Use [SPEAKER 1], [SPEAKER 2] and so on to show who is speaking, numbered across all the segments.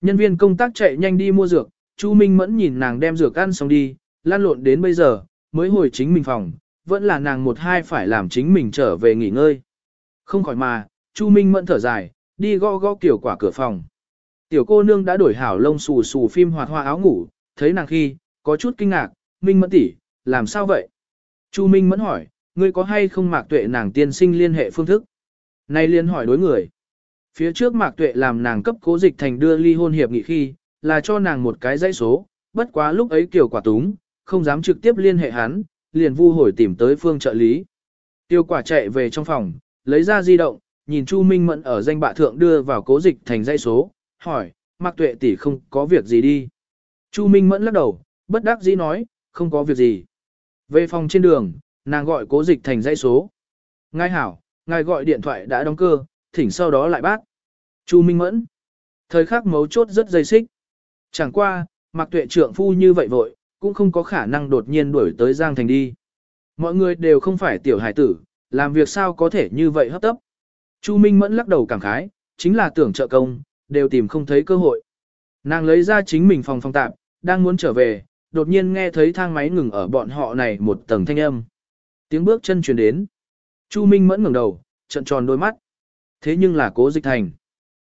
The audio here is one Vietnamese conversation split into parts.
[SPEAKER 1] Nhân viên công tác chạy nhanh đi mua dược, Chu Minh Mẫn nhìn nàng đem dược ăn xong đi, lan lộn đến bây giờ, mới hồi chính mình phòng, vẫn là nàng một hai phải làm chính mình trở về nghỉ ngơi. Không khỏi mà, Chu Minh Mẫn thở dài, đi gõ gõ kiểu quả cửa phòng. Tiểu cô nương đã đổi hảo lông xù xù phim hoạt hoa áo ngủ, thấy nàng khi, có chút kinh ngạc, Minh Mẫn tỷ, làm sao vậy? Chu Minh Mẫn hỏi, ngươi có hay không mạc tuệ nàng tiên sinh liên hệ phương thức? Nay liên hỏi đối người. Phía trước mạc tuệ làm nàng cấp cố dịch thành đưa ly hôn hiệp nghị khi, là cho nàng một cái dãy số, bất quá lúc ấy Kiều quả túng, không dám trực tiếp liên hệ hắn, liền vu hồi tìm tới phương trợ lý. Tiêu quả chạy về trong phòng, lấy ra di động, nhìn Chu Minh Mẫn ở danh bạ thượng đưa vào cố dịch thành dãy số, hỏi, Mạc Tuệ tỷ không có việc gì đi. Chu Minh Mẫn lắc đầu, bất đắc dĩ nói, không có việc gì. Về phòng trên đường, nàng gọi cố dịch thành dãy số. Ngài hảo, ngài gọi điện thoại đã đóng cơ, thỉnh sau đó lại bác. Chu Minh Mẫn. Thời khắc mấu chốt rất dây xích. Chẳng qua, Mặc Tuệ trưởng phu như vậy vội, cũng không có khả năng đột nhiên đuổi tới Giang Thành đi. Mọi người đều không phải tiểu hải tử, làm việc sao có thể như vậy hấp tấp. Chu Minh Mẫn lắc đầu cảm khái, chính là tưởng trợ công, đều tìm không thấy cơ hội. Nàng lấy ra chính mình phòng phòng tạm, đang muốn trở về, đột nhiên nghe thấy thang máy ngừng ở bọn họ này một tầng thanh âm. Tiếng bước chân truyền đến. Chu Minh Mẫn ngẩng đầu, trận tròn đôi mắt. Thế nhưng là cố dịch thành.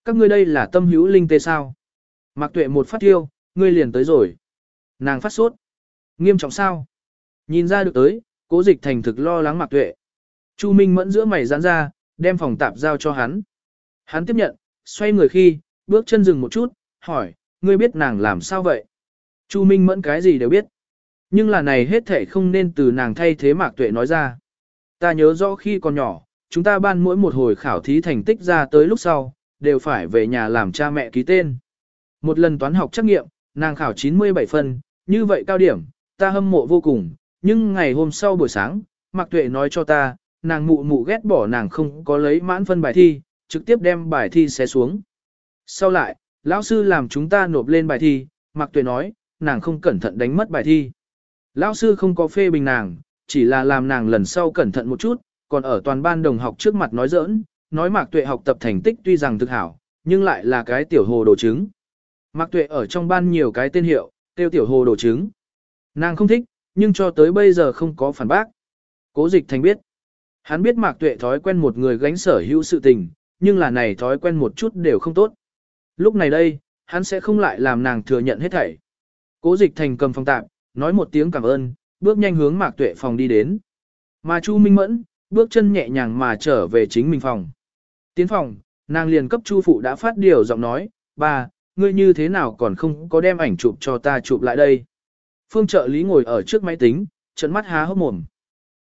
[SPEAKER 1] Các ngươi đây là tâm hữu linh tê sao? Mạc tuệ một phát tiêu, ngươi liền tới rồi. Nàng phát sốt. Nghiêm trọng sao? Nhìn ra được tới, cố dịch thành thực lo lắng Mạc tuệ. Chu Minh Mẫn giữa mày giãn ra, đem phòng tạp giao cho hắn. Hắn tiếp nhận, xoay người khi, bước chân dừng một chút, hỏi, ngươi biết nàng làm sao vậy? Chu Minh Mẫn cái gì đều biết. Nhưng là này hết thể không nên từ nàng thay thế Mạc Tuệ nói ra. Ta nhớ rõ khi còn nhỏ, chúng ta ban mỗi một hồi khảo thí thành tích ra tới lúc sau, đều phải về nhà làm cha mẹ ký tên. Một lần toán học trắc nghiệm, nàng khảo 97 phân, như vậy cao điểm, ta hâm mộ vô cùng, nhưng ngày hôm sau buổi sáng, Mạc Tuệ nói cho ta, nàng mụ mụ ghét bỏ nàng không có lấy mãn phân bài thi, trực tiếp đem bài thi xé xuống. Sau lại, lão sư làm chúng ta nộp lên bài thi, Mạc Tuệ nói, nàng không cẩn thận đánh mất bài thi. Lão sư không có phê bình nàng, chỉ là làm nàng lần sau cẩn thận một chút, còn ở toàn ban đồng học trước mặt nói giỡn, nói Mạc Tuệ học tập thành tích tuy rằng thực hảo, nhưng lại là cái tiểu hồ đồ trứng. Mạc Tuệ ở trong ban nhiều cái tên hiệu, tiêu tiểu hồ đồ trứng. Nàng không thích, nhưng cho tới bây giờ không có phản bác. Cố dịch thành biết. Hắn biết Mạc Tuệ thói quen một người gánh sở hữu sự tình, nhưng là này thói quen một chút đều không tốt. Lúc này đây, hắn sẽ không lại làm nàng thừa nhận hết thảy. Cố dịch thành cầm phòng tạm, nói một tiếng cảm ơn, bước nhanh hướng Mạc Tuệ phòng đi đến. Mà Chu Minh Mẫn, bước chân nhẹ nhàng mà trở về chính mình phòng. Tiến phòng, nàng liền cấp Chu phụ đã phát điều giọng nói, "Ba, ngươi như thế nào còn không có đem ảnh chụp cho ta chụp lại đây?" Phương trợ lý ngồi ở trước máy tính, trận mắt há hốc mồm.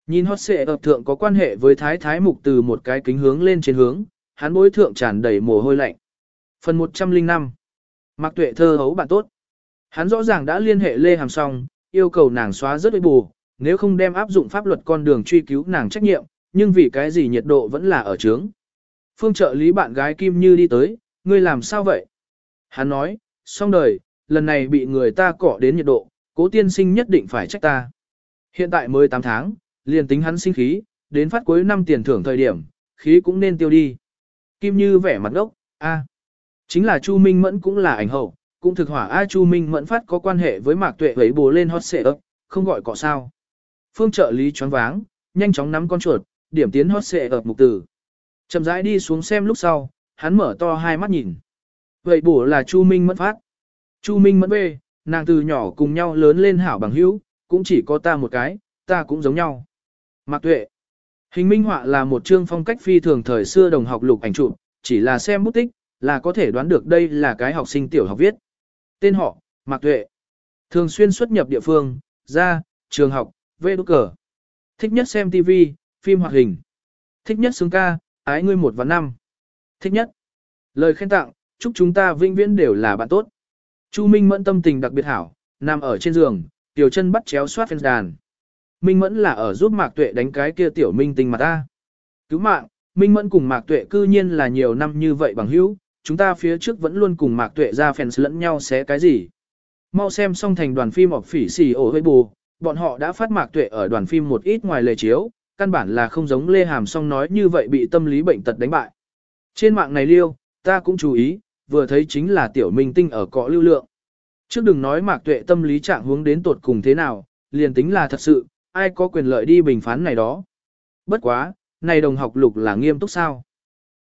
[SPEAKER 1] Nhìn hot xệ ập thượng có quan hệ với thái thái mục từ một cái kính hướng lên trên hướng, hắn bối thượng tràn đầy mồ hôi lạnh. Phần 105 Mạc Tuệ thơ hấu bạn tốt. Hắn rõ ràng đã liên hệ Lê Hàm xong, yêu cầu nàng xóa rất bù, nếu không đem áp dụng pháp luật con đường truy cứu nàng trách nhiệm, nhưng vì cái gì nhiệt độ vẫn là ở trướng. Phương trợ lý bạn gái Kim Như đi tới, ngươi làm sao vậy? Hắn nói, xong đời, lần này bị người ta cọ đến nhiệt độ, cố tiên sinh nhất định phải trách ta. Hiện tại mới 8 tháng, liền tính hắn sinh khí, đến phát cuối năm tiền thưởng thời điểm, khí cũng nên tiêu đi. Kim Như vẻ mặt ngốc, a, chính là Chu Minh Mẫn cũng là ảnh hậu, cũng thực hỏa A Chu Minh Mẫn phát có quan hệ với Mạc Tuệ ấy bố lên hot xệ ấp, không gọi cọ sao. Phương trợ lý choáng váng, nhanh chóng nắm con chuột, điểm tiến hot xệ ở mục tử. Chậm rãi đi xuống xem lúc sau, hắn mở to hai mắt nhìn. Vậy bổ là Chu Minh mất phát. Chu Minh mất bê, nàng từ nhỏ cùng nhau lớn lên hảo bằng hữu, cũng chỉ có ta một cái, ta cũng giống nhau. Mạc Tuệ. Hình minh họa là một chương phong cách phi thường thời xưa đồng học lục ảnh chụp, chỉ là xem bút tích, là có thể đoán được đây là cái học sinh tiểu học viết. Tên họ, Mạc Tuệ. Thường xuyên xuất nhập địa phương, ra, trường học, vê đúc cờ. Thích nhất xem TV, phim hoạt hình. Thích nhất xứng ca, ái ngươi một và năm. Thích nhất. Lời khen tặng, chúc chúng ta vinh viễn đều là bạn tốt. Chu Minh Mẫn tâm tình đặc biệt hảo, nằm ở trên giường, tiểu chân bắt chéo soát phên đàn. Minh Mẫn là ở giúp Mạc Tuệ đánh cái kia tiểu minh tinh mà ta. Cứu mạng, Minh Mẫn cùng Mạc Tuệ cư nhiên là nhiều năm như vậy bằng hữu, chúng ta phía trước vẫn luôn cùng Mạc Tuệ ra fans lẫn nhau xé cái gì. Mau xem xong thành đoàn phim ọc phỉ xì ổ hơi bù, bọn họ đã phát Mạc Tuệ ở đoàn phim một ít ngoài lề chiếu, căn bản là không giống Lê Hàm song nói như vậy bị tâm lý bệnh tật đánh bại. Trên mạng này liêu, ta cũng chú ý, vừa thấy chính là tiểu minh tinh ở cọ lưu lượng. Trước đừng nói mạc tuệ tâm lý trạng hướng đến tột cùng thế nào, liền tính là thật sự, ai có quyền lợi đi bình phán này đó. Bất quá, này đồng học lục là nghiêm túc sao.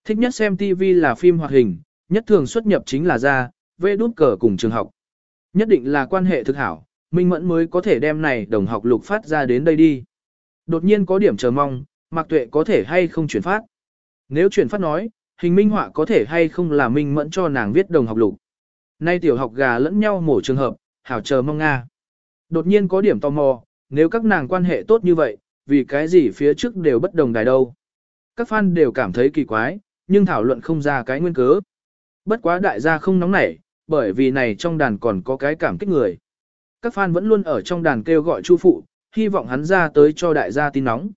[SPEAKER 1] Thích nhất xem TV là phim hoạt hình, nhất thường xuất nhập chính là ra, vê đút cờ cùng trường học. Nhất định là quan hệ thực hảo, Minh Mẫn mới có thể đem này đồng học lục phát ra đến đây đi. Đột nhiên có điểm chờ mong, Mạc Tuệ có thể hay không chuyển phát. Nếu chuyển phát nói, hình minh họa có thể hay không là Minh Mẫn cho nàng viết đồng học lục. Nay tiểu học gà lẫn nhau mổ trường hợp, hảo chờ mong Nga. Đột nhiên có điểm tò mò, nếu các nàng quan hệ tốt như vậy, vì cái gì phía trước đều bất đồng đài đâu. Các fan đều cảm thấy kỳ quái, nhưng thảo luận không ra cái nguyên cớ. Bất quá đại gia không nóng nảy, bởi vì này trong đàn còn có cái cảm kích người. Các fan vẫn luôn ở trong đàn kêu gọi Chu phụ, hy vọng hắn ra tới cho đại gia tin nóng.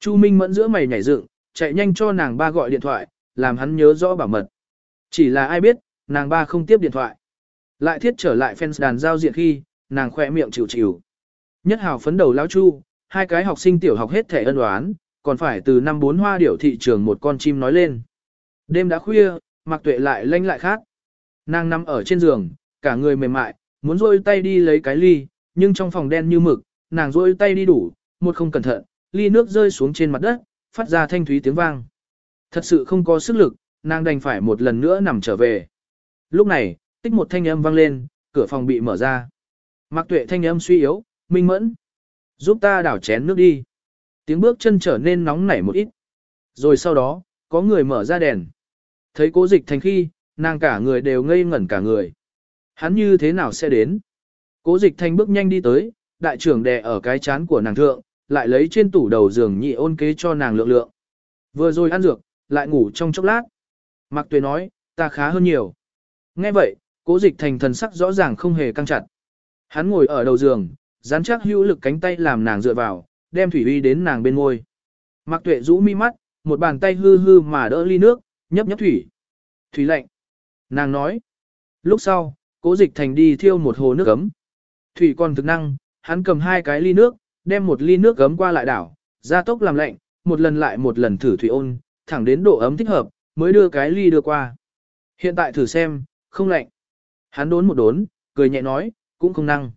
[SPEAKER 1] Chu Minh mẫn giữa mày nhảy dựng, chạy nhanh cho nàng ba gọi điện thoại, làm hắn nhớ rõ bảo mật. Chỉ là ai biết, nàng ba không tiếp điện thoại. Lại thiết trở lại fans đàn giao diện khi, nàng khỏe miệng chịu chịu. Nhất hào phấn đầu lão chu, hai cái học sinh tiểu học hết thể ân đoán, còn phải từ năm bốn hoa điểu thị trường một con chim nói lên. Đêm đã khuya, mặc tuệ lại lanh lại khác. Nàng nằm ở trên giường, cả người mềm mại, muốn rôi tay đi lấy cái ly, nhưng trong phòng đen như mực, nàng rôi tay đi đủ, một không cẩn thận, ly nước rơi xuống trên mặt đất, phát ra thanh thúy tiếng vang. Thật sự không có sức lực, nàng đành phải một lần nữa nằm trở về. Lúc này, tích một thanh âm vang lên, cửa phòng bị mở ra. Mạc tuệ thanh âm suy yếu, minh mẫn. Giúp ta đảo chén nước đi. Tiếng bước chân trở nên nóng nảy một ít. Rồi sau đó, có người mở ra đèn. Thấy cố dịch thành khi, nàng cả người đều ngây ngẩn cả người. Hắn như thế nào sẽ đến? Cố dịch thanh bước nhanh đi tới, đại trưởng đè ở cái chán của nàng thượng, lại lấy trên tủ đầu giường nhị ôn kế cho nàng lượng lượng. Vừa rồi ăn dược, lại ngủ trong chốc lát. Mạc Tuệ nói, ta khá hơn nhiều. Nghe vậy, cố dịch thành thần sắc rõ ràng không hề căng chặt. Hắn ngồi ở đầu giường, dán chắc hữu lực cánh tay làm nàng dựa vào, đem thủy uy đến nàng bên môi. Mạc Tuệ rũ mi mắt, một bàn tay hư hư mà đỡ ly nước, nhấp nhấp thủy. Thủy lạnh. Nàng nói. Lúc sau, cố dịch thành đi thiêu một hồ nước ấm. Thủy còn thực năng, hắn cầm hai cái ly nước, đem một ly nước ấm qua lại đảo, ra tốc làm lạnh, một lần lại một lần thử thủy ôn, thẳng đến độ ấm thích hợp, mới đưa cái ly đưa qua. Hiện tại thử xem, không lạnh. Hắn đốn một đốn, cười nhẹ nói, cũng không năng.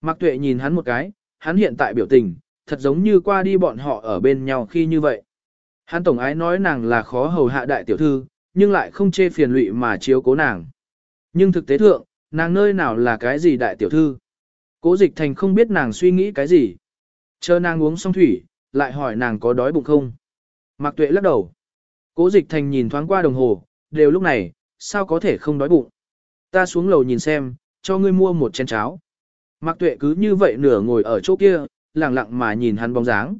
[SPEAKER 1] Mạc Tuệ nhìn hắn một cái, hắn hiện tại biểu tình, thật giống như qua đi bọn họ ở bên nhau khi như vậy. Hắn tổng ái nói nàng là khó hầu hạ đại tiểu thư, nhưng lại không chê phiền lụy mà chiếu cố nàng. Nhưng thực tế thượng, nàng nơi nào là cái gì đại tiểu thư. Cố dịch thành không biết nàng suy nghĩ cái gì. Chờ nàng uống xong thủy, lại hỏi nàng có đói bụng không. Mạc tuệ lắc đầu. Cố dịch thành nhìn thoáng qua đồng hồ, đều lúc này, sao có thể không đói bụng. Ta xuống lầu nhìn xem, cho ngươi mua một chén cháo. Mạc tuệ cứ như vậy nửa ngồi ở chỗ kia, lặng lặng mà nhìn hắn bóng dáng.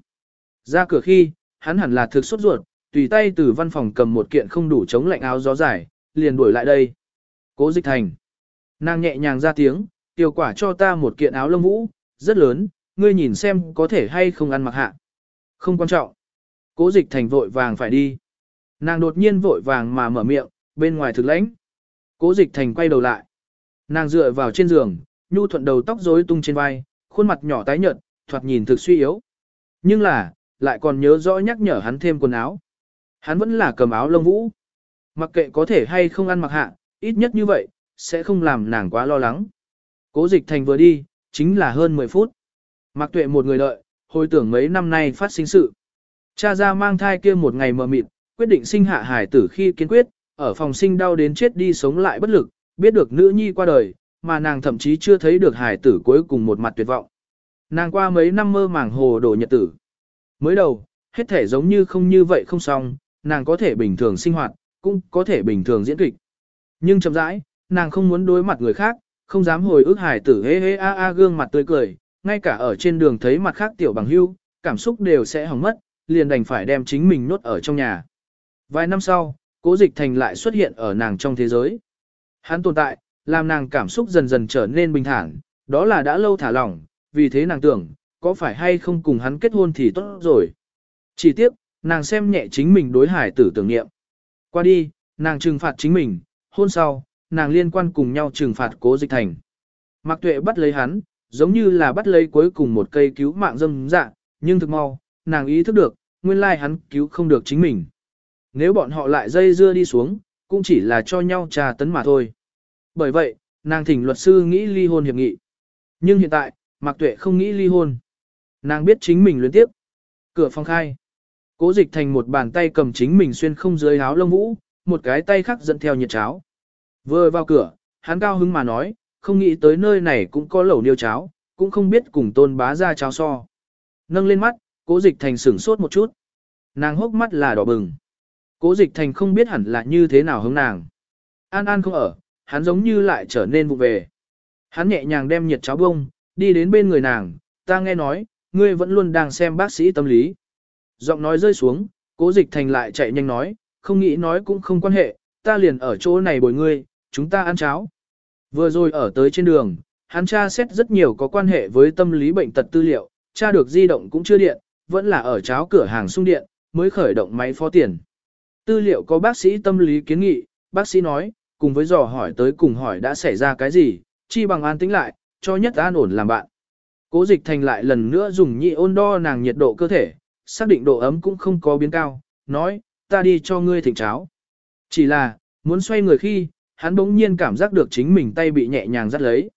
[SPEAKER 1] Ra cửa khi, hắn hẳn là thực sốt ruột, tùy tay từ văn phòng cầm một kiện không đủ chống lạnh áo gió dài, liền đuổi lại đây. Cố dịch thành. Nàng nhẹ nhàng ra tiếng, tiểu quả cho ta một kiện áo lông vũ, rất lớn, ngươi nhìn xem có thể hay không ăn mặc hạ. Không quan trọng. Cố dịch thành vội vàng phải đi. Nàng đột nhiên vội vàng mà mở miệng, bên ngoài thực lãnh. Cố dịch thành quay đầu lại. Nàng dựa vào trên giường, nhu thuận đầu tóc rối tung trên vai, khuôn mặt nhỏ tái nhợt, thoạt nhìn thực suy yếu. Nhưng là, lại còn nhớ rõ nhắc nhở hắn thêm quần áo. Hắn vẫn là cầm áo lông vũ. Mặc kệ có thể hay không ăn mặc hạ, ít nhất như vậy, sẽ không làm nàng quá lo lắng. Cố dịch thành vừa đi, chính là hơn 10 phút. Mặc tuệ một người đợi, hồi tưởng mấy năm nay phát sinh sự. Cha ra mang thai kia một ngày mờ mịt, quyết định sinh hạ hải tử khi kiên quyết, ở phòng sinh đau đến chết đi sống lại bất lực, biết được nữ nhi qua đời, mà nàng thậm chí chưa thấy được hải tử cuối cùng một mặt tuyệt vọng. Nàng qua mấy năm mơ màng hồ đổ nhật tử. Mới đầu, hết thể giống như không như vậy không xong, nàng có thể bình thường sinh hoạt, cũng có thể bình thường diễn kịch. Nhưng chậm rãi, nàng không muốn đối mặt người khác, không dám hồi ức hải tử hê hê a a gương mặt tươi cười, ngay cả ở trên đường thấy mặt khác tiểu bằng hưu, cảm xúc đều sẽ hỏng mất, liền đành phải đem chính mình nốt ở trong nhà. Vài năm sau, cố dịch thành lại xuất hiện ở nàng trong thế giới. Hắn tồn tại, làm nàng cảm xúc dần dần trở nên bình thản, đó là đã lâu thả lỏng, vì thế nàng tưởng, có phải hay không cùng hắn kết hôn thì tốt rồi. Chỉ tiếc, nàng xem nhẹ chính mình đối hải tử tưởng niệm. Qua đi, nàng trừng phạt chính mình, hôn sau, nàng liên quan cùng nhau trừng phạt cố dịch thành. Mạc tuệ bắt lấy hắn, giống như là bắt lấy cuối cùng một cây cứu mạng dâm dạ, nhưng thực mau, nàng ý thức được, nguyên lai hắn cứu không được chính mình. Nếu bọn họ lại dây dưa đi xuống, cũng chỉ là cho nhau trà tấn mà thôi. Bởi vậy, nàng thỉnh luật sư nghĩ ly hôn hiệp nghị. Nhưng hiện tại, Mạc Tuệ không nghĩ ly hôn. Nàng biết chính mình luyến tiếp. Cửa phòng khai. Cố dịch thành một bàn tay cầm chính mình xuyên không dưới áo lông vũ, một cái tay khác dẫn theo nhiệt cháo. Vừa vào cửa, hắn cao hứng mà nói, không nghĩ tới nơi này cũng có lẩu niêu cháo, cũng không biết cùng tôn bá ra cháo so. Nâng lên mắt, cố dịch thành sửng sốt một chút. Nàng hốc mắt là đỏ bừng. Cố dịch thành không biết hẳn là như thế nào hướng nàng. An An không ở, hắn giống như lại trở nên vụ về. Hắn nhẹ nhàng đem nhiệt cháo bông, đi đến bên người nàng, ta nghe nói, ngươi vẫn luôn đang xem bác sĩ tâm lý. Giọng nói rơi xuống, cố dịch thành lại chạy nhanh nói, không nghĩ nói cũng không quan hệ, ta liền ở chỗ này bồi ngươi, chúng ta ăn cháo. Vừa rồi ở tới trên đường, hắn tra xét rất nhiều có quan hệ với tâm lý bệnh tật tư liệu, tra được di động cũng chưa điện, vẫn là ở cháo cửa hàng sung điện, mới khởi động máy phó tiền. Tư liệu có bác sĩ tâm lý kiến nghị, bác sĩ nói, cùng với dò hỏi tới cùng hỏi đã xảy ra cái gì, chi bằng an tĩnh lại, cho nhất an ổn làm bạn. Cố dịch thành lại lần nữa dùng nhị ôn đo nàng nhiệt độ cơ thể, xác định độ ấm cũng không có biến cao, nói, ta đi cho ngươi thỉnh cháo. Chỉ là, muốn xoay người khi, hắn bỗng nhiên cảm giác được chính mình tay bị nhẹ nhàng dắt lấy.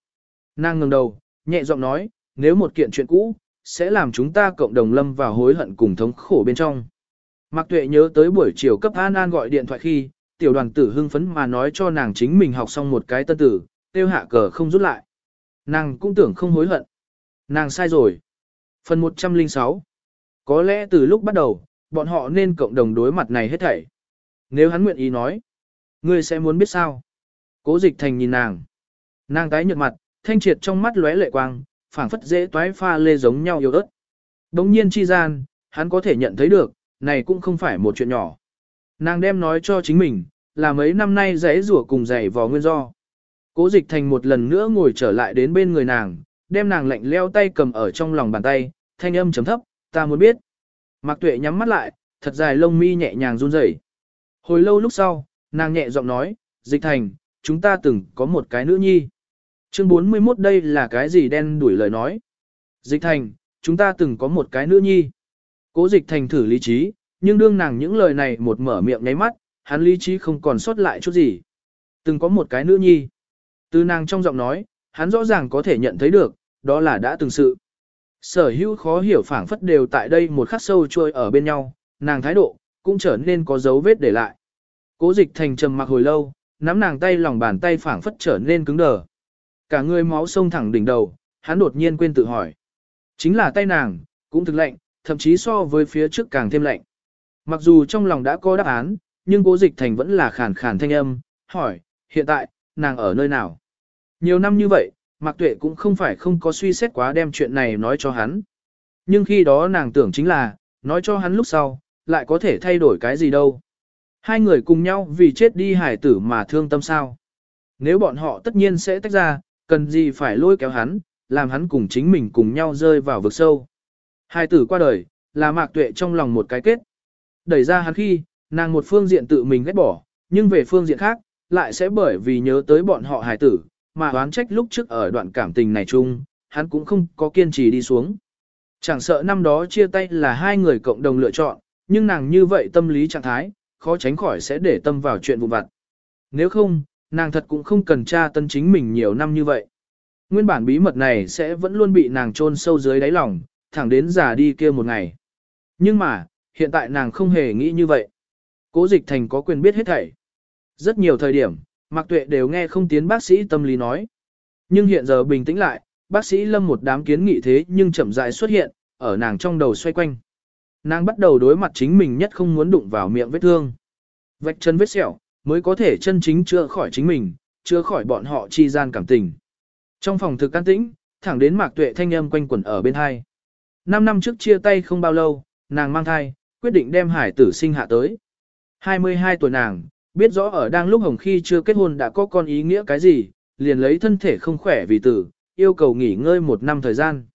[SPEAKER 1] Nàng ngừng đầu, nhẹ giọng nói, nếu một kiện chuyện cũ, sẽ làm chúng ta cộng đồng lâm vào hối hận cùng thống khổ bên trong. Mạc Tuệ nhớ tới buổi chiều cấp An An gọi điện thoại khi, tiểu đoàn tử hưng phấn mà nói cho nàng chính mình học xong một cái tân tử, tiêu hạ cờ không rút lại. Nàng cũng tưởng không hối hận. Nàng sai rồi. Phần 106 Có lẽ từ lúc bắt đầu, bọn họ nên cộng đồng đối mặt này hết thảy. Nếu hắn nguyện ý nói, ngươi sẽ muốn biết sao. Cố dịch thành nhìn nàng. Nàng tái nhợt mặt, thanh triệt trong mắt lóe lệ quang, phảng phất dễ toái pha lê giống nhau yêu ớt. Đống nhiên chi gian, hắn có thể nhận thấy được, này cũng không phải một chuyện nhỏ. Nàng đem nói cho chính mình, là mấy năm nay rẽ rủa cùng giày vò nguyên do. Cố dịch thành một lần nữa ngồi trở lại đến bên người nàng, đem nàng lạnh leo tay cầm ở trong lòng bàn tay, thanh âm chấm thấp, ta muốn biết. Mạc tuệ nhắm mắt lại, thật dài lông mi nhẹ nhàng run rẩy. Hồi lâu lúc sau, nàng nhẹ giọng nói, dịch thành, chúng ta từng có một cái nữ nhi. Chương 41 đây là cái gì đen đuổi lời nói. Dịch thành, chúng ta từng có một cái nữ nhi. Cố dịch thành thử lý trí, nhưng đương nàng những lời này một mở miệng nháy mắt, hắn lý trí không còn sót lại chút gì. Từng có một cái nữ nhi. Từ nàng trong giọng nói, hắn rõ ràng có thể nhận thấy được, đó là đã từng sự. Sở hữu khó hiểu phảng phất đều tại đây một khắc sâu trôi ở bên nhau, nàng thái độ, cũng trở nên có dấu vết để lại. Cố dịch thành trầm mặc hồi lâu, nắm nàng tay lòng bàn tay phảng phất trở nên cứng đờ. Cả người máu sông thẳng đỉnh đầu, hắn đột nhiên quên tự hỏi. Chính là tay nàng, cũng thực lạnh, thậm chí so với phía trước càng thêm lạnh. Mặc dù trong lòng đã có đáp án, nhưng cố dịch thành vẫn là khàn khàn thanh âm, hỏi, hiện tại, nàng ở nơi nào? Nhiều năm như vậy, Mạc Tuệ cũng không phải không có suy xét quá đem chuyện này nói cho hắn. Nhưng khi đó nàng tưởng chính là, nói cho hắn lúc sau, lại có thể thay đổi cái gì đâu. Hai người cùng nhau vì chết đi hải tử mà thương tâm sao. Nếu bọn họ tất nhiên sẽ tách ra, cần gì phải lôi kéo hắn, làm hắn cùng chính mình cùng nhau rơi vào vực sâu. Hải tử qua đời, là Mạc Tuệ trong lòng một cái kết. Đẩy ra hắn khi, nàng một phương diện tự mình ghét bỏ, nhưng về phương diện khác, lại sẽ bởi vì nhớ tới bọn họ hải tử, mà oán trách lúc trước ở đoạn cảm tình này chung, hắn cũng không có kiên trì đi xuống. Chẳng sợ năm đó chia tay là hai người cộng đồng lựa chọn, nhưng nàng như vậy tâm lý trạng thái, khó tránh khỏi sẽ để tâm vào chuyện vụ vặt. Nếu không, nàng thật cũng không cần tra tân chính mình nhiều năm như vậy. Nguyên bản bí mật này sẽ vẫn luôn bị nàng chôn sâu dưới đáy lòng, thẳng đến già đi kia một ngày. Nhưng mà, hiện tại nàng không hề nghĩ như vậy. Cố dịch thành có quyền biết hết thảy. Rất nhiều thời điểm, Mạc Tuệ đều nghe không tiến bác sĩ tâm lý nói. Nhưng hiện giờ bình tĩnh lại, bác sĩ lâm một đám kiến nghị thế nhưng chậm rãi xuất hiện, ở nàng trong đầu xoay quanh. Nàng bắt đầu đối mặt chính mình nhất không muốn đụng vào miệng vết thương. Vạch chân vết sẹo, mới có thể chân chính chữa khỏi chính mình, chữa khỏi bọn họ chi gian cảm tình. Trong phòng thực an tĩnh, thẳng đến Mạc Tuệ thanh âm quanh quẩn ở bên hai. Năm năm trước chia tay không bao lâu, nàng mang thai, quyết định đem hải tử sinh hạ tới. 22 tuổi nàng, biết rõ ở đang lúc hồng khi chưa kết hôn đã có con ý nghĩa cái gì, liền lấy thân thể không khỏe vì tử, yêu cầu nghỉ ngơi một năm thời gian.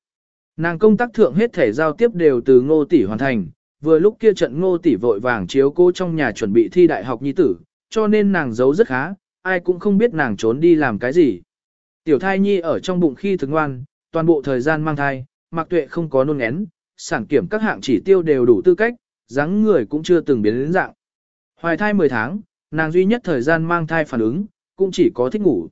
[SPEAKER 1] Nàng công tác thượng hết thể giao tiếp đều từ ngô tỷ hoàn thành, vừa lúc kia trận ngô tỷ vội vàng chiếu cô trong nhà chuẩn bị thi đại học nhi tử, cho nên nàng giấu rất khá, ai cũng không biết nàng trốn đi làm cái gì. Tiểu thai nhi ở trong bụng khi thường ngoan, toàn bộ thời gian mang thai, mặc tuệ không có nôn ngén, sản kiểm các hạng chỉ tiêu đều đủ tư cách, dáng người cũng chưa từng biến đến dạng. Hoài thai 10 tháng, nàng duy nhất thời gian mang thai phản ứng, cũng chỉ có thích ngủ.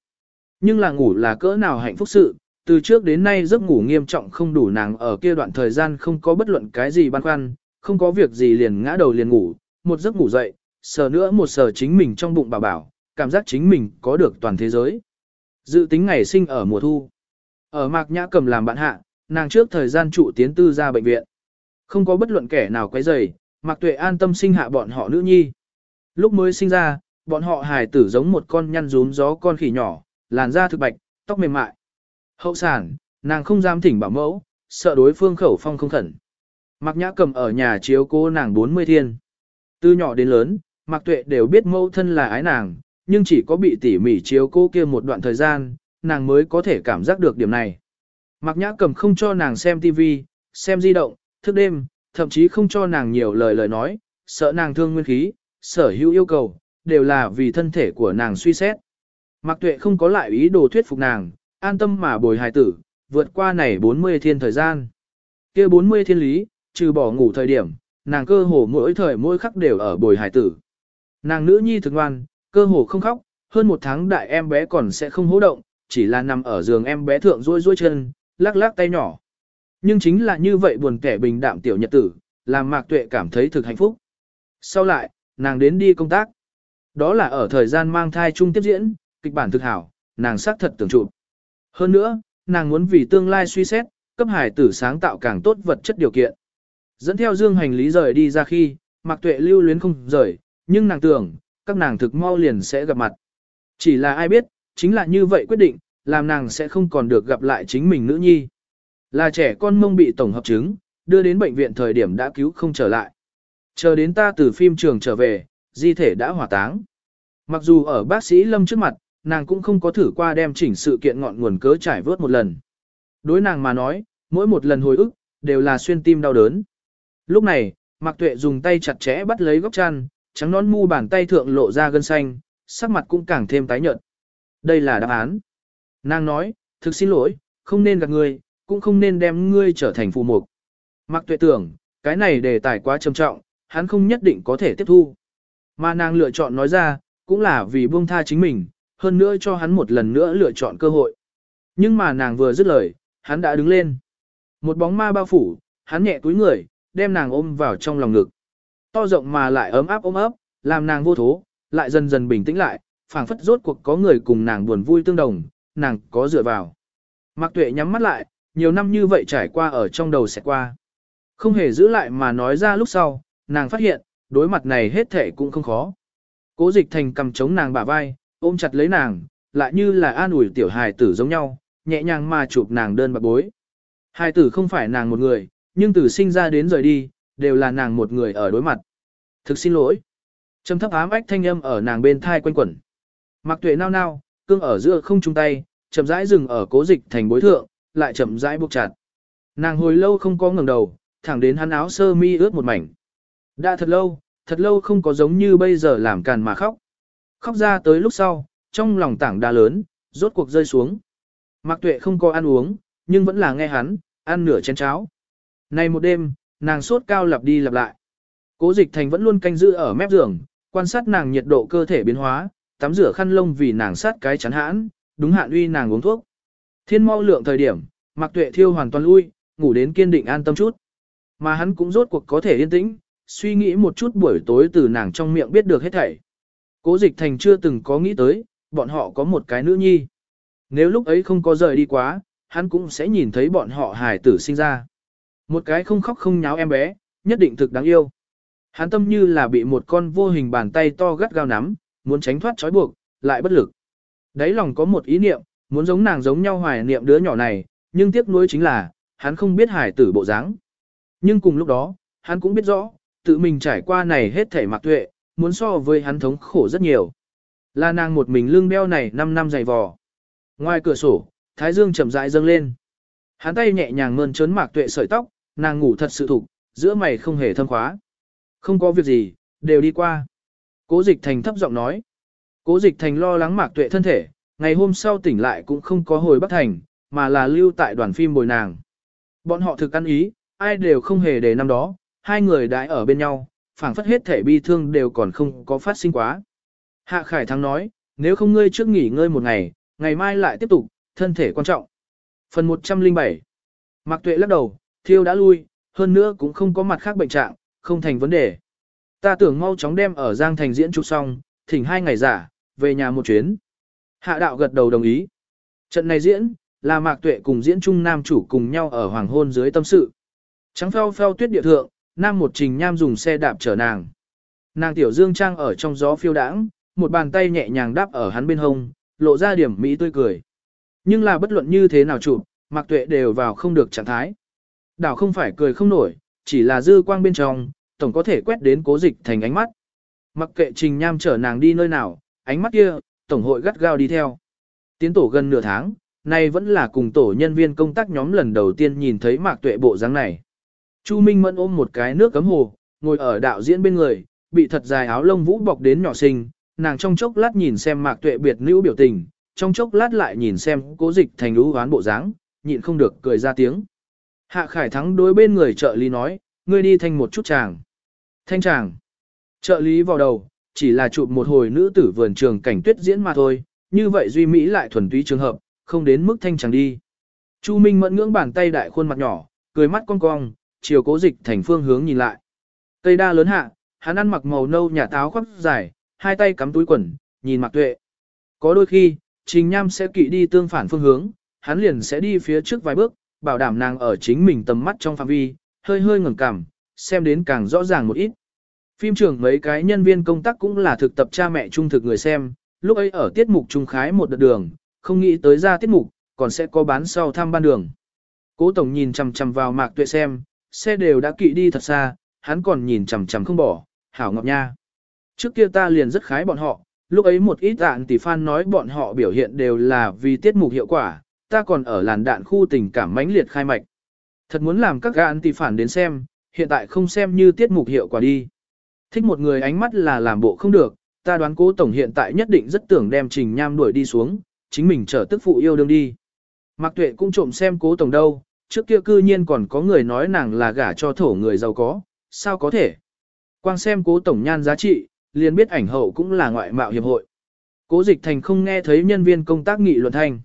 [SPEAKER 1] Nhưng là ngủ là cỡ nào hạnh phúc sự, từ trước đến nay giấc ngủ nghiêm trọng không đủ nàng ở kia đoạn thời gian không có bất luận cái gì băn khoăn, không có việc gì liền ngã đầu liền ngủ, một giấc ngủ dậy, sờ nữa một sờ chính mình trong bụng bảo bảo, cảm giác chính mình có được toàn thế giới. Dự tính ngày sinh ở mùa thu. Ở Mạc Nhã cầm làm bạn hạ, nàng trước thời gian trụ tiến tư ra bệnh viện. Không có bất luận kẻ nào quấy rầy, Mạc Tuệ an tâm sinh hạ bọn họ nữ nhi. Lúc mới sinh ra, bọn họ hài tử giống một con nhăn rúm gió con khỉ nhỏ, làn da thực bạch, tóc mềm mại. Hậu sản, nàng không dám thỉnh bảo mẫu, sợ đối phương khẩu phong không khẩn. Mạc Nhã cầm ở nhà chiếu cô nàng 40 thiên. Từ nhỏ đến lớn, Mạc Tuệ đều biết mẫu thân là ái nàng, nhưng chỉ có bị tỉ mỉ chiếu cô kia một đoạn thời gian, nàng mới có thể cảm giác được điểm này. Mạc Nhã cầm không cho nàng xem TV, xem di động, thức đêm, thậm chí không cho nàng nhiều lời lời nói, sợ nàng thương nguyên khí, sở hữu yêu cầu, đều là vì thân thể của nàng suy xét. Mạc Tuệ không có lại ý đồ thuyết phục nàng, an tâm mà bồi hài tử, vượt qua này 40 thiên thời gian. Kia 40 thiên lý, trừ bỏ ngủ thời điểm, nàng cơ hồ mỗi thời mỗi khắc đều ở bồi hài tử. Nàng nữ nhi thực ngoan, cơ hồ không khóc, hơn một tháng đại em bé còn sẽ không hố động, chỉ là nằm ở giường em bé thượng rôi rôi chân, lắc lắc tay nhỏ. Nhưng chính là như vậy buồn kẻ bình đạm tiểu nhật tử, làm Mạc Tuệ cảm thấy thực hạnh phúc. Sau lại, nàng đến đi công tác. Đó là ở thời gian mang thai chung tiếp diễn, kịch bản thực hảo, nàng xác thật tưởng trụ. Hơn nữa, nàng muốn vì tương lai suy xét, cấp hải tử sáng tạo càng tốt vật chất điều kiện. Dẫn theo dương hành lý rời đi ra khi, mặc Tuệ lưu luyến không rời, nhưng nàng tưởng, các nàng thực mau liền sẽ gặp mặt. Chỉ là ai biết, chính là như vậy quyết định, làm nàng sẽ không còn được gặp lại chính mình nữ nhi. Là trẻ con mông bị tổng hợp chứng, đưa đến bệnh viện thời điểm đã cứu không trở lại. Chờ đến ta từ phim trường trở về, di thể đã hỏa táng. Mặc dù ở bác sĩ Lâm trước mặt, nàng cũng không có thử qua đem chỉnh sự kiện ngọn nguồn cớ trải vớt một lần. Đối nàng mà nói, mỗi một lần hồi ức, đều là xuyên tim đau đớn. Lúc này, Mạc Tuệ dùng tay chặt chẽ bắt lấy góc chăn, trắng nón mu bàn tay thượng lộ ra gân xanh, sắc mặt cũng càng thêm tái nhợt. Đây là đáp án. Nàng nói, thực xin lỗi, không nên gặp ngươi, cũng không nên đem ngươi trở thành phù mục. Mạc Tuệ tưởng, cái này đề tài quá trầm trọng, hắn không nhất định có thể tiếp thu. Mà nàng lựa chọn nói ra, cũng là vì buông tha chính mình, hơn nữa cho hắn một lần nữa lựa chọn cơ hội. Nhưng mà nàng vừa dứt lời, hắn đã đứng lên. Một bóng ma bao phủ, hắn nhẹ túi người, đem nàng ôm vào trong lòng ngực. To rộng mà lại ấm áp ôm ấp, làm nàng vô thố, lại dần dần bình tĩnh lại, phảng phất rốt cuộc có người cùng nàng buồn vui tương đồng, nàng có dựa vào. Mạc Tuệ nhắm mắt lại, nhiều năm như vậy trải qua ở trong đầu sẽ qua. Không hề giữ lại mà nói ra lúc sau, nàng phát hiện, đối mặt này hết thể cũng không khó. Cố dịch thành cầm chống nàng bả vai, ôm chặt lấy nàng, lại như là an ủi tiểu hài tử giống nhau, nhẹ nhàng mà chụp nàng đơn bạc bối. Hài tử không phải nàng một người, nhưng từ sinh ra đến rời đi, đều là nàng một người ở đối mặt. Thực xin lỗi. Trầm thấp ám ách thanh âm ở nàng bên thai quanh quẩn. Mặc tuệ nao nao, cương ở giữa không chung tay, chậm rãi dừng ở cố dịch thành bối thượng, lại chậm rãi buộc chặt. Nàng hồi lâu không có ngẩng đầu, thẳng đến hắn áo sơ mi ướt một mảnh. Đã thật lâu, thật lâu không có giống như bây giờ làm càn mà khóc. Khóc ra tới lúc sau, trong lòng tảng đá lớn, rốt cuộc rơi xuống. Mạc Tuệ không có ăn uống, nhưng vẫn là nghe hắn, ăn nửa chén cháo. Nay một đêm, nàng sốt cao lặp đi lặp lại. Cố Dịch Thành vẫn luôn canh giữ ở mép giường, quan sát nàng nhiệt độ cơ thể biến hóa, tắm rửa khăn lông vì nàng sát cái chắn hãn, đúng hạn uy nàng uống thuốc. Thiên mau lượng thời điểm, Mạc Tuệ thiêu hoàn toàn lui, ngủ đến kiên định an tâm chút. Mà hắn cũng rốt cuộc có thể yên tĩnh, suy nghĩ một chút buổi tối từ nàng trong miệng biết được hết thảy. Cố dịch thành chưa từng có nghĩ tới, bọn họ có một cái nữ nhi. Nếu lúc ấy không có rời đi quá, hắn cũng sẽ nhìn thấy bọn họ hài tử sinh ra. Một cái không khóc không nháo em bé, nhất định thực đáng yêu. Hắn tâm như là bị một con vô hình bàn tay to gắt gao nắm, muốn tránh thoát trói buộc, lại bất lực. Đấy lòng có một ý niệm, muốn giống nàng giống nhau hoài niệm đứa nhỏ này, nhưng tiếc nuối chính là, hắn không biết hài tử bộ dáng. Nhưng cùng lúc đó, hắn cũng biết rõ, tự mình trải qua này hết thảy mặc tuệ, muốn so với hắn thống khổ rất nhiều. Là nàng một mình lưng đeo này 5 năm dày vò. Ngoài cửa sổ, thái dương chậm rãi dâng lên. Hắn tay nhẹ nhàng mơn trớn mạc tuệ sợi tóc, nàng ngủ thật sự thục, giữa mày không hề thâm khóa. Không có việc gì, đều đi qua. Cố dịch thành thấp giọng nói. Cố dịch thành lo lắng mạc tuệ thân thể, ngày hôm sau tỉnh lại cũng không có hồi Bắc Thành, mà là lưu tại đoàn phim bồi nàng. Bọn họ thực ăn ý, ai đều không hề để năm đó, hai người đãi ở bên nhau, phảng phất hết thể bi thương đều còn không có phát sinh quá. Hạ Khải Thắng nói, nếu không ngươi trước nghỉ ngơi một ngày, ngày mai lại tiếp tục, thân thể quan trọng. Phần 107 Mạc Tuệ lắc đầu, thiêu đã lui, hơn nữa cũng không có mặt khác bệnh trạng, không thành vấn đề. Ta tưởng mau chóng đem ở Giang Thành diễn chụp xong, thỉnh hai ngày giả, về nhà một chuyến. Hạ đạo gật đầu đồng ý. Trận này diễn, là Mạc Tuệ cùng diễn trung nam chủ cùng nhau ở hoàng hôn dưới tâm sự. Trắng pheo pheo tuyết địa thượng, nam một trình nham dùng xe đạp chở nàng. Nàng tiểu dương trang ở trong gió phiêu đãng, một bàn tay nhẹ nhàng đáp ở hắn bên hông, lộ ra điểm mỹ tươi cười. Nhưng là bất luận như thế nào chụp, Mặc Tuệ đều vào không được trạng thái. Đảo không phải cười không nổi, chỉ là dư quang bên trong, tổng có thể quét đến cố dịch thành ánh mắt. Mặc kệ Trình Nham chở nàng đi nơi nào, ánh mắt kia, tổng hội gắt gao đi theo. Tiến tổ gần nửa tháng, nay vẫn là cùng tổ nhân viên công tác nhóm lần đầu tiên nhìn thấy Mạc Tuệ bộ dáng này. Chu Minh Mẫn ôm một cái nước cấm hồ, ngồi ở đạo diễn bên người, bị thật dài áo lông vũ bọc đến nhỏ xinh, nàng trong chốc lát nhìn xem Mạc Tuệ biệt nữ biểu tình, trong chốc lát lại nhìn xem Cố Dịch thành ưu hoán bộ dáng, nhịn không được cười ra tiếng. Hạ Khải Thắng đối bên người trợ lý nói, ngươi đi thanh một chút chàng. Thanh chàng. Trợ lý vào đầu, chỉ là chụp một hồi nữ tử vườn trường cảnh tuyết diễn mà thôi, như vậy Duy Mỹ lại thuần túy trường hợp, không đến mức thanh chàng đi. Chu Minh mẫn ngưỡng bàn tay đại khuôn mặt nhỏ, cười mắt cong cong, chiều cố dịch thành phương hướng nhìn lại. Cây đa lớn hạ, hắn ăn mặc màu nâu nhà táo khoác dài, hai tay cắm túi quần, nhìn mặc tuệ. Có đôi khi, Trình Nham sẽ kỵ đi tương phản phương hướng, hắn liền sẽ đi phía trước vài bước, bảo đảm nàng ở chính mình tầm mắt trong phạm vi, hơi hơi ngẩng cảm xem đến càng rõ ràng một ít. Phim trường mấy cái nhân viên công tác cũng là thực tập cha mẹ trung thực người xem, lúc ấy ở tiết mục trung khái một đợt đường, không nghĩ tới ra tiết mục, còn sẽ có bán sau thăm ban đường. Cố tổng nhìn chằm chằm vào mạc tuệ xem, xe đều đã kỵ đi thật xa, hắn còn nhìn chằm chằm không bỏ, hảo ngọc nha. Trước kia ta liền rất khái bọn họ, lúc ấy một ít đạn tỷ fan nói bọn họ biểu hiện đều là vì tiết mục hiệu quả, ta còn ở làn đạn khu tình cảm mãnh liệt khai mạch. Thật muốn làm các gạn tỷ phản đến xem, hiện tại không xem như tiết mục hiệu quả đi. Thích một người ánh mắt là làm bộ không được, ta đoán cố tổng hiện tại nhất định rất tưởng đem trình nham đuổi đi xuống, chính mình trở tức phụ yêu đương đi. Mạc tuệ cũng trộm xem cố tổng đâu, trước kia cư nhiên còn có người nói nàng là gả cho thổ người giàu có, sao có thể. Quang xem cố tổng nhan giá trị, liền biết ảnh hậu cũng là ngoại mạo hiệp hội. Cố dịch thành không nghe thấy nhân viên công tác nghị luận thành.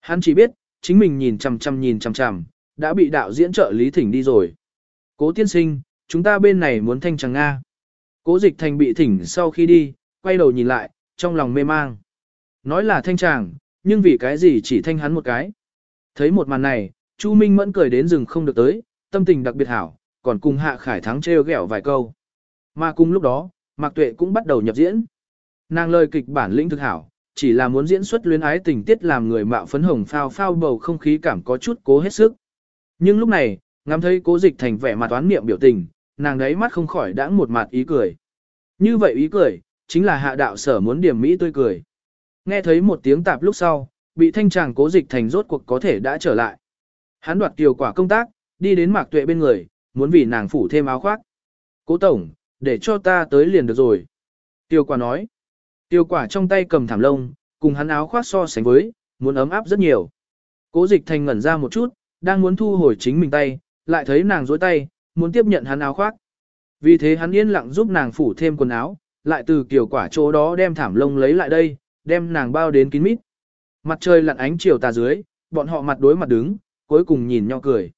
[SPEAKER 1] Hắn chỉ biết, chính mình nhìn chằm chằm nhìn chằm chằm, đã bị đạo diễn trợ lý thỉnh đi rồi. Cố tiên sinh, chúng ta bên này muốn thanh chẳng Nga. Cố dịch thành bị thỉnh sau khi đi, quay đầu nhìn lại, trong lòng mê mang. Nói là thanh chàng, nhưng vì cái gì chỉ thanh hắn một cái. Thấy một màn này, Chu Minh Mẫn cười đến rừng không được tới, tâm tình đặc biệt hảo, còn cùng Hạ Khải Thắng treo gẹo vài câu. Mà cùng lúc đó, Mạc Tuệ cũng bắt đầu nhập diễn. Nàng lời kịch bản lĩnh thực hảo, chỉ là muốn diễn xuất luyến ái tình tiết làm người mạo phấn hồng phao phao bầu không khí cảm có chút cố hết sức. Nhưng lúc này, ngắm thấy cố dịch thành vẻ mặt toán niệm biểu tình, nàng đấy mắt không khỏi đãng một mặt ý cười. Như vậy ý cười, chính là hạ đạo sở muốn điểm mỹ tươi cười. Nghe thấy một tiếng tạp lúc sau, bị thanh tràng cố dịch thành rốt cuộc có thể đã trở lại. Hắn đoạt kiều quả công tác, đi đến mạc tuệ bên người, muốn vì nàng phủ thêm áo khoác. Cố tổng, để cho ta tới liền được rồi. Tiêu quả nói. Tiêu quả trong tay cầm thảm lông, cùng hắn áo khoác so sánh với, muốn ấm áp rất nhiều. Cố dịch thành ngẩn ra một chút, đang muốn thu hồi chính mình tay, lại thấy nàng dối tay, muốn tiếp nhận hắn áo khoác. Vì thế hắn yên lặng giúp nàng phủ thêm quần áo, lại từ kiểu quả chỗ đó đem thảm lông lấy lại đây, đem nàng bao đến kín mít. Mặt trời lặn ánh chiều tà dưới, bọn họ mặt đối mặt đứng, cuối cùng nhìn nhau cười.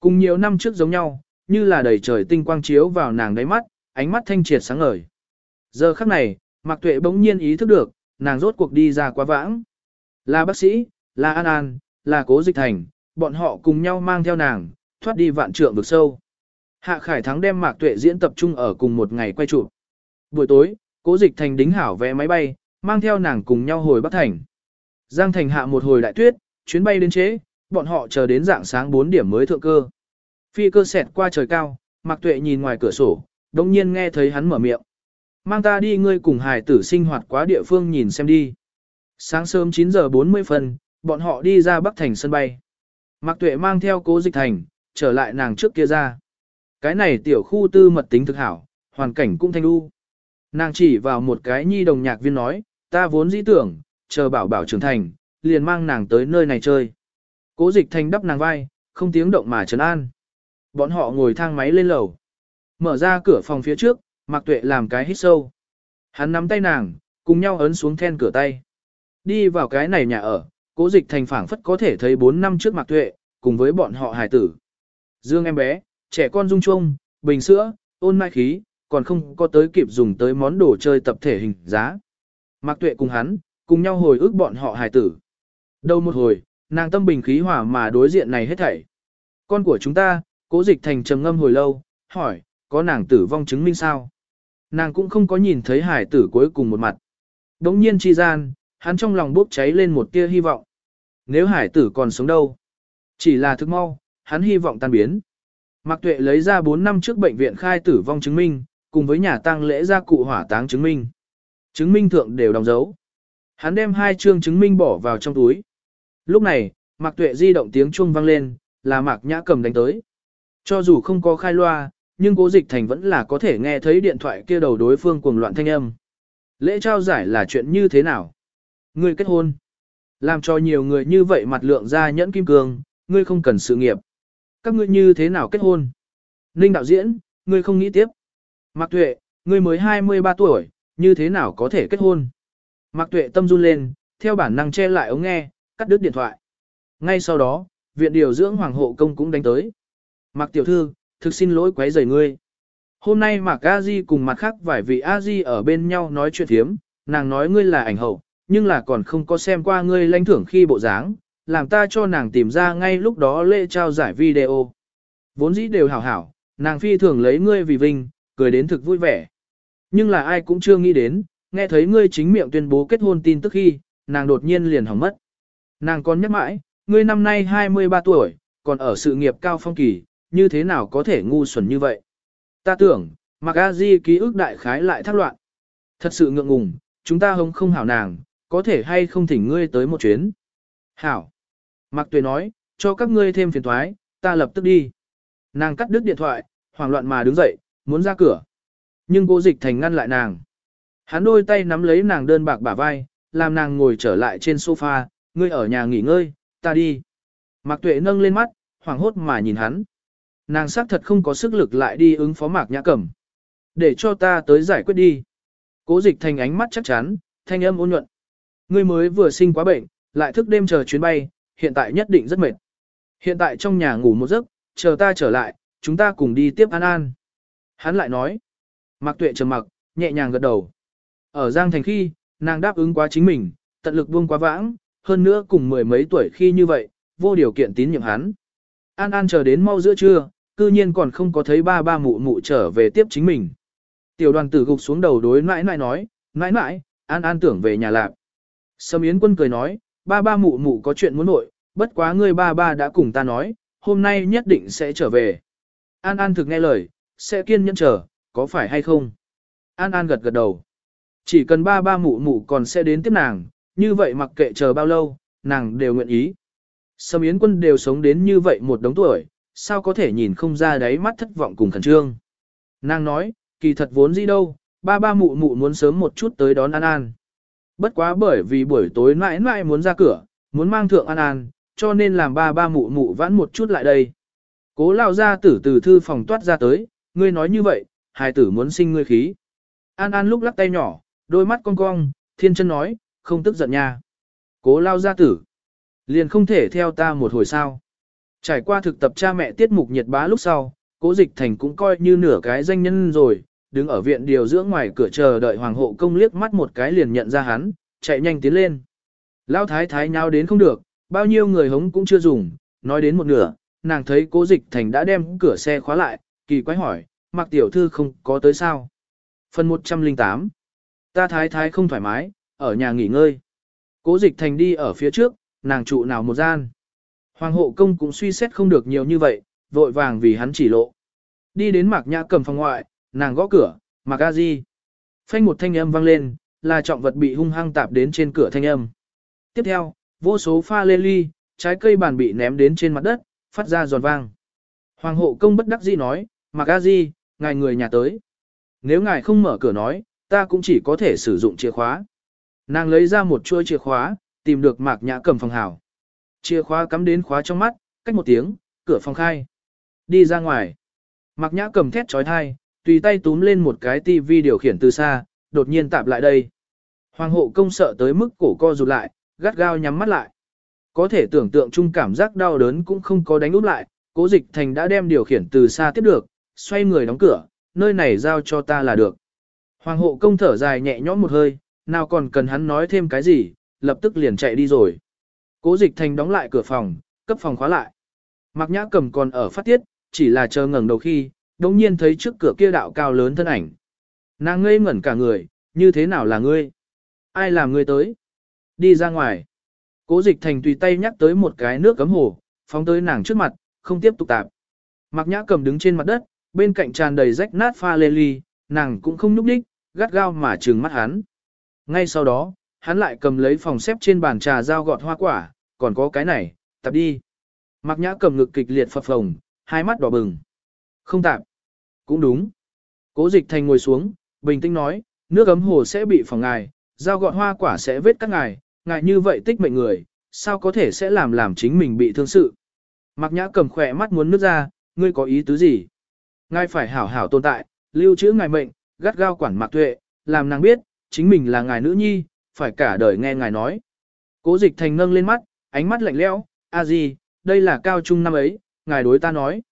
[SPEAKER 1] Cùng nhiều năm trước giống nhau, như là đầy trời tinh quang chiếu vào nàng đáy mắt, ánh mắt thanh triệt sáng ngời. Giờ khắc này, Mạc Tuệ bỗng nhiên ý thức được, nàng rốt cuộc đi ra quá vãng. Là bác sĩ, là An An, là Cố Dịch Thành, bọn họ cùng nhau mang theo nàng, thoát đi vạn trượng vực sâu. Hạ Khải Thắng đem Mạc Tuệ diễn tập trung ở cùng một ngày quay chụp. Buổi tối, Cố Dịch Thành đính hảo vé máy bay, mang theo nàng cùng nhau hồi Bắc Thành. Giang Thành hạ một hồi đại tuyết, chuyến bay đến chế, bọn họ chờ đến dạng sáng 4 điểm mới thượng cơ. Phi cơ xẹt qua trời cao, Mạc Tuệ nhìn ngoài cửa sổ, đột nhiên nghe thấy hắn mở miệng. Mang ta đi ngươi cùng hải tử sinh hoạt quá địa phương nhìn xem đi. Sáng sớm 9 giờ 40 phân, bọn họ đi ra Bắc Thành sân bay. Mạc Tuệ mang theo Cố Dịch Thành, trở lại nàng trước kia ra. Cái này tiểu khu tư mật tính thực hảo, hoàn cảnh cũng thanh u. Nàng chỉ vào một cái nhi đồng nhạc viên nói, ta vốn dĩ tưởng, chờ bảo bảo trưởng thành, liền mang nàng tới nơi này chơi. Cố dịch thành đắp nàng vai, không tiếng động mà trấn an. Bọn họ ngồi thang máy lên lầu. Mở ra cửa phòng phía trước, Mạc Tuệ làm cái hít sâu. Hắn nắm tay nàng, cùng nhau ấn xuống then cửa tay. Đi vào cái này nhà ở, cố dịch thành phảng phất có thể thấy 4 năm trước Mạc Tuệ, cùng với bọn họ hài tử. Dương em bé, trẻ con dung chung, bình sữa, ôn mai khí, còn không có tới kịp dùng tới món đồ chơi tập thể hình giá. Mạc Tuệ cùng hắn, cùng nhau hồi ức bọn họ hài tử. Đâu một hồi, nàng tâm bình khí hòa mà đối diện này hết thảy. Con của chúng ta, cố dịch thành trầm ngâm hồi lâu, hỏi, có nàng tử vong chứng minh sao? Nàng cũng không có nhìn thấy hải tử cuối cùng một mặt. Đống nhiên chi gian, hắn trong lòng bốc cháy lên một tia hy vọng. Nếu hải tử còn sống đâu? Chỉ là thức mau, hắn hy vọng tan biến. Mạc Tuệ lấy ra 4 năm trước bệnh viện khai tử vong chứng minh, cùng với nhà tang lễ gia cụ hỏa táng chứng minh. Chứng minh thượng đều đóng dấu. Hắn đem hai chương chứng minh bỏ vào trong túi. Lúc này, Mạc Tuệ di động tiếng chuông vang lên, là Mạc Nhã cầm đánh tới. Cho dù không có khai loa, nhưng Cố Dịch Thành vẫn là có thể nghe thấy điện thoại kia đầu đối phương cuồng loạn thanh âm. Lễ trao giải là chuyện như thế nào? Ngươi kết hôn. Làm cho nhiều người như vậy mặt lượng ra nhẫn kim cương, ngươi không cần sự nghiệp. Các ngươi như thế nào kết hôn? Ninh đạo diễn, ngươi không nghĩ tiếp. Mạc Tuệ, ngươi mới 23 tuổi, như thế nào có thể kết hôn? Mạc Tuệ tâm run lên, theo bản năng che lại ống nghe, cắt đứt điện thoại. Ngay sau đó, viện điều dưỡng hoàng hộ công cũng đánh tới. Mạc tiểu thư, thực xin lỗi quấy rầy ngươi. Hôm nay Mạc A Di cùng mặt khác vài vị A Di ở bên nhau nói chuyện thiếm, nàng nói ngươi là ảnh hậu, nhưng là còn không có xem qua ngươi lãnh thưởng khi bộ dáng, làm ta cho nàng tìm ra ngay lúc đó lễ trao giải video. Vốn dĩ đều hảo hảo, nàng phi thường lấy ngươi vì vinh, cười đến thực vui vẻ. Nhưng là ai cũng chưa nghĩ đến, nghe thấy ngươi chính miệng tuyên bố kết hôn tin tức khi, nàng đột nhiên liền hỏng mất. Nàng còn nhắc mãi, ngươi năm nay 23 tuổi, còn ở sự nghiệp cao phong kỳ, như thế nào có thể ngu xuẩn như vậy? Ta tưởng, Mạc A Di ký ức đại khái lại thác loạn. Thật sự ngượng ngùng, chúng ta không không hảo nàng, có thể hay không thỉnh ngươi tới một chuyến. Hảo. Mạc Tuệ nói, cho các ngươi thêm phiền thoái, ta lập tức đi. Nàng cắt đứt điện thoại, hoảng loạn mà đứng dậy, muốn ra cửa. Nhưng cô dịch thành ngăn lại nàng. Hắn đôi tay nắm lấy nàng đơn bạc bả vai, làm nàng ngồi trở lại trên sofa, ngươi ở nhà nghỉ ngơi, ta đi. Mạc Tuệ nâng lên mắt, hoảng hốt mà nhìn hắn. Nàng xác thật không có sức lực lại đi ứng phó Mạc Nhã Cẩm. Để cho ta tới giải quyết đi. Cố dịch thành ánh mắt chắc chắn, thanh âm ôn nhuận. Ngươi mới vừa sinh quá bệnh, lại thức đêm chờ chuyến bay, hiện tại nhất định rất mệt. Hiện tại trong nhà ngủ một giấc, chờ ta trở lại, chúng ta cùng đi tiếp An An. Hắn lại nói. Mạc Tuệ trầm mặc, nhẹ nhàng gật đầu. Ở Giang Thành khi, nàng đáp ứng quá chính mình, tận lực buông quá vãng, hơn nữa cùng mười mấy tuổi khi như vậy, vô điều kiện tín nhiệm hắn. An An chờ đến mau giữa trưa, cư nhiên còn không có thấy ba ba mụ mụ trở về tiếp chính mình. Tiểu đoàn tử gục xuống đầu đối nãi nãi nói, nãi nãi, An An tưởng về nhà lạc. Sâm Yến quân cười nói, ba ba mụ mụ có chuyện muốn nội, bất quá ngươi ba ba đã cùng ta nói, hôm nay nhất định sẽ trở về. An An thực nghe lời, sẽ kiên nhẫn chờ, có phải hay không? An An gật gật đầu. Chỉ cần ba ba mụ mụ còn sẽ đến tiếp nàng, như vậy mặc kệ chờ bao lâu, nàng đều nguyện ý. Sâm Yến quân đều sống đến như vậy một đống tuổi, sao có thể nhìn không ra đáy mắt thất vọng cùng khẩn trương. Nàng nói, kỳ thật vốn gì đâu, ba ba mụ mụ muốn sớm một chút tới đón An An. Bất quá bởi vì buổi tối mãi mãi muốn ra cửa, muốn mang thượng An An, cho nên làm ba ba mụ mụ vãn một chút lại đây. Cố lao ra tử từ thư phòng toát ra tới, ngươi nói như vậy, hài tử muốn sinh ngươi khí. An An lúc lắc tay nhỏ, đôi mắt cong cong, thiên chân nói, không tức giận nha. Cố lao ra tử. Liền không thể theo ta một hồi sao. Trải qua thực tập cha mẹ tiết mục nhiệt bá lúc sau, cố dịch thành cũng coi như nửa cái danh nhân rồi, đứng ở viện điều dưỡng ngoài cửa chờ đợi hoàng hộ công liếc mắt một cái liền nhận ra hắn, chạy nhanh tiến lên. Lao thái thái nháo đến không được, bao nhiêu người hống cũng chưa dùng, nói đến một nửa, nàng thấy cố dịch thành đã đem cửa xe khóa lại, kỳ quái hỏi, mặc tiểu thư không có tới sao. Phần 108 Ta thái thái không thoải mái, ở nhà nghỉ ngơi. Cố dịch thành đi ở phía trước, nàng trụ nào một gian. Hoàng hộ công cũng suy xét không được nhiều như vậy, vội vàng vì hắn chỉ lộ. Đi đến mạc nhã cầm phòng ngoại, nàng gõ cửa, mạc a di. Phanh một thanh âm vang lên, là trọng vật bị hung hăng tạp đến trên cửa thanh âm. Tiếp theo, vô số pha lê ly, trái cây bàn bị ném đến trên mặt đất, phát ra giòn vang. Hoàng hộ công bất đắc dĩ nói, mạc a di, ngài người nhà tới. Nếu ngài không mở cửa nói, ta cũng chỉ có thể sử dụng chìa khóa. Nàng lấy ra một chuôi chìa khóa, tìm được mạc nhã cầm phòng hảo. Chìa khóa cắm đến khóa trong mắt, cách một tiếng, cửa phòng khai. Đi ra ngoài. Mạc nhã cầm thét trói thai, tùy tay túm lên một cái tivi điều khiển từ xa, đột nhiên tạp lại đây. Hoàng hộ công sợ tới mức cổ co rụt lại, gắt gao nhắm mắt lại. Có thể tưởng tượng chung cảm giác đau đớn cũng không có đánh úp lại, cố dịch thành đã đem điều khiển từ xa tiếp được, xoay người đóng cửa, nơi này giao cho ta là được. Hoàng hộ công thở dài nhẹ nhõm một hơi, nào còn cần hắn nói thêm cái gì, lập tức liền chạy đi rồi. Cố dịch thành đóng lại cửa phòng, cấp phòng khóa lại. Mạc nhã cầm còn ở phát tiết, chỉ là chờ ngẩng đầu khi, đồng nhiên thấy trước cửa kia đạo cao lớn thân ảnh. Nàng ngây ngẩn cả người, như thế nào là ngươi? Ai làm ngươi tới? Đi ra ngoài. Cố dịch thành tùy tay nhắc tới một cái nước cấm hồ, phóng tới nàng trước mặt, không tiếp tục tạp. Mạc nhã cầm đứng trên mặt đất, bên cạnh tràn đầy rách nát pha lê ly, nàng cũng không nhúc đích, gắt gao mà trừng mắt hắn. Ngay sau đó, hắn lại cầm lấy phòng xếp trên bàn trà dao gọt hoa quả, còn có cái này, tập đi. Mạc nhã cầm ngực kịch liệt phập phồng, hai mắt đỏ bừng. Không tạp. Cũng đúng. Cố dịch thành ngồi xuống, bình tĩnh nói, nước ấm hồ sẽ bị phòng ngài, dao gọt hoa quả sẽ vết các ngài, ngài như vậy tích mệnh người, sao có thể sẽ làm làm chính mình bị thương sự. Mạc nhã cầm khỏe mắt muốn nước ra, ngươi có ý tứ gì? Ngài phải hảo hảo tồn tại, lưu trữ ngài mệnh, gắt gao quản mạc tuệ, làm nàng biết, chính mình là ngài nữ nhi, phải cả đời nghe ngài nói. Cố dịch thành nâng lên mắt, ánh mắt lạnh lẽo, a gì, đây là cao trung năm ấy, ngài đối ta nói.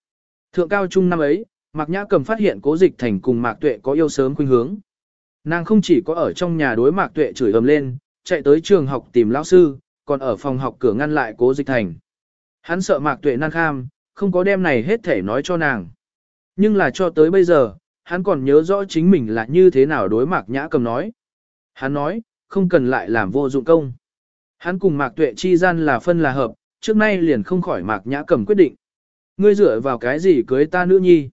[SPEAKER 1] Thượng cao trung năm ấy, Mạc Nhã cầm phát hiện cố dịch thành cùng Mạc Tuệ có yêu sớm khuynh hướng. Nàng không chỉ có ở trong nhà đối Mạc Tuệ chửi ầm lên, chạy tới trường học tìm lão sư, còn ở phòng học cửa ngăn lại cố dịch thành. Hắn sợ Mạc Tuệ nan kham, không có đem này hết thể nói cho nàng. Nhưng là cho tới bây giờ, hắn còn nhớ rõ chính mình là như thế nào đối Mạc Nhã cầm nói. Hắn nói, không cần lại làm vô dụng công. Hắn cùng Mạc Tuệ chi gian là phân là hợp, trước nay liền không khỏi Mạc Nhã cầm quyết định. Ngươi dựa vào cái gì cưới ta nữ nhi?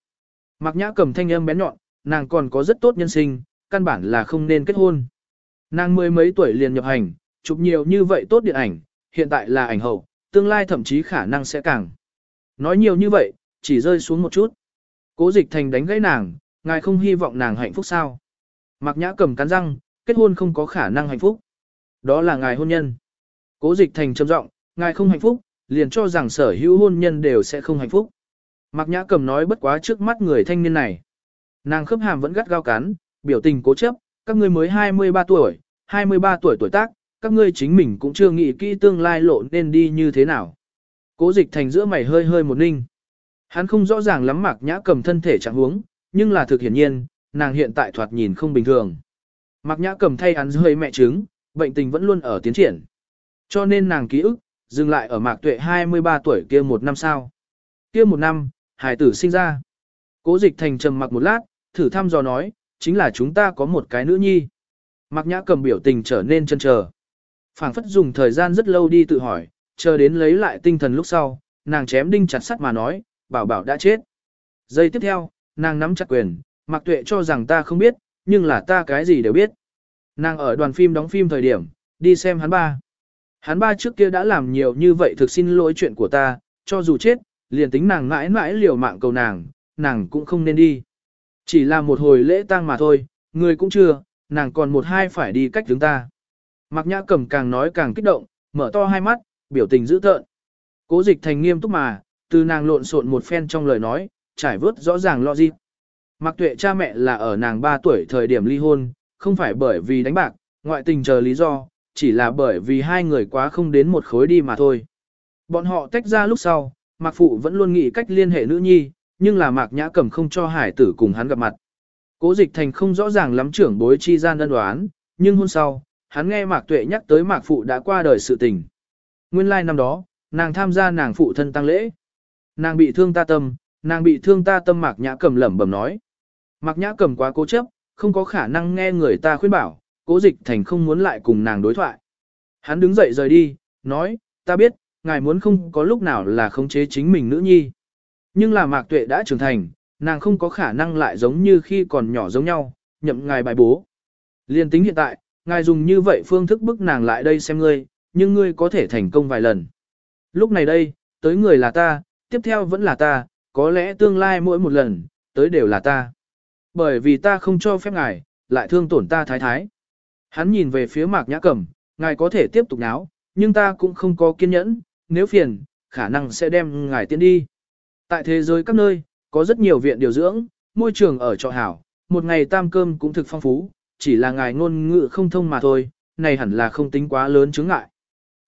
[SPEAKER 1] Mạc Nhã cầm thanh âm bén nhọn, nàng còn có rất tốt nhân sinh, căn bản là không nên kết hôn. Nàng mười mấy tuổi liền nhập hành, chụp nhiều như vậy tốt điện ảnh, hiện tại là ảnh hậu, tương lai thậm chí khả năng sẽ càng. Nói nhiều như vậy, chỉ rơi xuống một chút. Cố dịch thành đánh gãy nàng, ngài không hy vọng nàng hạnh phúc sao. Mạc Nhã cầm cắn răng, kết hôn không có khả năng hạnh phúc. Đó là ngài hôn nhân. Cố dịch thành trầm giọng, ngài không hạnh phúc, liền cho rằng sở hữu hôn nhân đều sẽ không hạnh phúc. Mạc Nhã cầm nói bất quá trước mắt người thanh niên này. Nàng khớp hàm vẫn gắt gao cắn, biểu tình cố chấp, các ngươi mới 23 tuổi, 23 tuổi tuổi tác, các ngươi chính mình cũng chưa nghĩ kỹ tương lai lộ nên đi như thế nào. Cố dịch thành giữa mày hơi hơi một ninh. Hắn không rõ ràng lắm Mạc Nhã cầm thân thể trạng huống, nhưng là thực hiển nhiên, nàng hiện tại thoạt nhìn không bình thường. Mạc Nhã cầm thay hắn hơi mẹ trứng, bệnh tình vẫn luôn ở tiến triển. Cho nên nàng ký ức, dừng lại ở Mạc Tuệ 23 tuổi kia một năm sau. Kia một năm, hải tử sinh ra. Cố dịch thành trầm mặc một lát, thử thăm dò nói, chính là chúng ta có một cái nữ nhi. Mạc Nhã cầm biểu tình trở nên chân chờ. phảng phất dùng thời gian rất lâu đi tự hỏi, chờ đến lấy lại tinh thần lúc sau, nàng chém đinh chặt sắt mà nói, bảo bảo đã chết. Giây tiếp theo, nàng nắm chặt quyền, Mạc Tuệ cho rằng ta không biết, nhưng là ta cái gì đều biết. Nàng ở đoàn phim đóng phim thời điểm, đi xem hắn ba. Hắn ba trước kia đã làm nhiều như vậy thực xin lỗi chuyện của ta, cho dù chết, liền tính nàng mãi mãi liều mạng cầu nàng, nàng cũng không nên đi. Chỉ là một hồi lễ tang mà thôi, người cũng chưa, nàng còn một hai phải đi cách chúng ta. Mạc Nhã Cẩm càng nói càng kích động, mở to hai mắt, biểu tình dữ tợn. Cố dịch thành nghiêm túc mà, từ nàng lộn xộn một phen trong lời nói, trải vớt rõ ràng lo gì. Mạc Tuệ cha mẹ là ở nàng 3 tuổi thời điểm ly hôn, không phải bởi vì đánh bạc, ngoại tình chờ lý do, chỉ là bởi vì hai người quá không đến một khối đi mà thôi. Bọn họ tách ra lúc sau, Mạc Phụ vẫn luôn nghĩ cách liên hệ nữ nhi, nhưng là Mạc Nhã Cẩm không cho hải tử cùng hắn gặp mặt. Cố dịch thành không rõ ràng lắm trưởng bối chi gian đơn đoán, nhưng hôm sau, hắn nghe Mạc Tuệ nhắc tới Mạc Phụ đã qua đời sự tình. Nguyên lai like năm đó, nàng tham gia nàng phụ thân tăng lễ. Nàng bị thương ta tâm, nàng bị thương ta tâm Mạc Nhã Cẩm lẩm bẩm nói. Mạc Nhã Cẩm quá cố chấp, không có khả năng nghe người ta khuyên bảo, cố dịch thành không muốn lại cùng nàng đối thoại. Hắn đứng dậy rời đi, nói, ta biết, ngài muốn không có lúc nào là khống chế chính mình nữ nhi. Nhưng là mạc tuệ đã trưởng thành, nàng không có khả năng lại giống như khi còn nhỏ giống nhau, nhậm ngài bài bố. Liên tính hiện tại, ngài dùng như vậy phương thức bức nàng lại đây xem ngươi, nhưng ngươi có thể thành công vài lần. Lúc này đây, tới người là ta, tiếp theo vẫn là ta, có lẽ tương lai mỗi một lần, tới đều là ta. Bởi vì ta không cho phép ngài, lại thương tổn ta thái thái. Hắn nhìn về phía mạc nhã cẩm, ngài có thể tiếp tục náo, nhưng ta cũng không có kiên nhẫn, nếu phiền, khả năng sẽ đem ngài tiến đi. Tại thế giới các nơi, có rất nhiều viện điều dưỡng, môi trường ở trọ hảo, một ngày tam cơm cũng thực phong phú, chỉ là ngài ngôn ngữ không thông mà thôi, này hẳn là không tính quá lớn chứng ngại.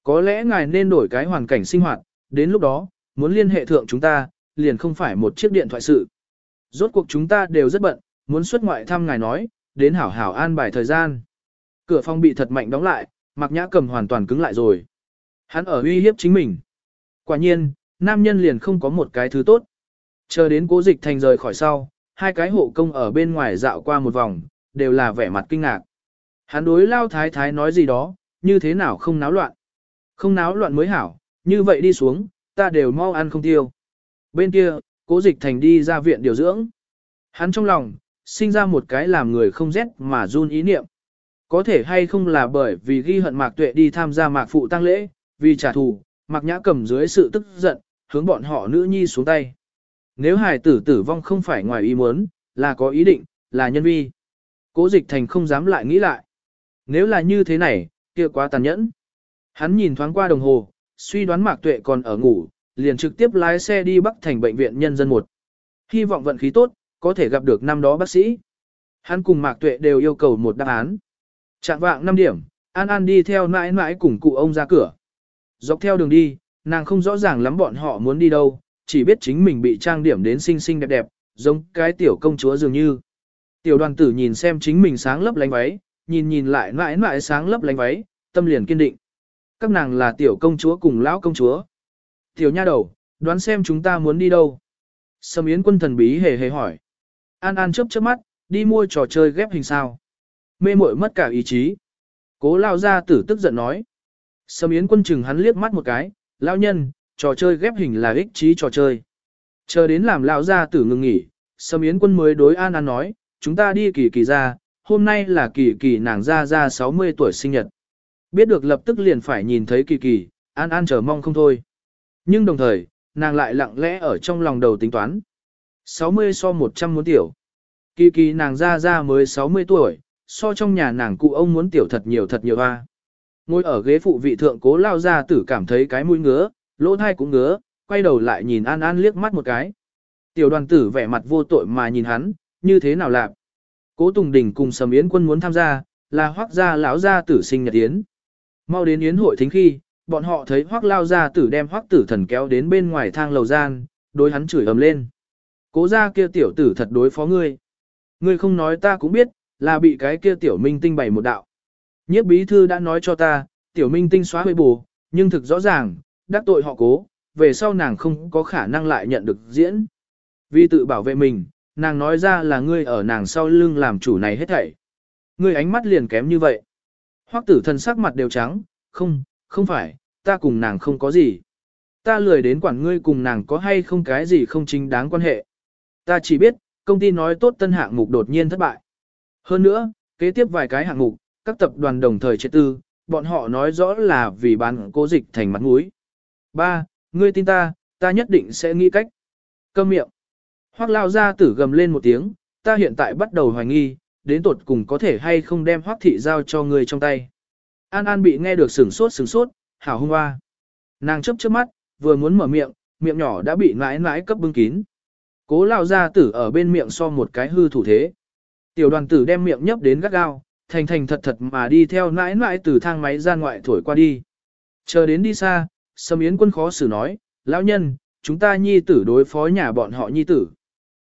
[SPEAKER 1] Có lẽ ngài nên đổi cái hoàn cảnh sinh hoạt, đến lúc đó, muốn liên hệ thượng chúng ta, liền không phải một chiếc điện thoại sự. Rốt cuộc chúng ta đều rất bận, muốn xuất ngoại thăm ngài nói, đến hảo hảo an bài thời gian. Cửa phòng bị thật mạnh đóng lại, Mạc Nhã cầm hoàn toàn cứng lại rồi. Hắn ở uy hiếp chính mình. Quả nhiên, nam nhân liền không có một cái thứ tốt. Chờ đến cố dịch thành rời khỏi sau, hai cái hộ công ở bên ngoài dạo qua một vòng, đều là vẻ mặt kinh ngạc. Hắn đối lao thái thái nói gì đó, như thế nào không náo loạn. Không náo loạn mới hảo, như vậy đi xuống, ta đều mau ăn không tiêu. Bên kia, cố dịch thành đi ra viện điều dưỡng. Hắn trong lòng, sinh ra một cái làm người không rét mà run ý niệm. Có thể hay không là bởi vì ghi hận mạc tuệ đi tham gia mạc phụ tăng lễ, vì trả thù, mạc nhã cầm dưới sự tức giận, hướng bọn họ nữ nhi xuống tay. Nếu hài tử tử vong không phải ngoài ý muốn, là có ý định, là nhân vi. Cố dịch thành không dám lại nghĩ lại. Nếu là như thế này, kia quá tàn nhẫn. Hắn nhìn thoáng qua đồng hồ, suy đoán mạc tuệ còn ở ngủ, liền trực tiếp lái xe đi bắc thành bệnh viện nhân dân một. Hy vọng vận khí tốt, có thể gặp được năm đó bác sĩ. Hắn cùng mạc tuệ đều yêu cầu một đáp án. Trạng vạng 5 điểm, An An đi theo mãi mãi cùng cụ ông ra cửa. Dọc theo đường đi, nàng không rõ ràng lắm bọn họ muốn đi đâu, chỉ biết chính mình bị trang điểm đến xinh xinh đẹp đẹp, giống cái tiểu công chúa dường như. Tiểu đoàn tử nhìn xem chính mình sáng lấp lánh váy, nhìn nhìn lại mãi mãi sáng lấp lánh váy, tâm liền kiên định. Các nàng là tiểu công chúa cùng lão công chúa. Tiểu nha đầu, đoán xem chúng ta muốn đi đâu. Sầm Yến quân thần bí hề hề hỏi. An An chớp chớp mắt, đi mua trò chơi ghép hình sao. Mê muội mất cả ý chí. Cố lao ra tử tức giận nói. Sâm Yến quân chừng hắn liếc mắt một cái, lao nhân, trò chơi ghép hình là ích trí trò chơi. Chờ đến làm lao ra tử ngừng nghỉ, Sâm Yến quân mới đối An An nói, chúng ta đi kỳ kỳ ra, hôm nay là kỳ kỳ nàng ra ra 60 tuổi sinh nhật. Biết được lập tức liền phải nhìn thấy kỳ kỳ, An An chờ mong không thôi. Nhưng đồng thời, nàng lại lặng lẽ ở trong lòng đầu tính toán. 60 so 100 muốn tiểu. Kỳ kỳ nàng ra ra mới 60 tuổi, so trong nhà nàng cụ ông muốn tiểu thật nhiều thật nhiều a. Ngồi ở ghế phụ vị thượng cố lao ra tử cảm thấy cái mũi ngứa, lỗ thai cũng ngứa, quay đầu lại nhìn An An liếc mắt một cái. Tiểu đoàn tử vẻ mặt vô tội mà nhìn hắn, như thế nào lạp. Cố Tùng Đình cùng Sầm Yến quân muốn tham gia, là hoác gia lão gia tử sinh nhật yến. Mau đến yến hội thính khi, bọn họ thấy hoác lao gia tử đem hoác tử thần kéo đến bên ngoài thang lầu gian, đối hắn chửi ầm lên. Cố gia kia tiểu tử thật đối phó ngươi. Ngươi không nói ta cũng biết, là bị cái kia tiểu minh tinh bày một đạo. Nhiếp bí thư đã nói cho ta, tiểu minh tinh xóa hơi bù, nhưng thực rõ ràng, đắc tội họ cố, về sau nàng không có khả năng lại nhận được diễn. Vì tự bảo vệ mình, nàng nói ra là ngươi ở nàng sau lưng làm chủ này hết thảy. Ngươi ánh mắt liền kém như vậy. Hoắc tử thần sắc mặt đều trắng, không, không phải, ta cùng nàng không có gì. Ta lười đến quản ngươi cùng nàng có hay không cái gì không chính đáng quan hệ. Ta chỉ biết, công ty nói tốt tân hạng mục đột nhiên thất bại. Hơn nữa, kế tiếp vài cái hạng mục, các tập đoàn đồng thời chế tư, bọn họ nói rõ là vì bán cố dịch thành mặt mũi. Ba, ngươi tin ta, ta nhất định sẽ nghĩ cách. Câm miệng. Hoác lao ra tử gầm lên một tiếng, ta hiện tại bắt đầu hoài nghi, đến tột cùng có thể hay không đem hoác thị giao cho ngươi trong tay. An An bị nghe được sửng sốt sửng sốt, hảo hung hoa. Nàng chấp trước mắt, vừa muốn mở miệng, miệng nhỏ đã bị mãi mãi cấp bưng kín. Cố lao ra tử ở bên miệng so một cái hư thủ thế. Tiểu đoàn tử đem miệng nhấp đến gắt gao, thành thành thật thật mà đi theo nãi nãi từ thang máy ra ngoại thổi qua đi. Chờ đến đi xa, Sâm Yến quân khó xử nói, lão nhân, chúng ta nhi tử đối phó nhà bọn họ nhi tử.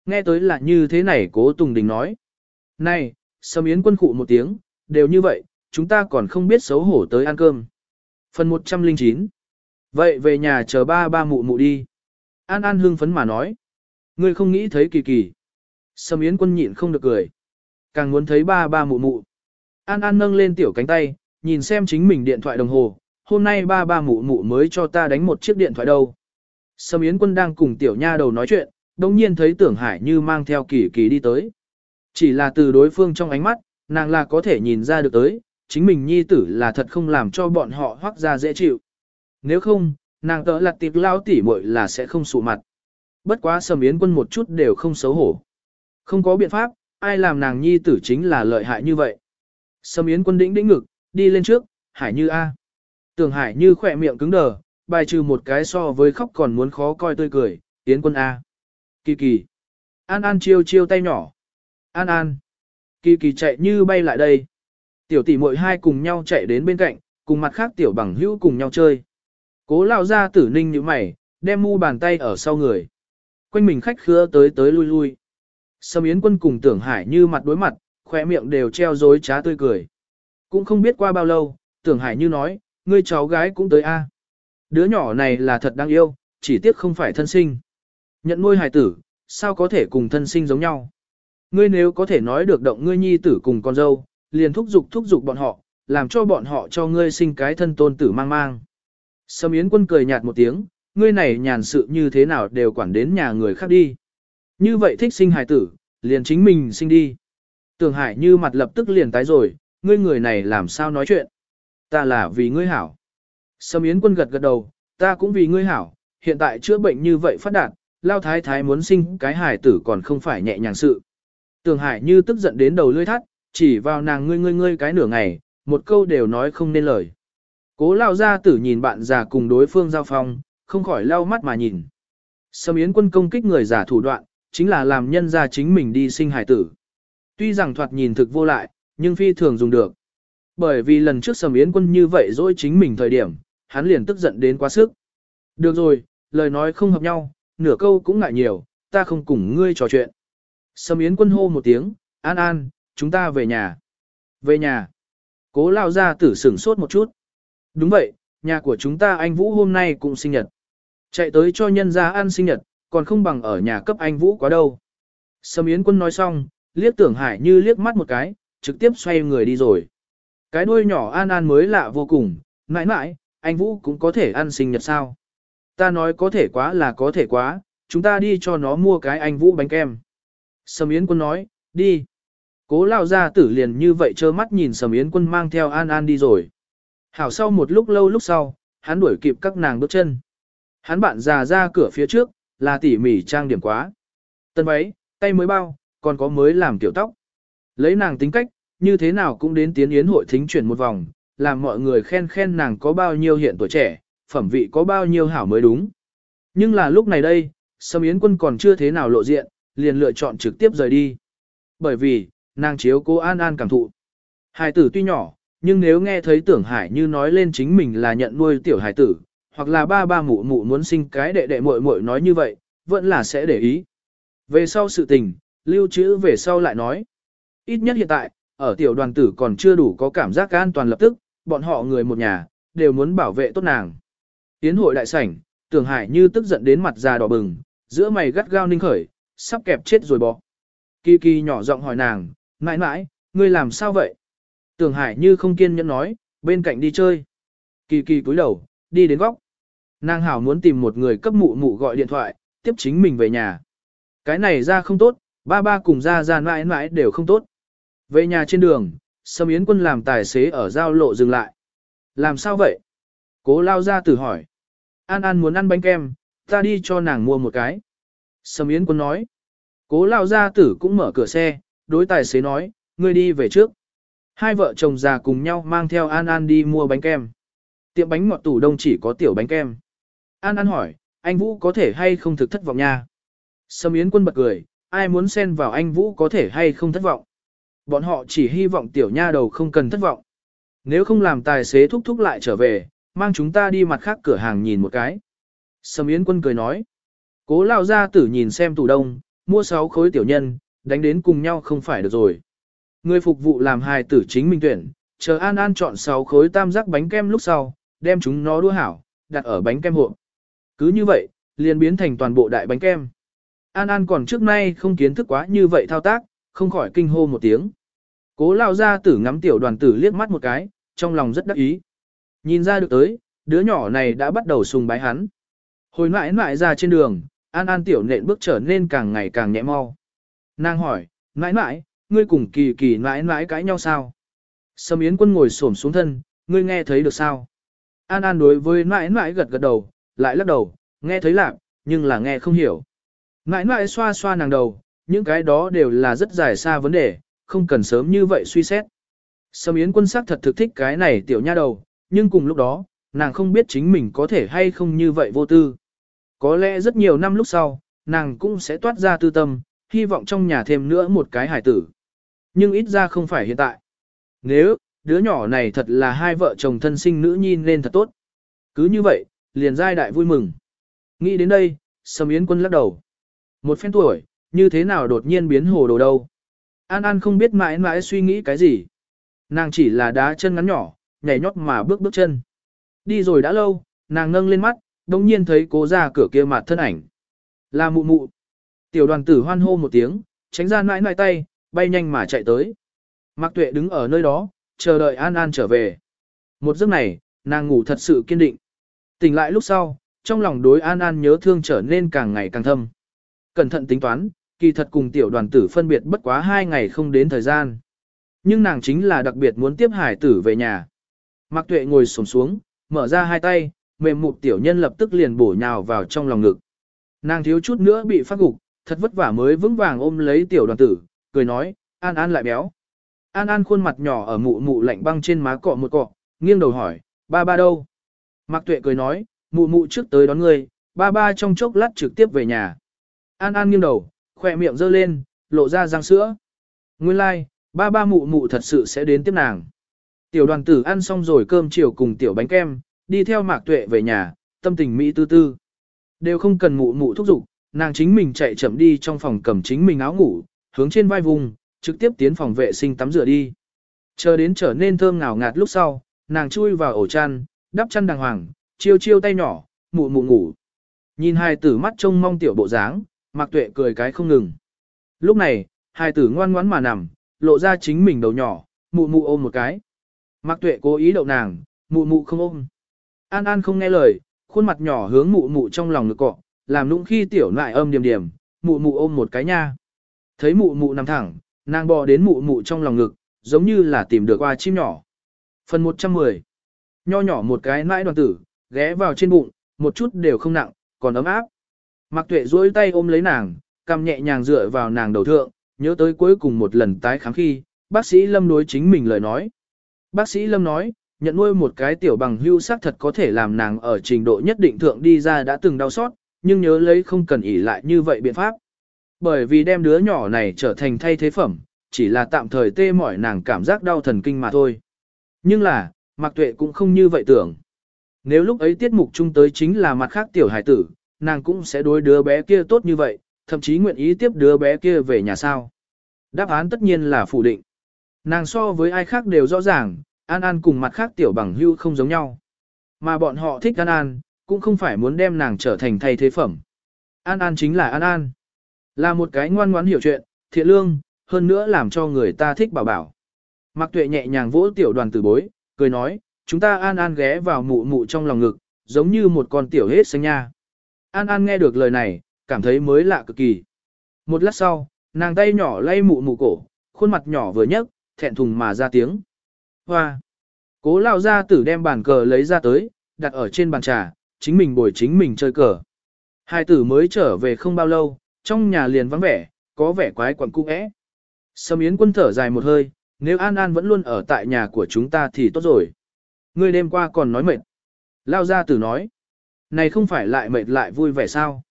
[SPEAKER 1] Nghe tới là như thế này cố Tùng Đình nói. Này, Sâm Yến quân cụ một tiếng, đều như vậy, chúng ta còn không biết xấu hổ tới ăn cơm. Phần 109 Vậy về nhà chờ ba ba mụ mụ đi. An An hương phấn mà nói. Ngươi không nghĩ thấy kỳ kỳ. Sầm Yến quân nhịn không được cười. Càng muốn thấy ba ba mụ mụ. An An nâng lên tiểu cánh tay, nhìn xem chính mình điện thoại đồng hồ. Hôm nay ba ba mụ mụ mới cho ta đánh một chiếc điện thoại đâu. Sầm Yến quân đang cùng tiểu nha đầu nói chuyện, đồng nhiên thấy tưởng hải như mang theo kỳ kỳ đi tới. Chỉ là từ đối phương trong ánh mắt, nàng là có thể nhìn ra được tới, chính mình nhi tử là thật không làm cho bọn họ hoác ra dễ chịu. Nếu không, nàng tỡ lặt tiệc lao tỉ muội là sẽ không sụ mặt. Bất quá sầm yến quân một chút đều không xấu hổ. Không có biện pháp, ai làm nàng nhi tử chính là lợi hại như vậy. Sầm yến quân đĩnh đĩnh ngực, đi lên trước, hải như A. Tưởng hải như khỏe miệng cứng đờ, bài trừ một cái so với khóc còn muốn khó coi tươi cười, yến quân A. Kỳ kỳ. An An chiêu chiêu tay nhỏ. An An. Kỳ kỳ chạy như bay lại đây. Tiểu tỷ muội hai cùng nhau chạy đến bên cạnh, cùng mặt khác tiểu bằng hữu cùng nhau chơi. Cố lao ra tử ninh như mày, đem mu bàn tay ở sau người. Quanh mình khách khứa tới tới lui lui. Sâm Yến quân cùng tưởng hải như mặt đối mặt, khỏe miệng đều treo dối trá tươi cười. Cũng không biết qua bao lâu, tưởng hải như nói, ngươi cháu gái cũng tới a. Đứa nhỏ này là thật đáng yêu, chỉ tiếc không phải thân sinh. Nhận nuôi Hải tử, sao có thể cùng thân sinh giống nhau. Ngươi nếu có thể nói được động ngươi nhi tử cùng con dâu, liền thúc giục thúc giục bọn họ, làm cho bọn họ cho ngươi sinh cái thân tôn tử mang mang. Sâm Yến quân cười nhạt một tiếng, ngươi này nhàn sự như thế nào đều quản đến nhà người khác đi. Như vậy thích sinh hài tử, liền chính mình sinh đi. Tường Hải như mặt lập tức liền tái rồi, ngươi người này làm sao nói chuyện. Ta là vì ngươi hảo. Sâm Yến quân gật gật đầu, ta cũng vì ngươi hảo, hiện tại chữa bệnh như vậy phát đạt, lao thái thái muốn sinh cái hài tử còn không phải nhẹ nhàng sự. Tường Hải như tức giận đến đầu lưỡi thắt, chỉ vào nàng ngươi ngươi ngươi cái nửa ngày, một câu đều nói không nên lời. Cố lao ra tử nhìn bạn già cùng đối phương giao phong, không khỏi lau mắt mà nhìn. Sâm Yến quân công kích người giả thủ đoạn, chính là làm nhân ra chính mình đi sinh hải tử. Tuy rằng thoạt nhìn thực vô lại, nhưng phi thường dùng được. Bởi vì lần trước Sâm Yến quân như vậy dỗi chính mình thời điểm, hắn liền tức giận đến quá sức. Được rồi, lời nói không hợp nhau, nửa câu cũng ngại nhiều, ta không cùng ngươi trò chuyện. Sâm Yến quân hô một tiếng, an an, chúng ta về nhà. Về nhà. Cố lao ra tử sửng sốt một chút. Đúng vậy, nhà của chúng ta anh Vũ hôm nay cũng sinh nhật. Chạy tới cho nhân gia ăn sinh nhật, còn không bằng ở nhà cấp anh Vũ quá đâu. Sâm Yến quân nói xong, liếc tưởng hải như liếc mắt một cái, trực tiếp xoay người đi rồi. Cái đuôi nhỏ an an mới lạ vô cùng, mãi mãi, anh Vũ cũng có thể ăn sinh nhật sao. Ta nói có thể quá là có thể quá, chúng ta đi cho nó mua cái anh Vũ bánh kem. Sâm Yến quân nói, đi. Cố lao ra tử liền như vậy trơ mắt nhìn Sầm Yến quân mang theo An An đi rồi. Hảo sau một lúc lâu lúc sau, hắn đuổi kịp các nàng bước chân. Hắn bạn già ra cửa phía trước, là tỉ mỉ trang điểm quá. Tân váy, tay mới bao, còn có mới làm kiểu tóc. Lấy nàng tính cách, như thế nào cũng đến tiến yến hội thính chuyển một vòng, làm mọi người khen khen nàng có bao nhiêu hiện tuổi trẻ, phẩm vị có bao nhiêu hảo mới đúng. Nhưng là lúc này đây, Sâm Yến quân còn chưa thế nào lộ diện, liền lựa chọn trực tiếp rời đi. Bởi vì, nàng chiếu cố an an cảm thụ. Hải tử tuy nhỏ, nhưng nếu nghe thấy tưởng hải như nói lên chính mình là nhận nuôi tiểu hải tử, hoặc là ba ba mụ mụ muốn sinh cái đệ đệ muội muội nói như vậy, vẫn là sẽ để ý. Về sau sự tình, lưu trữ về sau lại nói. Ít nhất hiện tại, ở tiểu đoàn tử còn chưa đủ có cảm giác an toàn lập tức, bọn họ người một nhà, đều muốn bảo vệ tốt nàng. Tiến hội đại sảnh, tưởng hải như tức giận đến mặt già đỏ bừng, giữa mày gắt gao ninh khởi, sắp kẹp chết rồi bỏ. Kỳ kỳ nhỏ giọng hỏi nàng, mãi mãi, ngươi làm sao vậy? Tưởng Hải như không kiên nhẫn nói, bên cạnh đi chơi. Kỳ kỳ cúi đầu, đi đến góc. Nàng hảo muốn tìm một người cấp mụ mụ gọi điện thoại, tiếp chính mình về nhà. Cái này ra không tốt, ba ba cùng ra ra mãi mãi đều không tốt. Về nhà trên đường, Sâm Yến quân làm tài xế ở giao lộ dừng lại. Làm sao vậy? Cố lao ra tử hỏi. An An muốn ăn bánh kem, ta đi cho nàng mua một cái. Sâm Yến quân nói. Cố lao gia tử cũng mở cửa xe, đối tài xế nói, ngươi đi về trước. Hai vợ chồng già cùng nhau mang theo An An đi mua bánh kem. Tiệm bánh ngọt tủ đông chỉ có tiểu bánh kem. An An hỏi, anh Vũ có thể hay không thực thất vọng nha? Sâm Yến quân bật cười, ai muốn xen vào anh Vũ có thể hay không thất vọng? Bọn họ chỉ hy vọng tiểu nha đầu không cần thất vọng. Nếu không làm tài xế thúc thúc lại trở về, mang chúng ta đi mặt khác cửa hàng nhìn một cái. Sâm Yến quân cười nói. Cố lao gia tử nhìn xem tủ đông, mua 6 khối tiểu nhân, đánh đến cùng nhau không phải được rồi. Người phục vụ làm hài tử chính minh tuyển, chờ An An chọn 6 khối tam giác bánh kem lúc sau, đem chúng nó đua hảo, đặt ở bánh kem hộp Cứ như vậy, liền biến thành toàn bộ đại bánh kem. An An còn trước nay không kiến thức quá như vậy thao tác, không khỏi kinh hô một tiếng. Cố lao ra tử ngắm tiểu đoàn tử liếc mắt một cái, trong lòng rất đắc ý. Nhìn ra được tới, đứa nhỏ này đã bắt đầu sùng bái hắn. Hồi mãi mãi ra trên đường, An An tiểu nện bước trở nên càng ngày càng nhẹ mau. Nàng hỏi, mãi mãi, ngươi cùng kỳ kỳ mãi mãi cãi nhau sao? Sâm Yến quân ngồi xổm xuống thân, ngươi nghe thấy được sao? An An đối với mãi mãi gật gật đầu, lại lắc đầu, nghe thấy lạc, nhưng là nghe không hiểu. Mãi mãi xoa xoa nàng đầu, những cái đó đều là rất dài xa vấn đề, không cần sớm như vậy suy xét. Sâm Yến quân sắc thật thực thích cái này tiểu nha đầu, nhưng cùng lúc đó, nàng không biết chính mình có thể hay không như vậy vô tư. Có lẽ rất nhiều năm lúc sau, nàng cũng sẽ toát ra tư tâm, hy vọng trong nhà thêm nữa một cái hải tử. Nhưng ít ra không phải hiện tại. Nếu, đứa nhỏ này thật là hai vợ chồng thân sinh nữ nhi nên thật tốt. Cứ như vậy, liền giai đại vui mừng. Nghĩ đến đây, Sầm Yến Quân lắc đầu. Một phen tuổi, như thế nào đột nhiên biến hồ đồ đâu. An An không biết mãi mãi suy nghĩ cái gì. Nàng chỉ là đá chân ngắn nhỏ, nhảy nhót mà bước bước chân. Đi rồi đã lâu, nàng nâng lên mắt, đồng nhiên thấy cố ra cửa kia mặt thân ảnh. Là mụ mụ. Tiểu đoàn tử hoan hô một tiếng, tránh ra nãi nãi tay, bay nhanh mà chạy tới. Mạc Tuệ đứng ở nơi đó, chờ đợi An An trở về. Một giấc này, nàng ngủ thật sự kiên định. Tỉnh lại lúc sau, trong lòng đối An An nhớ thương trở nên càng ngày càng thâm. Cẩn thận tính toán, kỳ thật cùng tiểu đoàn tử phân biệt bất quá hai ngày không đến thời gian. Nhưng nàng chính là đặc biệt muốn tiếp hải tử về nhà. Mạc Tuệ ngồi xổm xuống, mở ra hai tay, mềm mụt tiểu nhân lập tức liền bổ nhào vào trong lòng ngực. Nàng thiếu chút nữa bị phát gục, thật vất vả mới vững vàng ôm lấy tiểu đoàn tử, cười nói, An An lại béo. An An khuôn mặt nhỏ ở mụ mụ lạnh băng trên má cọ một cọ, nghiêng đầu hỏi, ba ba đâu? Mạc Tuệ cười nói, mụ mụ trước tới đón ngươi, ba ba trong chốc lát trực tiếp về nhà. An An nghiêng đầu, khỏe miệng giơ lên, lộ ra răng sữa. Nguyên lai, like, ba ba mụ mụ thật sự sẽ đến tiếp nàng. Tiểu đoàn tử ăn xong rồi cơm chiều cùng tiểu bánh kem, đi theo Mạc Tuệ về nhà, tâm tình mỹ tư tư. Đều không cần mụ mụ thúc giục, nàng chính mình chạy chậm đi trong phòng cầm chính mình áo ngủ, hướng trên vai vùng, trực tiếp tiến phòng vệ sinh tắm rửa đi. Chờ đến trở nên thơm ngào ngạt lúc sau, nàng chui vào ổ chăn, đắp chăn đàng hoàng, chiêu chiêu tay nhỏ, mụ mụ ngủ. Nhìn hai tử mắt trông mong tiểu bộ dáng, Mặc Tuệ cười cái không ngừng. Lúc này, hai tử ngoan ngoãn mà nằm, lộ ra chính mình đầu nhỏ, mụ mụ ôm một cái. Mặc Tuệ cố ý đậu nàng, mụ mụ không ôm. An An không nghe lời, khuôn mặt nhỏ hướng mụ mụ trong lòng ngực cọ, làm nũng khi tiểu lại âm điểm điểm, mụ mụ ôm một cái nha. Thấy mụ mụ nằm thẳng, nàng bò đến mụ mụ trong lòng ngực, giống như là tìm được qua chim nhỏ. Phần 110 Nho nhỏ một cái nãi đoàn tử, ghé vào trên bụng, một chút đều không nặng, còn ấm áp. Mạc Tuệ duỗi tay ôm lấy nàng, cầm nhẹ nhàng dựa vào nàng đầu thượng, nhớ tới cuối cùng một lần tái khám khi, bác sĩ Lâm đối chính mình lời nói. Bác sĩ Lâm nói, nhận nuôi một cái tiểu bằng hưu xác thật có thể làm nàng ở trình độ nhất định thượng đi ra đã từng đau xót, nhưng nhớ lấy không cần ỷ lại như vậy biện pháp. Bởi vì đem đứa nhỏ này trở thành thay thế phẩm, chỉ là tạm thời tê mỏi nàng cảm giác đau thần kinh mà thôi. Nhưng là, Mạc Tuệ cũng không như vậy tưởng. Nếu lúc ấy tiết mục chung tới chính là mặt khác tiểu hải tử, nàng cũng sẽ đối đứa bé kia tốt như vậy, thậm chí nguyện ý tiếp đứa bé kia về nhà sao. Đáp án tất nhiên là phủ định. Nàng so với ai khác đều rõ ràng, An An cùng mặt khác tiểu bằng hưu không giống nhau. Mà bọn họ thích An An, cũng không phải muốn đem nàng trở thành thay thế phẩm. An An chính là An An. Là một cái ngoan ngoãn hiểu chuyện, thiện lương, hơn nữa làm cho người ta thích bảo bảo. Mạc Tuệ nhẹ nhàng vỗ tiểu đoàn tử bối, cười nói, chúng ta An An ghé vào mụ mụ trong lòng ngực, giống như một con tiểu hết xanh nha. An An nghe được lời này, cảm thấy mới lạ cực kỳ. Một lát sau, nàng tay nhỏ lay mụ mụ cổ, khuôn mặt nhỏ vừa nhấc, thẹn thùng mà ra tiếng. Hoa! Cố lao ra tử đem bàn cờ lấy ra tới, đặt ở trên bàn trà, chính mình bồi chính mình chơi cờ. Hai tử mới trở về không bao lâu, trong nhà liền vắng vẻ, có vẻ quái quẩn cung ẽ. Sâm Yến quân thở dài một hơi, nếu An An vẫn luôn ở tại nhà của chúng ta thì tốt rồi. Ngươi đêm qua còn nói mệt. Lao ra tử nói. Này không phải lại mệt lại vui vẻ sao?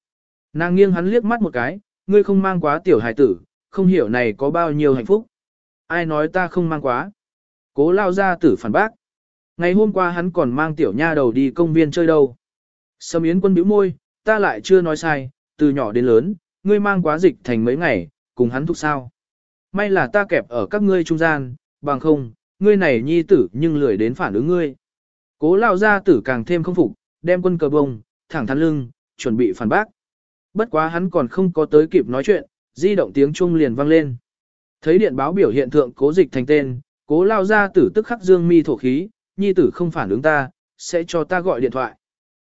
[SPEAKER 1] Nàng nghiêng hắn liếc mắt một cái, ngươi không mang quá tiểu hài tử, không hiểu này có bao nhiêu hạnh phúc. Ai nói ta không mang quá? Cố lao ra tử phản bác. Ngày hôm qua hắn còn mang tiểu nha đầu đi công viên chơi đâu. Sâm Yến quân bĩu môi, ta lại chưa nói sai, từ nhỏ đến lớn, ngươi mang quá dịch thành mấy ngày, cùng hắn thúc sao. May là ta kẹp ở các ngươi trung gian, bằng không, ngươi này nhi tử nhưng lười đến phản ứng ngươi. Cố lao ra tử càng thêm không phục, đem quân cờ bông, thẳng thắn lưng, chuẩn bị phản bác. Bất quá hắn còn không có tới kịp nói chuyện, di động tiếng chuông liền vang lên. Thấy điện báo biểu hiện thượng cố dịch thành tên, cố lao ra tử tức khắc dương mi thổ khí, nhi tử không phản ứng ta, sẽ cho ta gọi điện thoại.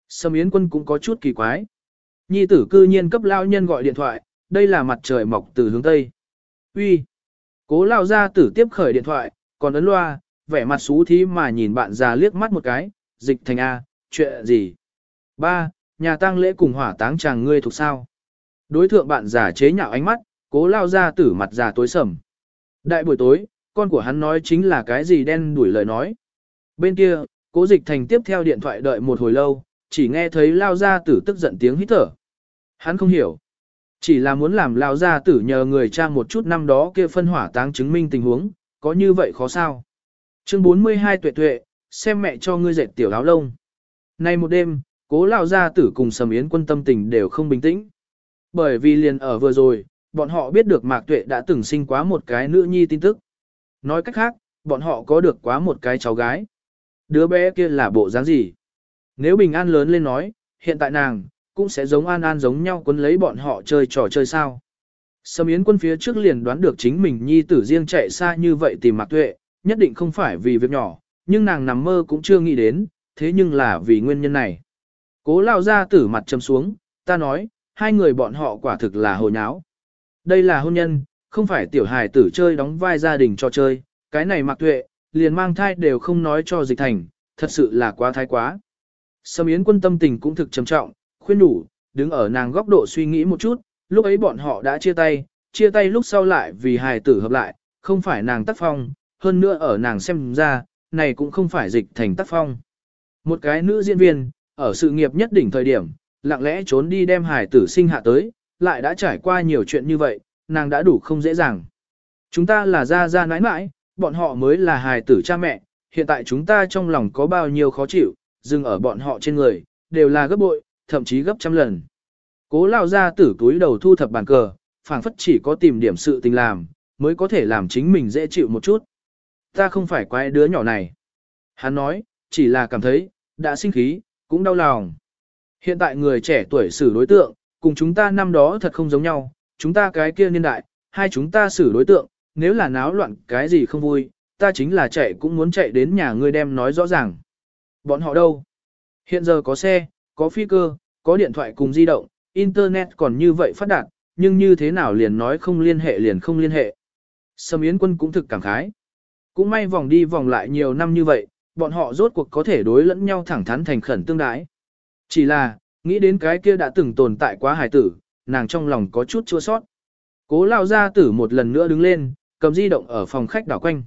[SPEAKER 1] Sâm Yến quân cũng có chút kỳ quái. Nhi tử cư nhiên cấp lao nhân gọi điện thoại, đây là mặt trời mọc từ hướng Tây. Uy, Cố lao ra tử tiếp khởi điện thoại, còn ấn loa, vẻ mặt xú thí mà nhìn bạn già liếc mắt một cái, dịch thành A, chuyện gì? Ba, nhà tang lễ cùng hỏa táng chàng ngươi thuộc sao? Đối thượng bạn già chế nhạo ánh mắt, cố lao ra tử mặt già tối sầm. Đại buổi tối, con của hắn nói chính là cái gì đen đuổi lời nói. Bên kia, cố dịch thành tiếp theo điện thoại đợi một hồi lâu, chỉ nghe thấy lao gia tử tức giận tiếng hít thở. Hắn không hiểu. Chỉ là muốn làm lao gia tử nhờ người cha một chút năm đó kia phân hỏa táng chứng minh tình huống, có như vậy khó sao? Chương 42 tuệ tuệ, xem mẹ cho ngươi dệt tiểu áo lông. Nay một đêm, cố lao gia tử cùng sầm yến quân tâm tình đều không bình tĩnh. Bởi vì liền ở vừa rồi, bọn họ biết được mạc tuệ đã từng sinh quá một cái nữ nhi tin tức. Nói cách khác, bọn họ có được quá một cái cháu gái. Đứa bé kia là bộ dáng gì? Nếu bình an lớn lên nói, hiện tại nàng, cũng sẽ giống an an giống nhau quấn lấy bọn họ chơi trò chơi sao. Sâm Yến quân phía trước liền đoán được chính mình nhi tử riêng chạy xa như vậy tìm Mạc Tuệ, nhất định không phải vì việc nhỏ, nhưng nàng nằm mơ cũng chưa nghĩ đến, thế nhưng là vì nguyên nhân này. Cố lao ra tử mặt châm xuống, ta nói, hai người bọn họ quả thực là hồ nháo. Đây là hôn nhân, không phải tiểu hài tử chơi đóng vai gia đình cho chơi, cái này Mạc Tuệ, liền mang thai đều không nói cho dịch thành, thật sự là quá thái quá. Sâm Yến quân tâm tình cũng thực trầm trọng, khuyên đủ, đứng ở nàng góc độ suy nghĩ một chút, lúc ấy bọn họ đã chia tay, chia tay lúc sau lại vì hài tử hợp lại, không phải nàng tác phong, hơn nữa ở nàng xem ra, này cũng không phải dịch thành tác phong. Một cái nữ diễn viên, ở sự nghiệp nhất đỉnh thời điểm, lặng lẽ trốn đi đem hài tử sinh hạ tới, lại đã trải qua nhiều chuyện như vậy, nàng đã đủ không dễ dàng. Chúng ta là gia gia nãi nãi, bọn họ mới là hài tử cha mẹ, hiện tại chúng ta trong lòng có bao nhiêu khó chịu, dừng ở bọn họ trên người, đều là gấp bội, thậm chí gấp trăm lần. Cố lao ra tử túi đầu thu thập bàn cờ, phảng phất chỉ có tìm điểm sự tình làm, mới có thể làm chính mình dễ chịu một chút. Ta không phải quái đứa nhỏ này. Hắn nói, chỉ là cảm thấy, đã sinh khí, cũng đau lòng. Hiện tại người trẻ tuổi xử đối tượng, cùng chúng ta năm đó thật không giống nhau, chúng ta cái kia niên đại, hai chúng ta xử đối tượng, nếu là náo loạn cái gì không vui, ta chính là chạy cũng muốn chạy đến nhà ngươi đem nói rõ ràng. Bọn họ đâu? Hiện giờ có xe, có phi cơ, có điện thoại cùng di động, internet còn như vậy phát đạt, nhưng như thế nào liền nói không liên hệ liền không liên hệ. Sâm Yến quân cũng thực cảm khái. Cũng may vòng đi vòng lại nhiều năm như vậy, bọn họ rốt cuộc có thể đối lẫn nhau thẳng thắn thành khẩn tương đái. Chỉ là, nghĩ đến cái kia đã từng tồn tại quá hài tử, nàng trong lòng có chút chua sót. Cố lao ra tử một lần nữa đứng lên, cầm di động ở phòng khách đảo quanh.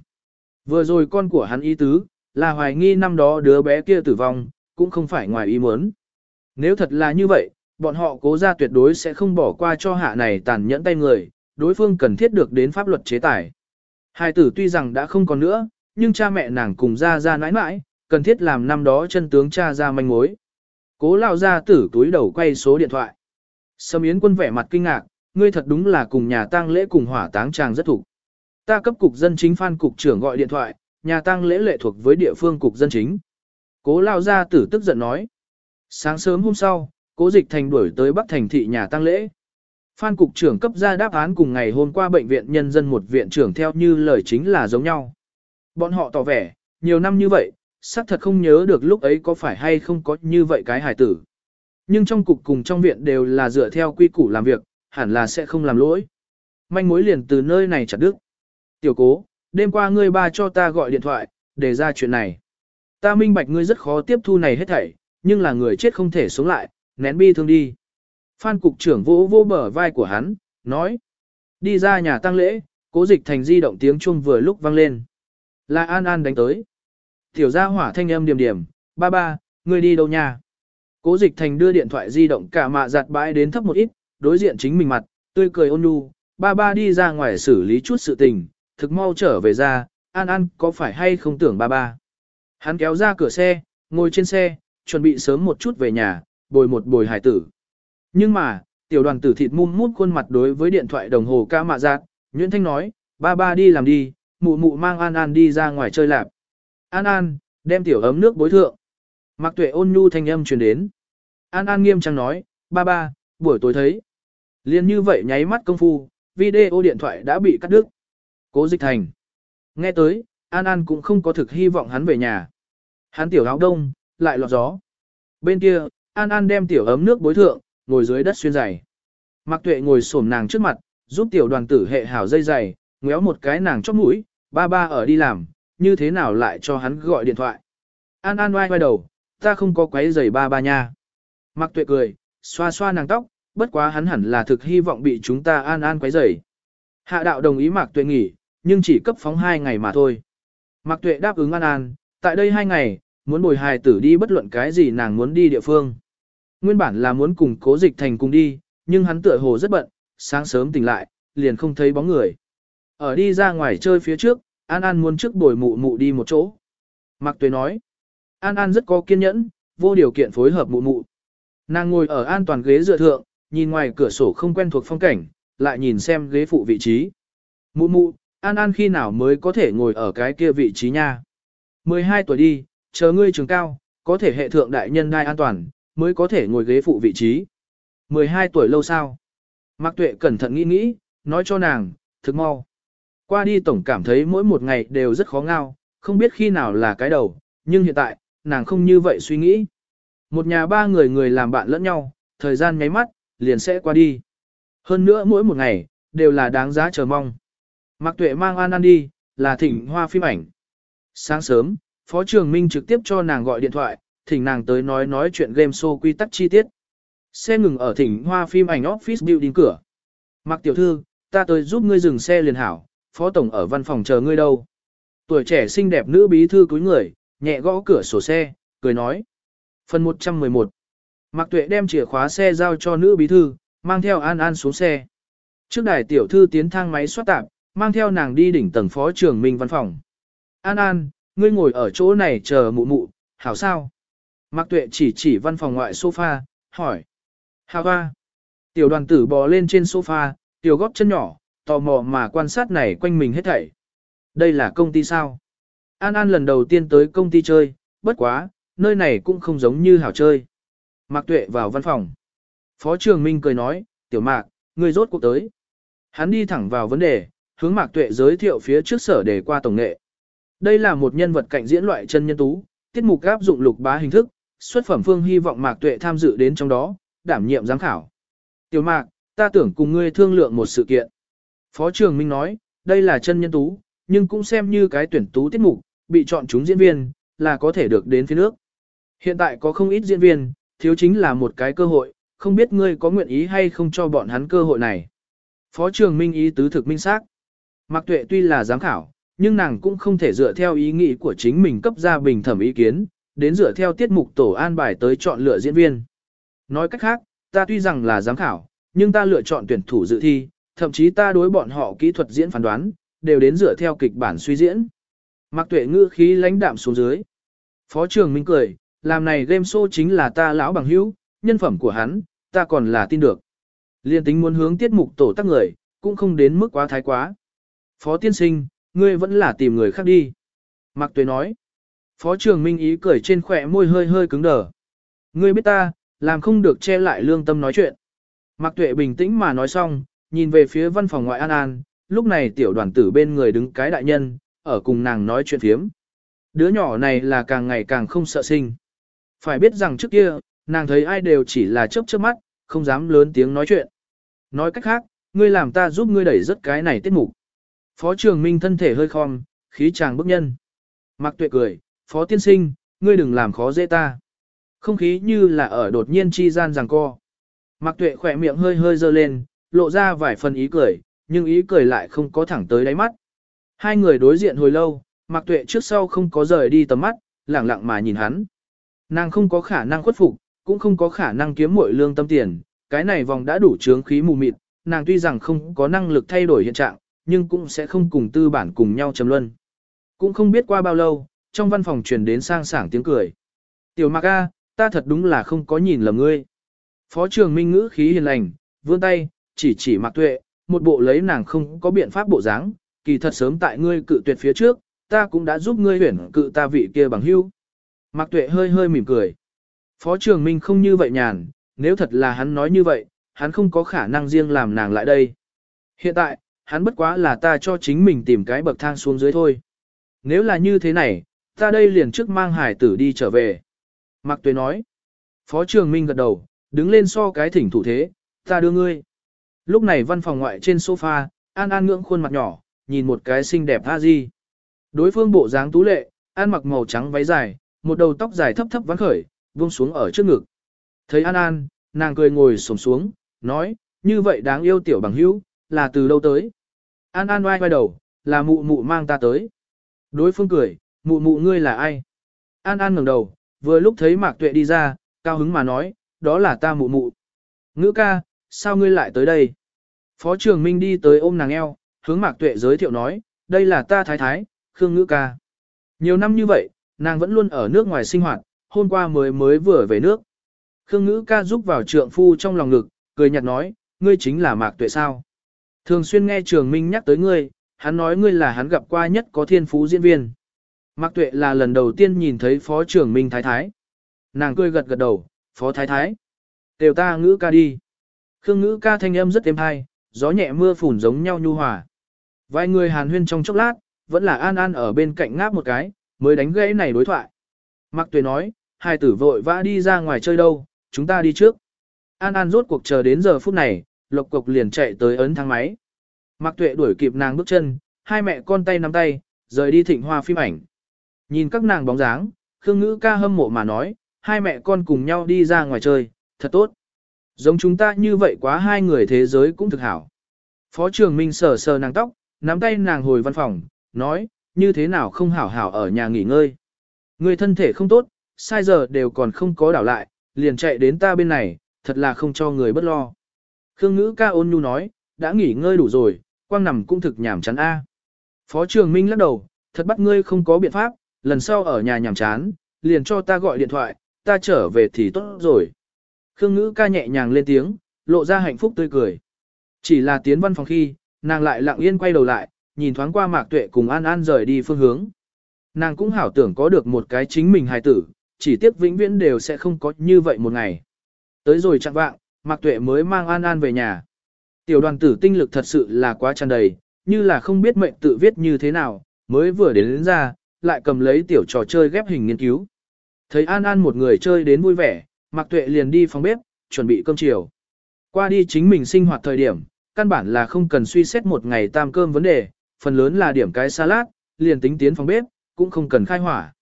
[SPEAKER 1] Vừa rồi con của hắn ý tứ, là hoài nghi năm đó đứa bé kia tử vong, cũng không phải ngoài ý muốn. Nếu thật là như vậy, bọn họ cố ra tuyệt đối sẽ không bỏ qua cho hạ này tàn nhẫn tay người, đối phương cần thiết được đến pháp luật chế tài. Hai tử tuy rằng đã không còn nữa, nhưng cha mẹ nàng cùng ra ra nãi nãi, cần thiết làm năm đó chân tướng cha ra manh mối. Cố lao ra tử túi đầu quay số điện thoại. Sâm Yến quân vẻ mặt kinh ngạc, ngươi thật đúng là cùng nhà tang lễ cùng hỏa táng chàng rất thủ. Ta cấp cục dân chính phan cục trưởng gọi điện thoại, nhà tang lễ lệ thuộc với địa phương cục dân chính. Cố lao ra tử tức giận nói. Sáng sớm hôm sau, cố dịch thành đuổi tới Bắc Thành thị nhà tang lễ. Phan cục trưởng cấp ra đáp án cùng ngày hôm qua bệnh viện nhân dân một viện trưởng theo như lời chính là giống nhau. Bọn họ tỏ vẻ, nhiều năm như vậy, xác thật không nhớ được lúc ấy có phải hay không có như vậy cái hài tử. Nhưng trong cục cùng trong viện đều là dựa theo quy củ làm việc, hẳn là sẽ không làm lỗi. Manh mối liền từ nơi này chặt đứt. Tiểu cố, đêm qua ngươi ba cho ta gọi điện thoại, để ra chuyện này. Ta minh bạch ngươi rất khó tiếp thu này hết thảy, nhưng là người chết không thể sống lại, nén bi thương đi. Phan cục trưởng vỗ vô bờ vai của hắn, nói. Đi ra nhà tang lễ, cố dịch thành di động tiếng chuông vừa lúc vang lên. Là An An đánh tới. Tiểu gia hỏa thanh âm điểm điểm, ba ba, ngươi đi đâu nha? Cố dịch thành đưa điện thoại di động cả mạ giặt bãi đến thấp một ít, đối diện chính mình mặt, tươi cười ôn nhu, ba ba đi ra ngoài xử lý chút sự tình, thực mau trở về ra, An An có phải hay không tưởng ba ba. Hắn kéo ra cửa xe, ngồi trên xe, chuẩn bị sớm một chút về nhà, bồi một bồi hải tử. Nhưng mà, tiểu đoàn tử thịt mum mút khuôn mặt đối với điện thoại đồng hồ ca mạ giác, Nguyễn Thanh nói, ba ba đi làm đi, mụ mụ mang An An đi ra ngoài chơi lạp. An An, đem tiểu ấm nước bối thượng. Mạc tuệ ôn nhu thanh âm truyền đến. An An nghiêm trang nói, ba ba, buổi tối thấy. Liên như vậy nháy mắt công phu, video điện thoại đã bị cắt đứt. Cố dịch thành. Nghe tới, An An cũng không có thực hy vọng hắn về nhà. Hắn tiểu áo đông, lại lọt gió. Bên kia, An An đem tiểu ấm nước bối thượng, ngồi dưới đất xuyên giày. Mạc Tuệ ngồi xổm nàng trước mặt, giúp tiểu đoàn tử hệ hảo dây giày, ngéo một cái nàng chóp mũi, ba ba ở đi làm, như thế nào lại cho hắn gọi điện thoại. An An oai oai đầu, ta không có quấy giày ba ba nha. Mạc Tuệ cười, xoa xoa nàng tóc, bất quá hắn hẳn là thực hy vọng bị chúng ta An An quấy giày. Hạ đạo đồng ý Mạc Tuệ nghỉ, nhưng chỉ cấp phóng hai ngày mà thôi. Mạc Tuệ đáp ứng An An, tại đây hai ngày, muốn bồi hài tử đi bất luận cái gì nàng muốn đi địa phương. Nguyên bản là muốn cùng cố dịch thành cùng đi, nhưng hắn tựa hồ rất bận, sáng sớm tỉnh lại, liền không thấy bóng người. Ở đi ra ngoài chơi phía trước, An An muốn trước bồi mụ mụ đi một chỗ. Mạc Tuệ nói, An An rất có kiên nhẫn, vô điều kiện phối hợp mụ mụ. Nàng ngồi ở an toàn ghế dựa thượng, nhìn ngoài cửa sổ không quen thuộc phong cảnh, lại nhìn xem ghế phụ vị trí. Mụ mụ, An An khi nào mới có thể ngồi ở cái kia vị trí nha. 12 tuổi đi, chờ ngươi trường cao, có thể hệ thượng đại nhân đai an toàn, mới có thể ngồi ghế phụ vị trí. 12 tuổi lâu sao? Mạc Tuệ cẩn thận nghĩ nghĩ, nói cho nàng, thực mau. Qua đi tổng cảm thấy mỗi một ngày đều rất khó ngao, không biết khi nào là cái đầu, nhưng hiện tại, nàng không như vậy suy nghĩ. Một nhà ba người người làm bạn lẫn nhau, thời gian nháy mắt, liền sẽ qua đi. Hơn nữa mỗi một ngày, đều là đáng giá chờ mong. Mạc Tuệ mang An An đi, là thỉnh hoa phim ảnh. Sáng sớm, Phó Trường Minh trực tiếp cho nàng gọi điện thoại, thỉnh nàng tới nói nói chuyện game show quy tắc chi tiết. Xe ngừng ở thỉnh hoa phim ảnh office building cửa. Mạc Tiểu Thư, ta tới giúp ngươi dừng xe liền hảo, Phó Tổng ở văn phòng chờ ngươi đâu. Tuổi trẻ xinh đẹp nữ bí thư cúi người, nhẹ gõ cửa sổ xe, cười nói. Phần 111 Mạc Tuệ đem chìa khóa xe giao cho nữ bí thư, mang theo An An xuống xe. Trước đài tiểu thư tiến thang máy xoát tạp, mang theo nàng đi đỉnh tầng phó trưởng minh văn phòng. An An, ngươi ngồi ở chỗ này chờ mụ mụ, hảo sao? Mạc Tuệ chỉ chỉ văn phòng ngoại sofa, hỏi. Hảo ba. Tiểu đoàn tử bò lên trên sofa, tiểu góp chân nhỏ, tò mò mà quan sát này quanh mình hết thảy. Đây là công ty sao? An An lần đầu tiên tới công ty chơi, bất quá, nơi này cũng không giống như hảo chơi. Mạc Tuệ vào văn phòng. Phó Trường Minh cười nói, tiểu Mạc, ngươi rốt cuộc tới. Hắn đi thẳng vào vấn đề, hướng Mạc Tuệ giới thiệu phía trước sở để qua tổng nghệ. Đây là một nhân vật cạnh diễn loại chân nhân tú, tiết mục áp dụng lục bá hình thức, xuất phẩm phương hy vọng Mạc Tuệ tham dự đến trong đó, đảm nhiệm giám khảo. Tiểu Mạc, ta tưởng cùng ngươi thương lượng một sự kiện. Phó Trường Minh nói, đây là chân nhân tú, nhưng cũng xem như cái tuyển tú tiết mục, bị chọn chúng diễn viên, là có thể được đến phía nước. Hiện tại có không ít diễn viên, thiếu chính là một cái cơ hội, không biết ngươi có nguyện ý hay không cho bọn hắn cơ hội này. Phó Trường Minh ý tứ thực minh xác. Mạc Tuệ tuy là giám khảo, nhưng nàng cũng không thể dựa theo ý nghĩ của chính mình cấp ra bình thẩm ý kiến, đến dựa theo tiết mục tổ an bài tới chọn lựa diễn viên. Nói cách khác, ta tuy rằng là giám khảo, nhưng ta lựa chọn tuyển thủ dự thi, thậm chí ta đối bọn họ kỹ thuật diễn phán đoán, đều đến dựa theo kịch bản suy diễn. Mạc Tuệ ngữ khí lãnh đạm xuống dưới. Phó Trường Minh cười, làm này game show chính là ta lão bằng hữu, nhân phẩm của hắn, ta còn là tin được. Liên tính muốn hướng tiết mục tổ tác người, cũng không đến mức quá thái quá. Phó tiên sinh, ngươi vẫn là tìm người khác đi. Mạc Tuệ nói. Phó Trường Minh ý cười trên khỏe môi hơi hơi cứng đờ. Ngươi biết ta, làm không được che lại lương tâm nói chuyện. Mạc Tuệ bình tĩnh mà nói xong, nhìn về phía văn phòng ngoại An An, lúc này tiểu đoàn tử bên người đứng cái đại nhân, ở cùng nàng nói chuyện phiếm. Đứa nhỏ này là càng ngày càng không sợ sinh. Phải biết rằng trước kia, nàng thấy ai đều chỉ là chớp chớp mắt, không dám lớn tiếng nói chuyện. Nói cách khác, ngươi làm ta giúp ngươi đẩy rất cái này tiết mục. Phó trường minh thân thể hơi khom, khí chàng bức nhân. Mặc tuệ cười, phó tiên sinh, ngươi đừng làm khó dễ ta. Không khí như là ở đột nhiên chi gian ràng co. Mặc tuệ khỏe miệng hơi hơi dơ lên, lộ ra vài phần ý cười, nhưng ý cười lại không có thẳng tới đáy mắt. Hai người đối diện hồi lâu, Mạc Tuệ trước sau không có rời đi tầm mắt, lặng lặng mà nhìn hắn. Nàng không có khả năng khuất phục, cũng không có khả năng kiếm muội lương tâm tiền, cái này vòng đã đủ chướng khí mù mịt, nàng tuy rằng không có năng lực thay đổi hiện trạng, nhưng cũng sẽ không cùng tư bản cùng nhau trầm luân. Cũng không biết qua bao lâu, trong văn phòng truyền đến sang sảng tiếng cười. Tiểu Mạc A, ta thật đúng là không có nhìn lầm ngươi. Phó trường minh ngữ khí hiền lành, vươn tay, chỉ chỉ Mạc Tuệ, một bộ lấy nàng không có biện pháp bộ dáng, kỳ thật sớm tại ngươi cự tuyệt phía trước, ta cũng đã giúp ngươi huyển cự ta vị kia bằng hữu Mạc Tuệ hơi hơi mỉm cười. Phó Trường Minh không như vậy nhàn, nếu thật là hắn nói như vậy, hắn không có khả năng riêng làm nàng lại đây. Hiện tại, hắn bất quá là ta cho chính mình tìm cái bậc thang xuống dưới thôi. Nếu là như thế này, ta đây liền trước mang hải tử đi trở về. Mạc Tuế nói. Phó Trường Minh gật đầu, đứng lên so cái thỉnh thủ thế, ta đưa ngươi. Lúc này văn phòng ngoại trên sofa, An An ngưỡng khuôn mặt nhỏ, nhìn một cái xinh đẹp a di. Đối phương bộ dáng tú lệ, an mặc màu trắng váy dài, một đầu tóc dài thấp thấp vắng khởi, buông xuống ở trước ngực. Thấy An An, nàng cười ngồi xổm xuống, nói, như vậy đáng yêu tiểu bằng hữu, là từ đâu tới? An An oai oai đầu, là mụ mụ mang ta tới. Đối phương cười, mụ mụ ngươi là ai? An An ngẩng đầu, vừa lúc thấy Mạc Tuệ đi ra, cao hứng mà nói, đó là ta mụ mụ. Ngữ ca, sao ngươi lại tới đây? Phó trưởng Minh đi tới ôm nàng eo, hướng Mạc Tuệ giới thiệu nói, đây là ta thái thái, Khương Ngữ ca. Nhiều năm như vậy, nàng vẫn luôn ở nước ngoài sinh hoạt, hôm qua mới mới vừa về nước. Khương Ngữ ca giúp vào trượng phu trong lòng ngực, cười nhạt nói, ngươi chính là Mạc Tuệ sao. Thường xuyên nghe Trường Minh nhắc tới ngươi, hắn nói ngươi là hắn gặp qua nhất có thiên phú diễn viên. Mạc Tuệ là lần đầu tiên nhìn thấy Phó Trường Minh Thái Thái. Nàng cười gật gật đầu, Phó Thái Thái. Đều ta ngữ ca đi. Khương ngữ ca thanh âm rất êm tai, gió nhẹ mưa phùn giống nhau nhu hòa. Vài người hàn huyên trong chốc lát, vẫn là An An ở bên cạnh ngáp một cái, mới đánh gãy này đối thoại. Mạc Tuệ nói, hai tử vội vã đi ra ngoài chơi đâu, chúng ta đi trước. An An rốt cuộc chờ đến giờ phút này, lộc cục liền chạy tới ấn thang máy. Mạc Tuệ đuổi kịp nàng bước chân, hai mẹ con tay nắm tay, rời đi thịnh hoa phim ảnh. Nhìn các nàng bóng dáng, Khương Ngữ ca hâm mộ mà nói, hai mẹ con cùng nhau đi ra ngoài chơi, thật tốt. Giống chúng ta như vậy quá hai người thế giới cũng thực hảo. Phó trưởng Minh sờ sờ nàng tóc, nắm tay nàng hồi văn phòng, nói, như thế nào không hảo hảo ở nhà nghỉ ngơi. Người thân thể không tốt, sai giờ đều còn không có đảo lại, liền chạy đến ta bên này, thật là không cho người bất lo. Khương ngữ ca ôn nhu nói, đã nghỉ ngơi đủ rồi, quang nằm cũng thực nhảm chán a. Phó trường Minh lắc đầu, thật bắt ngươi không có biện pháp, lần sau ở nhà nhảm chán, liền cho ta gọi điện thoại, ta trở về thì tốt rồi. Khương ngữ ca nhẹ nhàng lên tiếng, lộ ra hạnh phúc tươi cười. Chỉ là tiến văn phòng khi, nàng lại lặng yên quay đầu lại, nhìn thoáng qua mạc tuệ cùng an an rời đi phương hướng. Nàng cũng hảo tưởng có được một cái chính mình hài tử, chỉ tiếc vĩnh viễn đều sẽ không có như vậy một ngày. Tới rồi chặng vạng, mạc tuệ mới mang an an về nhà. Tiểu đoàn tử tinh lực thật sự là quá tràn đầy, như là không biết mệnh tự viết như thế nào, mới vừa đến, đến ra, lại cầm lấy tiểu trò chơi ghép hình nghiên cứu. Thấy An An một người chơi đến vui vẻ, Mạc Tuệ liền đi phòng bếp, chuẩn bị cơm chiều. Qua đi chính mình sinh hoạt thời điểm, căn bản là không cần suy xét một ngày tam cơm vấn đề, phần lớn là điểm cái salad, liền tính tiến phòng bếp, cũng không cần khai hỏa.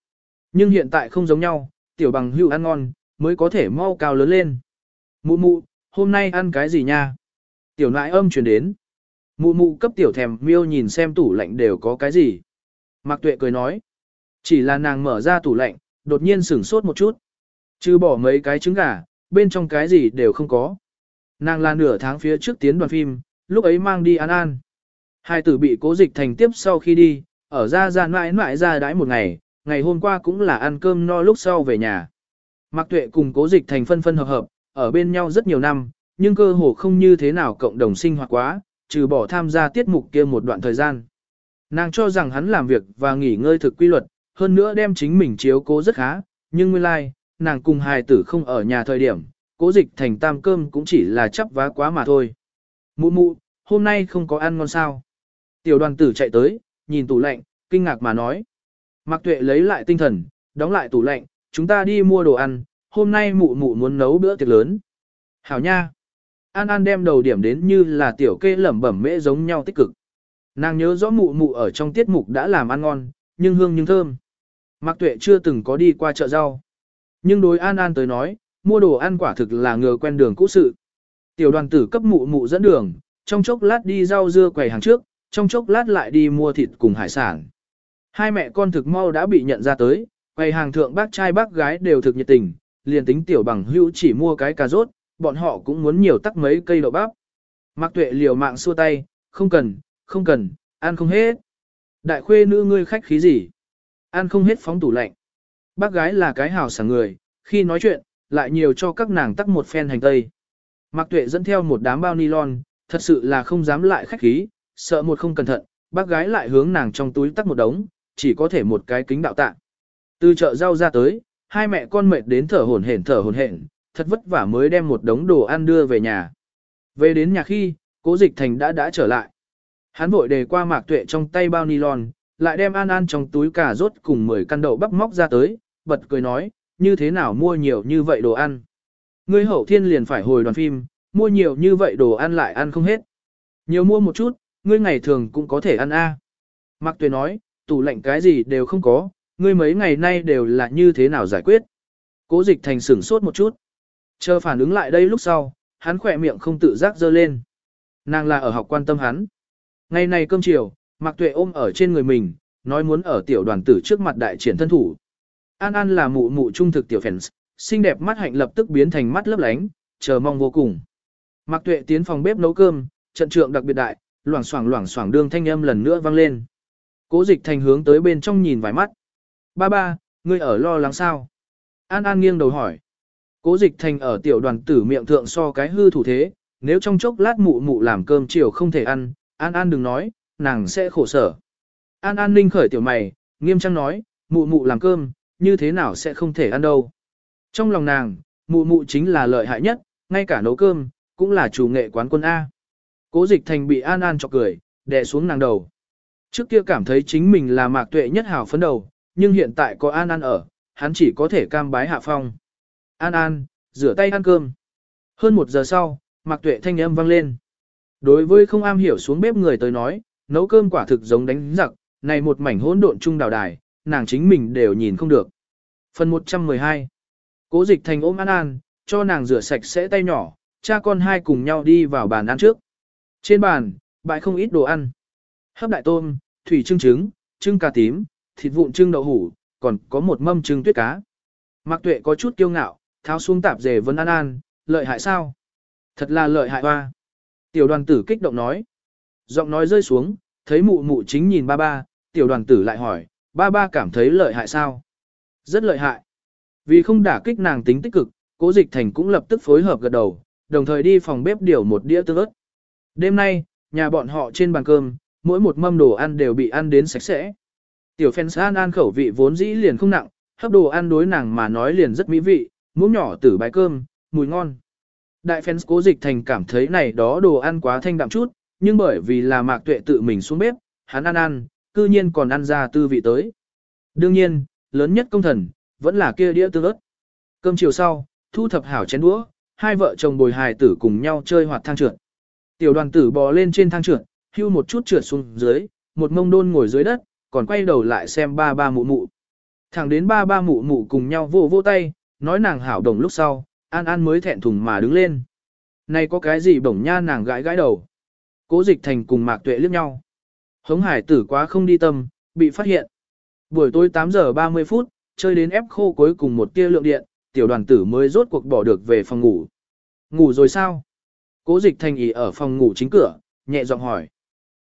[SPEAKER 1] Nhưng hiện tại không giống nhau, tiểu bằng hữu ăn ngon, mới có thể mau cao lớn lên. Mụ mụ, hôm nay ăn cái gì nha? Tiểu nãi âm truyền đến. Mụ mụ cấp tiểu thèm miêu nhìn xem tủ lạnh đều có cái gì. Mạc tuệ cười nói. Chỉ là nàng mở ra tủ lạnh, đột nhiên sửng sốt một chút. Chứ bỏ mấy cái trứng gà, bên trong cái gì đều không có. Nàng là nửa tháng phía trước tiến đoàn phim, lúc ấy mang đi ăn ăn, Hai tử bị cố dịch thành tiếp sau khi đi, ở ra ra mãi mãi ra đãi một ngày, ngày hôm qua cũng là ăn cơm no lúc sau về nhà. Mạc Tuệ cùng cố dịch thành phân phân hợp hợp, ở bên nhau rất nhiều năm, nhưng cơ hồ không như thế nào cộng đồng sinh hoạt quá, trừ bỏ tham gia tiết mục kia một đoạn thời gian. Nàng cho rằng hắn làm việc và nghỉ ngơi thực quy luật, hơn nữa đem chính mình chiếu cố rất khá, nhưng nguyên lai, like, nàng cùng hài tử không ở nhà thời điểm, cố dịch thành tam cơm cũng chỉ là chắp vá quá mà thôi. Mụ mụ, hôm nay không có ăn ngon sao. Tiểu đoàn tử chạy tới, nhìn tủ lạnh, kinh ngạc mà nói. Mạc tuệ lấy lại tinh thần, đóng lại tủ lạnh, chúng ta đi mua đồ ăn, hôm nay mụ mụ muốn nấu bữa tiệc lớn. Hảo nha. An An đem đầu điểm đến như là tiểu kê lẩm bẩm mễ giống nhau tích cực. Nàng nhớ rõ mụ mụ ở trong tiết mục đã làm ăn ngon, nhưng hương nhưng thơm. Mạc Tuệ chưa từng có đi qua chợ rau. Nhưng đối An An tới nói, mua đồ ăn quả thực là ngờ quen đường cũ sự. Tiểu đoàn tử cấp mụ mụ dẫn đường, trong chốc lát đi rau dưa quầy hàng trước, trong chốc lát lại đi mua thịt cùng hải sản. Hai mẹ con thực mau đã bị nhận ra tới, quầy hàng thượng bác trai bác gái đều thực nhiệt tình, liền tính tiểu bằng hữu chỉ mua cái cà rốt, bọn họ cũng muốn nhiều tắc mấy cây đậu bắp. Mạc Tuệ liều mạng xua tay, không cần, không cần, ăn không hết. Đại khuê nữ ngươi khách khí gì? Ăn không hết phóng tủ lạnh. Bác gái là cái hào sảng người, khi nói chuyện, lại nhiều cho các nàng tắc một phen hành tây. Mạc Tuệ dẫn theo một đám bao nylon, thật sự là không dám lại khách khí, sợ một không cẩn thận, bác gái lại hướng nàng trong túi tắc một đống, chỉ có thể một cái kính đạo tạ. Từ chợ rau ra tới, hai mẹ con mệt đến thở hổn hển thở hổn hển, thật vất vả mới đem một đống đồ ăn đưa về nhà. Về đến nhà khi, Cố Dịch Thành đã đã trở lại. Hắn vội đề qua Mạc Tuệ trong tay bao nylon, lại đem An An trong túi cà rốt cùng 10 căn đậu bắp móc ra tới, bật cười nói, như thế nào mua nhiều như vậy đồ ăn. Ngươi hậu thiên liền phải hồi đoàn phim, mua nhiều như vậy đồ ăn lại ăn không hết. Nhiều mua một chút, ngươi ngày thường cũng có thể ăn a. À. Mạc Tuệ nói, tủ lạnh cái gì đều không có, ngươi mấy ngày nay đều là như thế nào giải quyết. Cố dịch thành sửng sốt một chút. Chờ phản ứng lại đây lúc sau, hắn khỏe miệng không tự giác dơ lên. Nàng là ở học quan tâm hắn. Ngày này cơm chiều, Mạc Tuệ ôm ở trên người mình, nói muốn ở tiểu đoàn tử trước mặt đại triển thân thủ. An An là mụ mụ trung thực tiểu fans, xinh đẹp mắt hạnh lập tức biến thành mắt lấp lánh, chờ mong vô cùng. Mạc Tuệ tiến phòng bếp nấu cơm, trận trượng đặc biệt đại, loảng xoảng loảng xoảng đương thanh âm lần nữa vang lên. Cố dịch thành hướng tới bên trong nhìn vài mắt. Ba ba, ngươi ở lo lắng sao? An An nghiêng đầu hỏi. Cố dịch thành ở tiểu đoàn tử miệng thượng so cái hư thủ thế, nếu trong chốc lát mụ mụ làm cơm chiều không thể ăn, An An đừng nói, nàng sẽ khổ sở. An An ninh khởi tiểu mày, nghiêm trang nói, mụ mụ làm cơm, như thế nào sẽ không thể ăn đâu. Trong lòng nàng, mụ mụ chính là lợi hại nhất, ngay cả nấu cơm, cũng là chủ nghệ quán quân A. Cố dịch thành bị An An chọc cười, đè xuống nàng đầu. Trước kia cảm thấy chính mình là mạc tuệ nhất hào phấn đầu, nhưng hiện tại có An An ở, hắn chỉ có thể cam bái hạ phong. An An, rửa tay ăn cơm. Hơn một giờ sau, mạc tuệ thanh âm vang lên. Đối với không am hiểu xuống bếp người tới nói, nấu cơm quả thực giống đánh giặc, này một mảnh hỗn độn chung đào đài, nàng chính mình đều nhìn không được. Phần 112 Cố dịch thành ôm An An, cho nàng rửa sạch sẽ tay nhỏ, cha con hai cùng nhau đi vào bàn ăn trước. Trên bàn, bãi không ít đồ ăn. Hấp đại tôm, thủy trưng trứng, trưng cà tím, thịt vụn trưng đậu hủ, còn có một mâm trưng tuyết cá. Mạc Tuệ có chút kiêu ngạo, tháo xuống tạp dề vấn An An, lợi hại sao? Thật là lợi hại hoa. Tiểu đoàn tử kích động nói. Giọng nói rơi xuống, thấy mụ mụ chính nhìn ba ba, tiểu đoàn tử lại hỏi, ba ba cảm thấy lợi hại sao? Rất lợi hại. Vì không đả kích nàng tính tích cực, cố dịch thành cũng lập tức phối hợp gật đầu, đồng thời đi phòng bếp điều một đĩa tương ớt. Đêm nay, nhà bọn họ trên bàn cơm, mỗi một mâm đồ ăn đều bị ăn đến sạch sẽ. Tiểu phen san ăn khẩu vị vốn dĩ liền không nặng, hấp đồ ăn đối nàng mà nói liền rất mỹ vị, muỗng nhỏ tử bái cơm, mùi ngon. Đại fans cố dịch thành cảm thấy này đó đồ ăn quá thanh đạm chút, nhưng bởi vì là mạc tuệ tự mình xuống bếp, hắn ăn ăn, cư nhiên còn ăn ra tư vị tới. Đương nhiên, lớn nhất công thần, vẫn là kia đĩa tương ớt. Cơm chiều sau, thu thập hảo chén đũa, hai vợ chồng bồi hài tử cùng nhau chơi hoạt thang trượt. Tiểu đoàn tử bò lên trên thang trượt, hưu một chút trượt xuống dưới, một mông đôn ngồi dưới đất, còn quay đầu lại xem ba ba mụ mụ. Thẳng đến ba ba mụ mụ cùng nhau vô vô tay, nói nàng hảo đồng lúc sau, An An mới thẹn thùng mà đứng lên. Này có cái gì bổng nha nàng gãi gãi đầu. Cố dịch thành cùng mạc tuệ liếc nhau. Hống hải tử quá không đi tâm, bị phát hiện. Buổi tối 8 giờ 30 phút, chơi đến ép khô cuối cùng một tia lượng điện, tiểu đoàn tử mới rốt cuộc bỏ được về phòng ngủ. Ngủ rồi sao? Cố dịch thành ý ở phòng ngủ chính cửa, nhẹ giọng hỏi.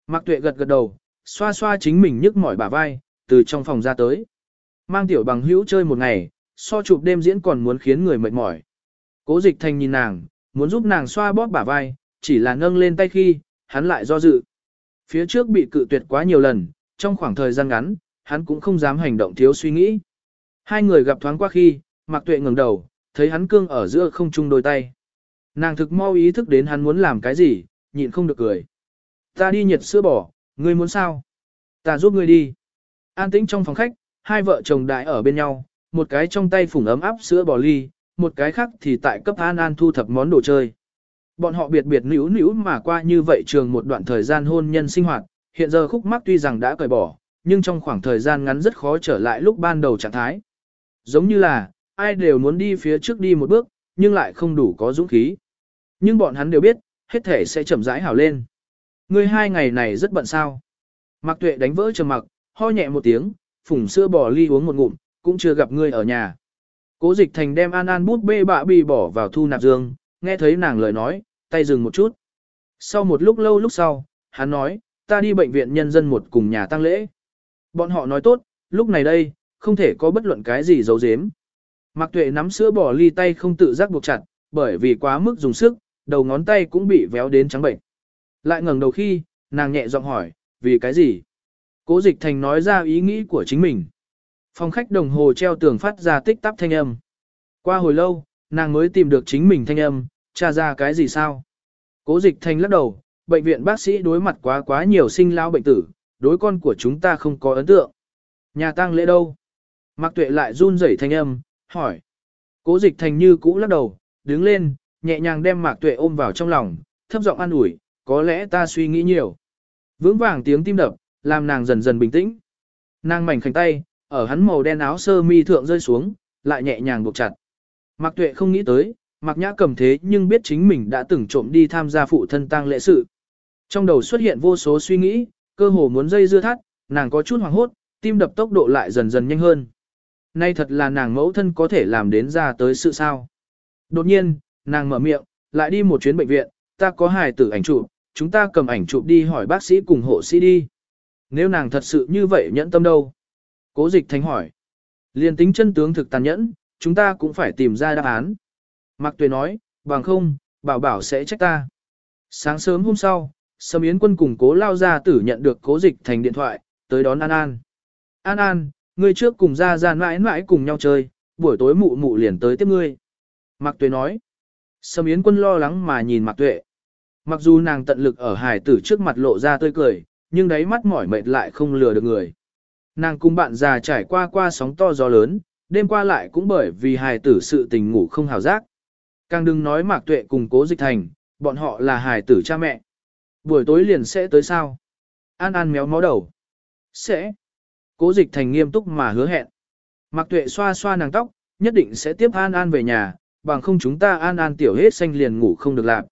[SPEAKER 1] Mạc tuệ gật gật đầu, xoa xoa chính mình nhức mỏi bả vai, từ trong phòng ra tới. Mang tiểu bằng hữu chơi một ngày, so chụp đêm diễn còn muốn khiến người mệt mỏi. Cố dịch thành nhìn nàng, muốn giúp nàng xoa bóp bả vai, chỉ là nâng lên tay khi, hắn lại do dự. Phía trước bị cự tuyệt quá nhiều lần, trong khoảng thời gian ngắn, hắn cũng không dám hành động thiếu suy nghĩ. Hai người gặp thoáng qua khi, Mạc Tuệ ngẩng đầu, thấy hắn cương ở giữa không trung đôi tay. Nàng thực mau ý thức đến hắn muốn làm cái gì, nhịn không được cười. Ta đi nhiệt sữa bò, ngươi muốn sao? Ta giúp ngươi đi. An tĩnh trong phòng khách, hai vợ chồng đại ở bên nhau, một cái trong tay phủng ấm áp sữa bò ly, một cái khác thì tại cấp An An thu thập món đồ chơi. Bọn họ biệt biệt nữ nữ mà qua như vậy trường một đoạn thời gian hôn nhân sinh hoạt, hiện giờ khúc mắc tuy rằng đã cởi bỏ, nhưng trong khoảng thời gian ngắn rất khó trở lại lúc ban đầu trạng thái. Giống như là, ai đều muốn đi phía trước đi một bước, nhưng lại không đủ có dũng khí. Nhưng bọn hắn đều biết, hết thể sẽ chậm rãi hảo lên. Ngươi hai ngày này rất bận sao. Mạc Tuệ đánh vỡ trầm mặc, ho nhẹ một tiếng, phùng sữa bò ly uống một ngụm, cũng chưa gặp ngươi ở nhà. Cố dịch thành đem An An bút bê bạ bì bỏ vào thu nạp dương, nghe thấy nàng lời nói, tay dừng một chút. Sau một lúc lâu lúc sau, hắn nói, ta đi bệnh viện nhân dân một cùng nhà tăng lễ. Bọn họ nói tốt, lúc này đây, không thể có bất luận cái gì giấu giếm. Mạc Tuệ nắm sữa bò ly tay không tự giác buộc chặt, bởi vì quá mức dùng sức, đầu ngón tay cũng bị véo đến trắng bệnh. Lại ngẩng đầu khi, nàng nhẹ giọng hỏi, vì cái gì? Cố dịch thành nói ra ý nghĩ của chính mình. Phòng khách đồng hồ treo tường phát ra tích tắc thanh âm. Qua hồi lâu, nàng mới tìm được chính mình thanh âm, tra ra cái gì sao? Cố dịch thành lắc đầu, bệnh viện bác sĩ đối mặt quá quá nhiều sinh lao bệnh tử, đối con của chúng ta không có ấn tượng. Nhà tang lễ đâu? Mạc tuệ lại run rẩy thanh âm, hỏi. Cố dịch thành như cũ lắc đầu, đứng lên, nhẹ nhàng đem mạc tuệ ôm vào trong lòng, thấp giọng an ủi, có lẽ ta suy nghĩ nhiều. Vững vàng tiếng tim đập, làm nàng dần dần bình tĩnh. Nàng mảnh khảnh tay, ở hắn màu đen áo sơ mi thượng rơi xuống, lại nhẹ nhàng buộc chặt. Mạc Tuệ không nghĩ tới, Mạc Nhã cầm thế nhưng biết chính mình đã từng trộm đi tham gia phụ thân tang lễ sự. Trong đầu xuất hiện vô số suy nghĩ, cơ hồ muốn dây dưa thắt, nàng có chút hoảng hốt, tim đập tốc độ lại dần dần nhanh hơn. Nay thật là nàng mẫu thân có thể làm đến ra tới sự sao. Đột nhiên, nàng mở miệng, lại đi một chuyến bệnh viện, ta có hài tử ảnh chụp, chúng ta cầm ảnh chụp đi hỏi bác sĩ cùng hộ sĩ đi. Nếu nàng thật sự như vậy nhẫn tâm đâu? Cố dịch thành hỏi. Liên tính chân tướng thực tàn nhẫn, chúng ta cũng phải tìm ra đáp án. Mạc Tuệ nói, bằng không, bảo bảo sẽ trách ta. Sáng sớm hôm sau, Sâm Yến quân cùng cố lao ra tử nhận được cố dịch thành điện thoại, tới đón An An. An An, ngươi trước cùng ra ra mãi mãi cùng nhau chơi, buổi tối mụ mụ liền tới tiếp ngươi. Mạc Tuệ nói. Sâm Yến quân lo lắng mà nhìn Mạc Tuệ. Mặc dù nàng tận lực ở hải tử trước mặt lộ ra tươi cười, nhưng đáy mắt mỏi mệt lại không lừa được người. Nàng cùng bạn già trải qua qua sóng to gió lớn, đêm qua lại cũng bởi vì hài tử sự tình ngủ không hào giác. Càng đừng nói mạc tuệ cùng cố dịch thành, bọn họ là hài tử cha mẹ. Buổi tối liền sẽ tới sao? An An méo mó đầu. Sẽ. Cố dịch thành nghiêm túc mà hứa hẹn. Mạc tuệ xoa xoa nàng tóc, nhất định sẽ tiếp An An về nhà, bằng không chúng ta An An tiểu hết xanh liền ngủ không được làm.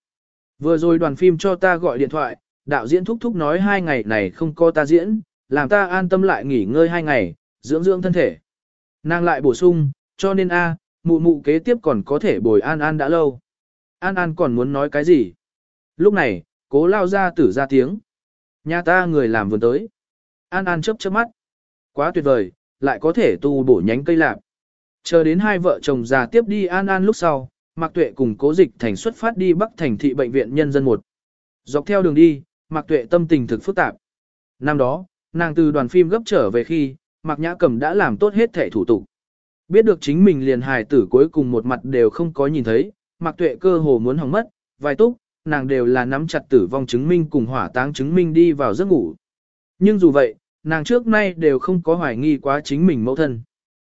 [SPEAKER 1] Vừa rồi đoàn phim cho ta gọi điện thoại, đạo diễn thúc thúc nói hai ngày này không có ta diễn, làm ta an tâm lại nghỉ ngơi hai ngày, dưỡng dưỡng thân thể. Nàng lại bổ sung, cho nên a, mụ mụ kế tiếp còn có thể bồi An An đã lâu. An An còn muốn nói cái gì? Lúc này, cố lao ra tử ra tiếng. Nhà ta người làm vườn tới. An An chớp chớp mắt. Quá tuyệt vời, lại có thể tu bổ nhánh cây lạc. Chờ đến hai vợ chồng già tiếp đi An An lúc sau, Mạc Tuệ cùng Cố Dịch Thành xuất phát đi Bắc Thành thị bệnh viện nhân dân một. Dọc theo đường đi, Mạc Tuệ tâm tình thực phức tạp. Năm đó, nàng từ đoàn phim gấp trở về khi, Mạc Nhã Cầm đã làm tốt hết thể thủ tục. Biết được chính mình liền hài tử cuối cùng một mặt đều không có nhìn thấy, Mạc Tuệ cơ hồ muốn hỏng mất, vài túc, nàng đều là nắm chặt tử vong chứng minh cùng hỏa táng chứng minh đi vào giấc ngủ. Nhưng dù vậy, nàng trước nay đều không có hoài nghi quá chính mình mẫu thân.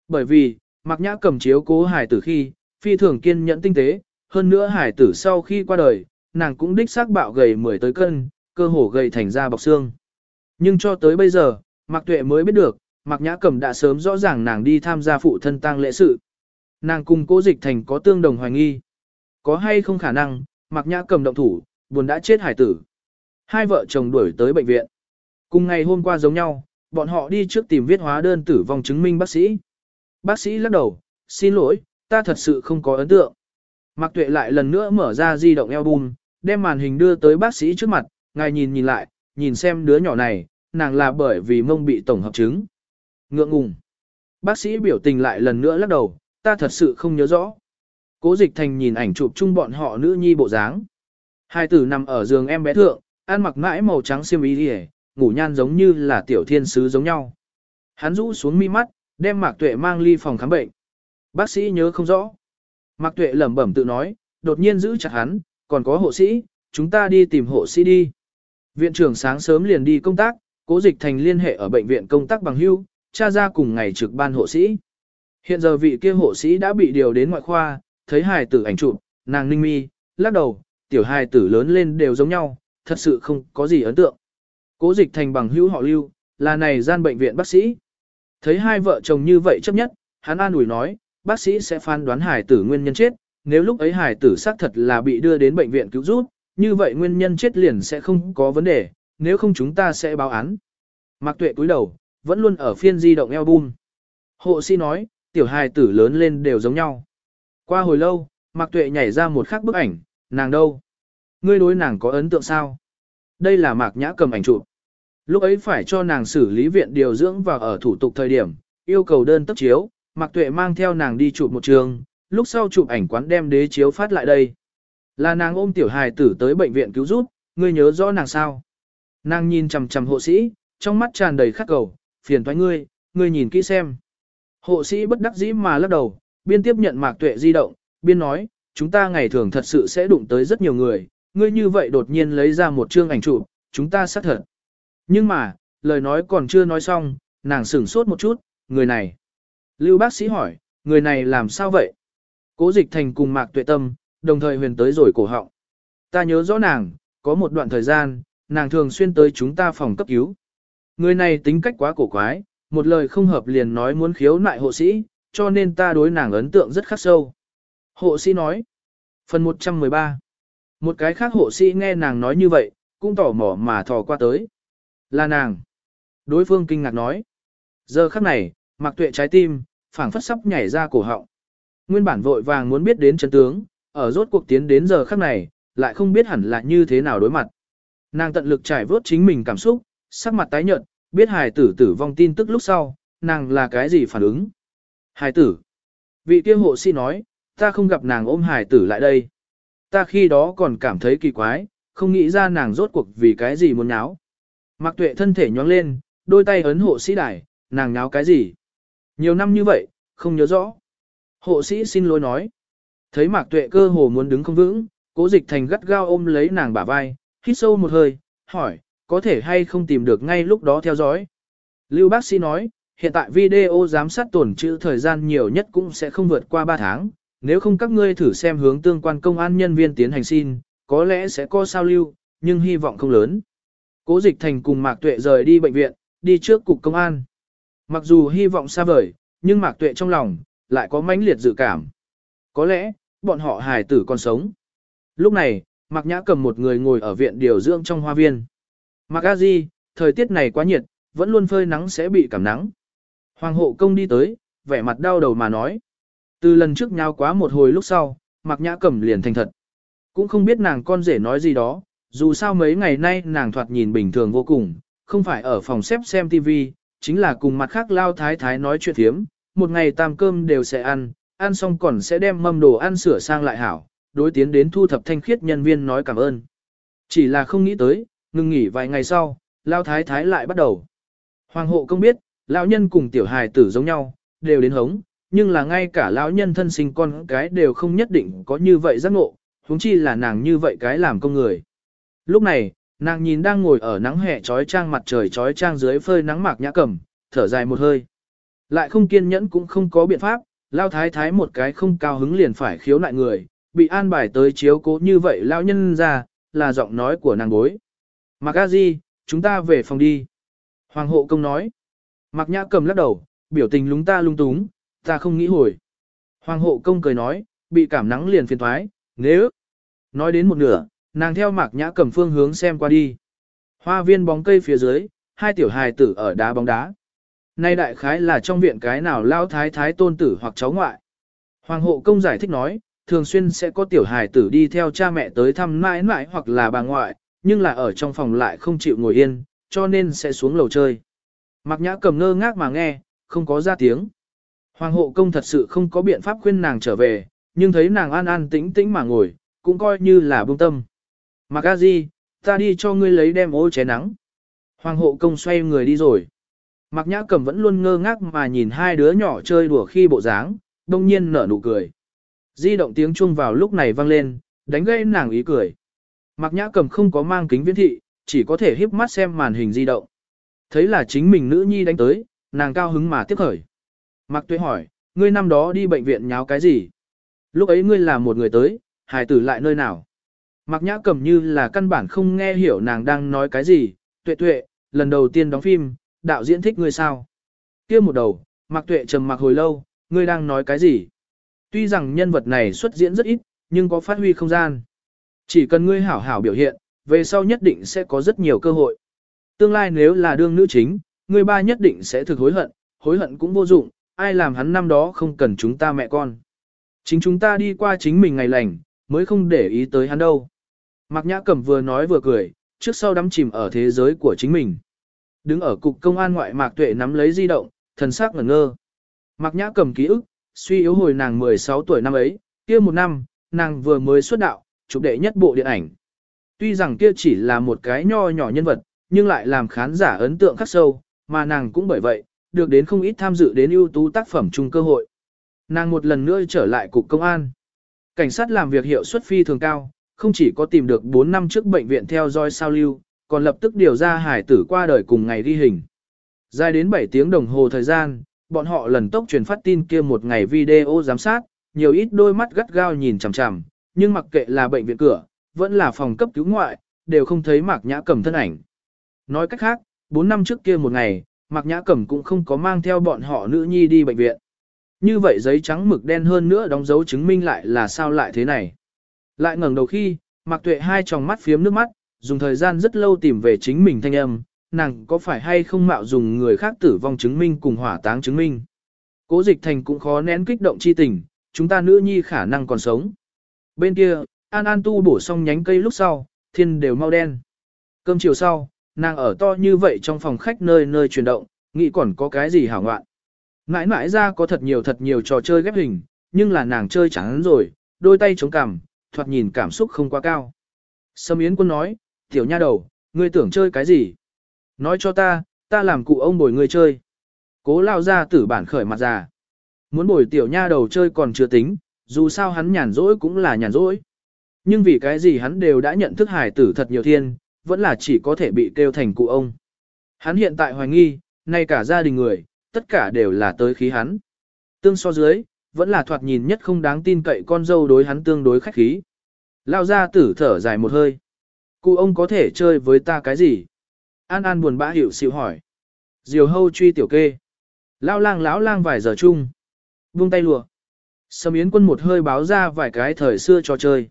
[SPEAKER 1] Bởi vì, Mạc Nhã cầm chiếu cố hài tử khi, phi thường kiên nhẫn tinh tế, hơn nữa Hải tử sau khi qua đời, nàng cũng đích xác bạo gầy 10 tới cân, cơ hồ gầy thành ra bọc xương. Nhưng cho tới bây giờ, Mạc Tuệ mới biết được, Mạc Nhã Cầm đã sớm rõ ràng nàng đi tham gia phụ thân tang lễ sự. Nàng cùng Cố Dịch Thành có tương đồng hoài nghi. Có hay không khả năng, Mạc Nhã Cầm động thủ, buồn đã chết hải tử. Hai vợ chồng đuổi tới bệnh viện. Cùng ngày hôm qua giống nhau, bọn họ đi trước tìm viết hóa đơn tử vong chứng minh bác sĩ. Bác sĩ lắc đầu, xin lỗi, ta thật sự không có ấn tượng. Mạc Tuệ lại lần nữa mở ra di động album, đem màn hình đưa tới bác sĩ trước mặt, ngài nhìn nhìn lại, nhìn xem đứa nhỏ này, nàng là bởi vì mông bị tổng hợp chứng. Ngượng ngùng. Bác sĩ biểu tình lại lần nữa lắc đầu, ta thật sự không nhớ rõ. Cố dịch thành nhìn ảnh chụp chung bọn họ nữ nhi bộ dáng. Hai tử nằm ở giường em bé thượng, ăn mặc mãi màu trắng xiêm y đi ngủ nhan giống như là tiểu thiên sứ giống nhau. Hắn rũ xuống mi mắt, đem Mạc Tuệ mang ly phòng khám bệnh. Bác sĩ nhớ không rõ. Mạc Tuệ lẩm bẩm tự nói, đột nhiên giữ chặt hắn, còn có hộ sĩ, chúng ta đi tìm hộ sĩ đi. Viện trưởng sáng sớm liền đi công tác, cố dịch thành liên hệ ở bệnh viện công tác bằng hưu, cha ra cùng ngày trực ban hộ sĩ. Hiện giờ vị kia hộ sĩ đã bị điều đến ngoại khoa, thấy hài tử ảnh chụp, nàng ninh mi, lắc đầu, tiểu hài tử lớn lên đều giống nhau, thật sự không có gì ấn tượng. Cố dịch thành bằng hữu họ lưu, là này gian bệnh viện bác sĩ. Thấy hai vợ chồng như vậy chấp nhất, hắn an ủi nói, bác sĩ sẽ phán đoán Hải tử nguyên nhân chết, nếu lúc ấy Hải tử xác thật là bị đưa đến bệnh viện cứu giúp, như vậy nguyên nhân chết liền sẽ không có vấn đề, nếu không chúng ta sẽ báo án. Mạc Tuệ cúi đầu, vẫn luôn ở phiên di động album. Hộ sĩ nói, tiểu hài tử lớn lên đều giống nhau. Qua hồi lâu, Mạc Tuệ nhảy ra một khắc bức ảnh, nàng đâu? Ngươi đối nàng có ấn tượng sao? Đây là Mạc Nhã cầm ảnh chụp. Lúc ấy phải cho nàng xử lý viện điều dưỡng và ở thủ tục thời điểm, yêu cầu đơn tấp chiếu, Mạc Tuệ mang theo nàng đi chụp một trường, lúc sau chụp ảnh quán đem đế chiếu phát lại đây. Là nàng ôm tiểu hài tử tới bệnh viện cứu giúp, ngươi nhớ rõ nàng sao? Nàng nhìn chằm chằm hộ sĩ, trong mắt tràn đầy khát cầu, phiền toái ngươi, ngươi nhìn kỹ xem. Hộ sĩ bất đắc dĩ mà lắc đầu, biên tiếp nhận mạc tuệ di động, biên nói, chúng ta ngày thường thật sự sẽ đụng tới rất nhiều người, ngươi như vậy đột nhiên lấy ra một chương ảnh chụp, chúng ta xác thật. Nhưng mà, lời nói còn chưa nói xong, nàng sửng sốt một chút, người này. Lưu bác sĩ hỏi, người này làm sao vậy? Cố dịch thành cùng mạc tuệ tâm, đồng thời huyền tới rồi cổ họng. Ta nhớ rõ nàng, có một đoạn thời gian, nàng thường xuyên tới chúng ta phòng cấp cứu. Người này tính cách quá cổ quái, một lời không hợp liền nói muốn khiếu nại hộ sĩ, cho nên ta đối nàng ấn tượng rất khắc sâu. Hộ sĩ nói. Phần 113. Một cái khác hộ sĩ nghe nàng nói như vậy, cũng tỏ mỏ mà thò qua tới. Là nàng. Đối phương kinh ngạc nói. Giờ khắc này, mặc tuệ trái tim, phảng phất sắp nhảy ra cổ họng. Nguyên bản vội vàng muốn biết đến chân tướng, ở rốt cuộc tiến đến giờ khắc này, lại không biết hẳn là như thế nào đối mặt. Nàng tận lực trải vớt chính mình cảm xúc, sắc mặt tái nhợt, biết hài tử tử vong tin tức lúc sau, nàng là cái gì phản ứng? Hài tử. Vị kia hộ sĩ nói, ta không gặp nàng ôm hài tử lại đây. Ta khi đó còn cảm thấy kỳ quái, không nghĩ ra nàng rốt cuộc vì cái gì muốn nháo. Mạc tuệ thân thể nhoáng lên, đôi tay ấn hộ sĩ đài, nàng nháo cái gì? Nhiều năm như vậy, không nhớ rõ. Hộ sĩ xin lỗi nói. Thấy mạc tuệ cơ hồ muốn đứng không vững, cố dịch thành gắt gao ôm lấy nàng bả vai, hít sâu một hơi, hỏi, có thể hay không tìm được ngay lúc đó theo dõi. Lưu bác sĩ nói, hiện tại video giám sát tổn trữ thời gian nhiều nhất cũng sẽ không vượt qua 3 tháng, nếu không các ngươi thử xem hướng tương quan công an nhân viên tiến hành xin, có lẽ sẽ có sao lưu, nhưng hy vọng không lớn. Cố dịch thành cùng Mạc Tuệ rời đi bệnh viện, đi trước cục công an. Mặc dù hy vọng xa vời, nhưng Mạc Tuệ trong lòng, lại có mãnh liệt dự cảm. Có lẽ, bọn họ hài tử còn sống. Lúc này, Mạc Nhã cầm một người ngồi ở viện điều dưỡng trong hoa viên. Mạc A Di, thời tiết này quá nhiệt, vẫn luôn phơi nắng sẽ bị cảm nắng. Hoàng hộ công đi tới, vẻ mặt đau đầu mà nói. Từ lần trước nhau quá một hồi lúc sau, Mạc Nhã cầm liền thành thật. Cũng không biết nàng con rể nói gì đó, dù sao mấy ngày nay nàng thoạt nhìn bình thường vô cùng, không phải ở phòng xếp xem TV, chính là cùng mặt khác lao thái thái nói chuyện thiếm, một ngày tam cơm đều sẽ ăn, ăn xong còn sẽ đem mâm đồ ăn sửa sang lại hảo, đối tiến đến thu thập thanh khiết nhân viên nói cảm ơn. Chỉ là không nghĩ tới, ngừng nghỉ vài ngày sau, lao thái thái lại bắt đầu. Hoàng hộ công biết, lão nhân cùng tiểu hài tử giống nhau, đều đến hống, nhưng là ngay cả lão nhân thân sinh con cái đều không nhất định có như vậy giác ngộ, huống chi là nàng như vậy cái làm công người. Lúc này, nàng nhìn đang ngồi ở nắng hè trói trang mặt trời trói trang dưới phơi nắng mạc nhã cầm, thở dài một hơi. Lại không kiên nhẫn cũng không có biện pháp, lao thái thái một cái không cao hứng liền phải khiếu lại người, bị an bài tới chiếu cố như vậy lao nhân ra, là giọng nói của nàng bối. Mạc A Di, chúng ta về phòng đi. Hoàng hộ công nói. Mạc Nhã cầm lắc đầu, biểu tình lúng ta lung túng, ta không nghĩ hồi. Hoàng hộ công cười nói, bị cảm nắng liền phiền thoái, nếu. Nói đến một nửa, nàng theo Mạc Nhã cầm phương hướng xem qua đi. Hoa viên bóng cây phía dưới, hai tiểu hài tử ở đá bóng đá. Nay đại khái là trong viện cái nào lao thái thái tôn tử hoặc cháu ngoại. Hoàng hộ công giải thích nói, thường xuyên sẽ có tiểu hài tử đi theo cha mẹ tới thăm mãi mãi hoặc là bà ngoại, nhưng là ở trong phòng lại không chịu ngồi yên, cho nên sẽ xuống lầu chơi. Mạc nhã cầm ngơ ngác mà nghe, không có ra tiếng. Hoàng hộ công thật sự không có biện pháp khuyên nàng trở về, nhưng thấy nàng an an tĩnh tĩnh mà ngồi, cũng coi như là bông tâm. Mạc A Di, ta đi cho ngươi lấy đem ô ché nắng. Hoàng hộ công xoay người đi rồi. Mạc Nhã Cầm vẫn luôn ngơ ngác mà nhìn hai đứa nhỏ chơi đùa khi bộ dáng, đông nhiên nở nụ cười. Di động tiếng chuông vào lúc này vang lên, đánh gây nàng ý cười. Mạc Nhã Cầm không có mang kính viễn thị, chỉ có thể híp mắt xem màn hình di động. Thấy là chính mình nữ nhi đánh tới, nàng cao hứng mà tiếp khởi. Mạc Tuệ hỏi, ngươi năm đó đi bệnh viện nháo cái gì? Lúc ấy ngươi là một người tới, hài tử lại nơi nào? Mạc Nhã Cầm như là căn bản không nghe hiểu nàng đang nói cái gì. Tuệ tuệ, lần đầu tiên đóng phim, đạo diễn thích ngươi sao? kia một đầu, Mạc Tuệ trầm mặc hồi lâu, ngươi đang nói cái gì? Tuy rằng nhân vật này xuất diễn rất ít, nhưng có phát huy không gian. Chỉ cần ngươi hảo hảo biểu hiện, về sau nhất định sẽ có rất nhiều cơ hội. Tương lai nếu là đương nữ chính, ngươi ba nhất định sẽ thực hối hận, hối hận cũng vô dụng, ai làm hắn năm đó không cần chúng ta mẹ con. Chính chúng ta đi qua chính mình ngày lành, mới không để ý tới hắn đâu. Mạc Nhã Cẩm vừa nói vừa cười, trước sau đắm chìm ở thế giới của chính mình. Đứng ở cục công an ngoại Mạc Tuệ nắm lấy di động, thần sắc ngẩn ngơ. Mạc Nhã cầm ký ức, suy yếu hồi nàng 16 tuổi năm ấy, kia một năm, nàng vừa mới xuất đạo, chụp đệ nhất bộ điện ảnh. Tuy rằng kia chỉ là một cái nho nhỏ nhân vật, nhưng lại làm khán giả ấn tượng khắc sâu, mà nàng cũng bởi vậy, được đến không ít tham dự đến ưu tú tác phẩm chung cơ hội. Nàng một lần nữa trở lại cục công an. Cảnh sát làm việc hiệu suất phi thường cao, không chỉ có tìm được 4 năm trước bệnh viện theo dõi sao lưu, còn lập tức điều ra hải tử qua đời cùng ngày ghi hình. Dài đến 7 tiếng đồng hồ thời gian, bọn họ lần tốc truyền phát tin kia một ngày video giám sát, nhiều ít đôi mắt gắt gao nhìn chằm chằm, nhưng mặc kệ là bệnh viện cửa, vẫn là phòng cấp cứu ngoại, đều không thấy Mạc Nhã Cẩm thân ảnh. Nói cách khác, 4 năm trước kia một ngày, Mạc Nhã Cẩm cũng không có mang theo bọn họ nữ nhi đi bệnh viện. Như vậy giấy trắng mực đen hơn nữa đóng dấu chứng minh lại là sao lại thế này. Lại ngẩng đầu khi, Mạc Tuệ hai tròng mắt phiếm nước mắt, dùng thời gian rất lâu tìm về chính mình thanh âm, nàng có phải hay không mạo dùng người khác tử vong chứng minh cùng hỏa táng chứng minh. Cố dịch thành cũng khó nén kích động chi tình, chúng ta nữ nhi khả năng còn sống. Bên kia, An An tu bổ xong nhánh cây lúc sau, thiên đều mau đen. Cơm chiều sau, nàng ở to như vậy trong phòng khách nơi nơi chuyển động, nghĩ còn có cái gì hảo ngoạn. Mãi mãi ra có thật nhiều thật nhiều trò chơi ghép hình, nhưng là nàng chơi chẳng rồi, đôi tay chống cằm, thoạt nhìn cảm xúc không quá cao. Sâm Yến Quân nói, tiểu nha đầu, ngươi tưởng chơi cái gì? Nói cho ta, ta làm cụ ông bồi ngươi chơi. Cố lao ra tử bản khởi mặt già. Muốn bồi tiểu nha đầu chơi còn chưa tính, dù sao hắn nhàn rỗi cũng là nhàn rỗi. Nhưng vì cái gì hắn đều đã nhận thức hài tử thật nhiều thiên, vẫn là chỉ có thể bị kêu thành cụ ông. Hắn hiện tại hoài nghi, nay cả gia đình người, tất cả đều là tới khí hắn. Tương so dưới, vẫn là thoạt nhìn nhất không đáng tin cậy con dâu đối hắn tương đối khách khí. Lao ra tử thở dài một hơi. Cụ ông có thể chơi với ta cái gì? An An buồn bã hiểu xịu hỏi. Diều hâu truy tiểu kê. Lao lang lão lang vài giờ chung. Buông tay lùa. Sâm Yến quân một hơi báo ra vài cái thời xưa trò chơi.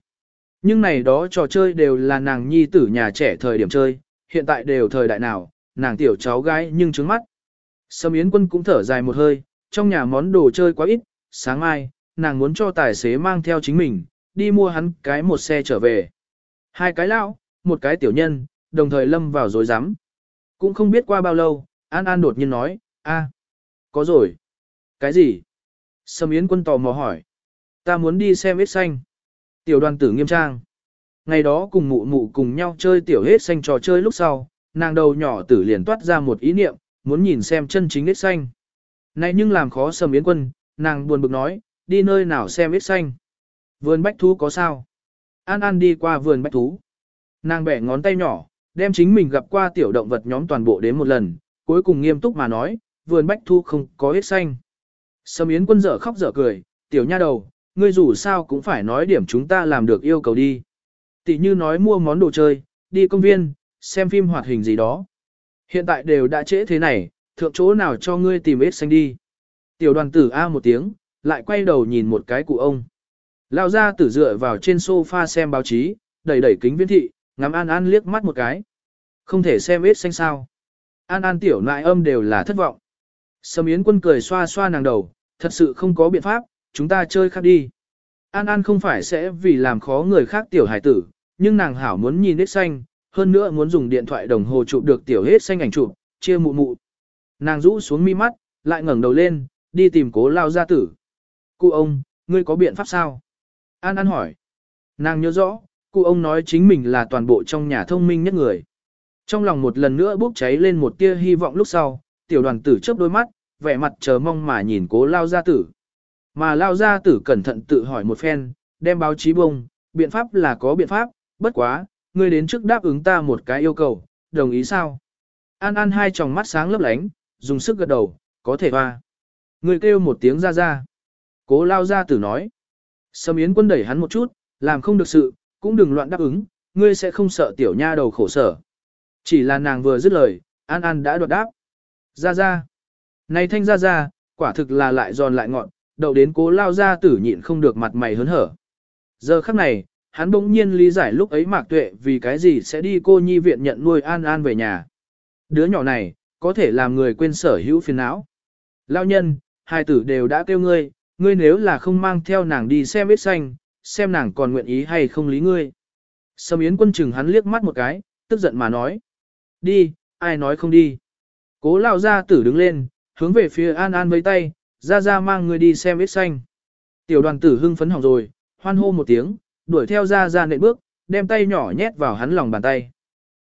[SPEAKER 1] Nhưng này đó trò chơi đều là nàng nhi tử nhà trẻ thời điểm chơi, hiện tại đều thời đại nào, nàng tiểu cháu gái nhưng trứng mắt. Sâm Yến quân cũng thở dài một hơi, trong nhà món đồ chơi quá ít, sáng mai, nàng muốn cho tài xế mang theo chính mình, đi mua hắn cái một xe trở về. Hai cái lão, một cái tiểu nhân, đồng thời lâm vào dối rắm Cũng không biết qua bao lâu, An An đột nhiên nói, a, có rồi. Cái gì? Sâm Yến quân tò mò hỏi. Ta muốn đi xem hết xanh. Tiểu đoàn tử nghiêm trang. Ngày đó cùng mụ mụ cùng nhau chơi tiểu hết xanh trò chơi lúc sau, nàng đầu nhỏ tử liền toát ra một ý niệm, muốn nhìn xem chân chính hết xanh. Này nhưng làm khó Sâm Yến quân, nàng buồn bực nói, đi nơi nào xem ít xanh. Vườn bách thú có sao? An An đi qua vườn bách thú. Nàng bẻ ngón tay nhỏ, đem chính mình gặp qua tiểu động vật nhóm toàn bộ đến một lần, cuối cùng nghiêm túc mà nói, vườn bách thú không có ít xanh. Sâm Yến quân dở khóc dở cười, tiểu nha đầu, ngươi dù sao cũng phải nói điểm chúng ta làm được yêu cầu đi. Tỷ như nói mua món đồ chơi, đi công viên, xem phim hoạt hình gì đó. Hiện tại đều đã trễ thế này, thượng chỗ nào cho ngươi tìm ít xanh đi. Tiểu đoàn tử A một tiếng, lại quay đầu nhìn một cái cụ ông. Lao ra tử dựa vào trên sofa xem báo chí, đẩy đẩy kính viễn thị, ngắm An An liếc mắt một cái. Không thể xem ít xanh sao. An An tiểu nại âm đều là thất vọng. Sầm Yến quân cười xoa xoa nàng đầu, thật sự không có biện pháp, chúng ta chơi khác đi. An An không phải sẽ vì làm khó người khác tiểu hải tử, nhưng nàng hảo muốn nhìn hết xanh, hơn nữa muốn dùng điện thoại đồng hồ chụp được tiểu hết xanh ảnh chụp, chia mụ mụ. Nàng rũ xuống mi mắt, lại ngẩng đầu lên, đi tìm cố lao gia tử. Cụ ông, ngươi có biện pháp sao? An An hỏi. Nàng nhớ rõ, cụ ông nói chính mình là toàn bộ trong nhà thông minh nhất người. Trong lòng một lần nữa bốc cháy lên một tia hy vọng lúc sau, tiểu đoàn tử chớp đôi mắt, vẻ mặt chờ mong mà nhìn cố lao gia tử. Mà lao gia tử cẩn thận tự hỏi một phen, đem báo chí bông, biện pháp là có biện pháp, bất quá, ngươi đến trước đáp ứng ta một cái yêu cầu, đồng ý sao? An An hai tròng mắt sáng lấp lánh, dùng sức gật đầu, có thể hoa. Ngươi kêu một tiếng ra ra. Cố lao gia tử nói. Sâm Yến quân đẩy hắn một chút, làm không được sự, cũng đừng loạn đáp ứng, ngươi sẽ không sợ tiểu nha đầu khổ sở. Chỉ là nàng vừa dứt lời, An An đã đoạt đáp. Ra ra. Này thanh ra ra, quả thực là lại giòn lại ngọn, đậu đến cố lao ra tử nhịn không được mặt mày hớn hở. Giờ khắc này, hắn bỗng nhiên lý giải lúc ấy mạc tuệ vì cái gì sẽ đi cô nhi viện nhận nuôi An An về nhà. Đứa nhỏ này, có thể làm người quên sở hữu phiền não. Lao nhân, hai tử đều đã kêu ngươi, ngươi nếu là không mang theo nàng đi xem vết xanh, xem nàng còn nguyện ý hay không lý ngươi. Sâm Yến quân chừng hắn liếc mắt một cái, tức giận mà nói. Đi, ai nói không đi. Cố lao ra tử đứng lên, hướng về phía An An với tay, ra ra mang người đi xem vết xanh. Tiểu đoàn tử hưng phấn hỏng rồi, hoan hô một tiếng, đuổi theo ra ra nệ bước, đem tay nhỏ nhét vào hắn lòng bàn tay.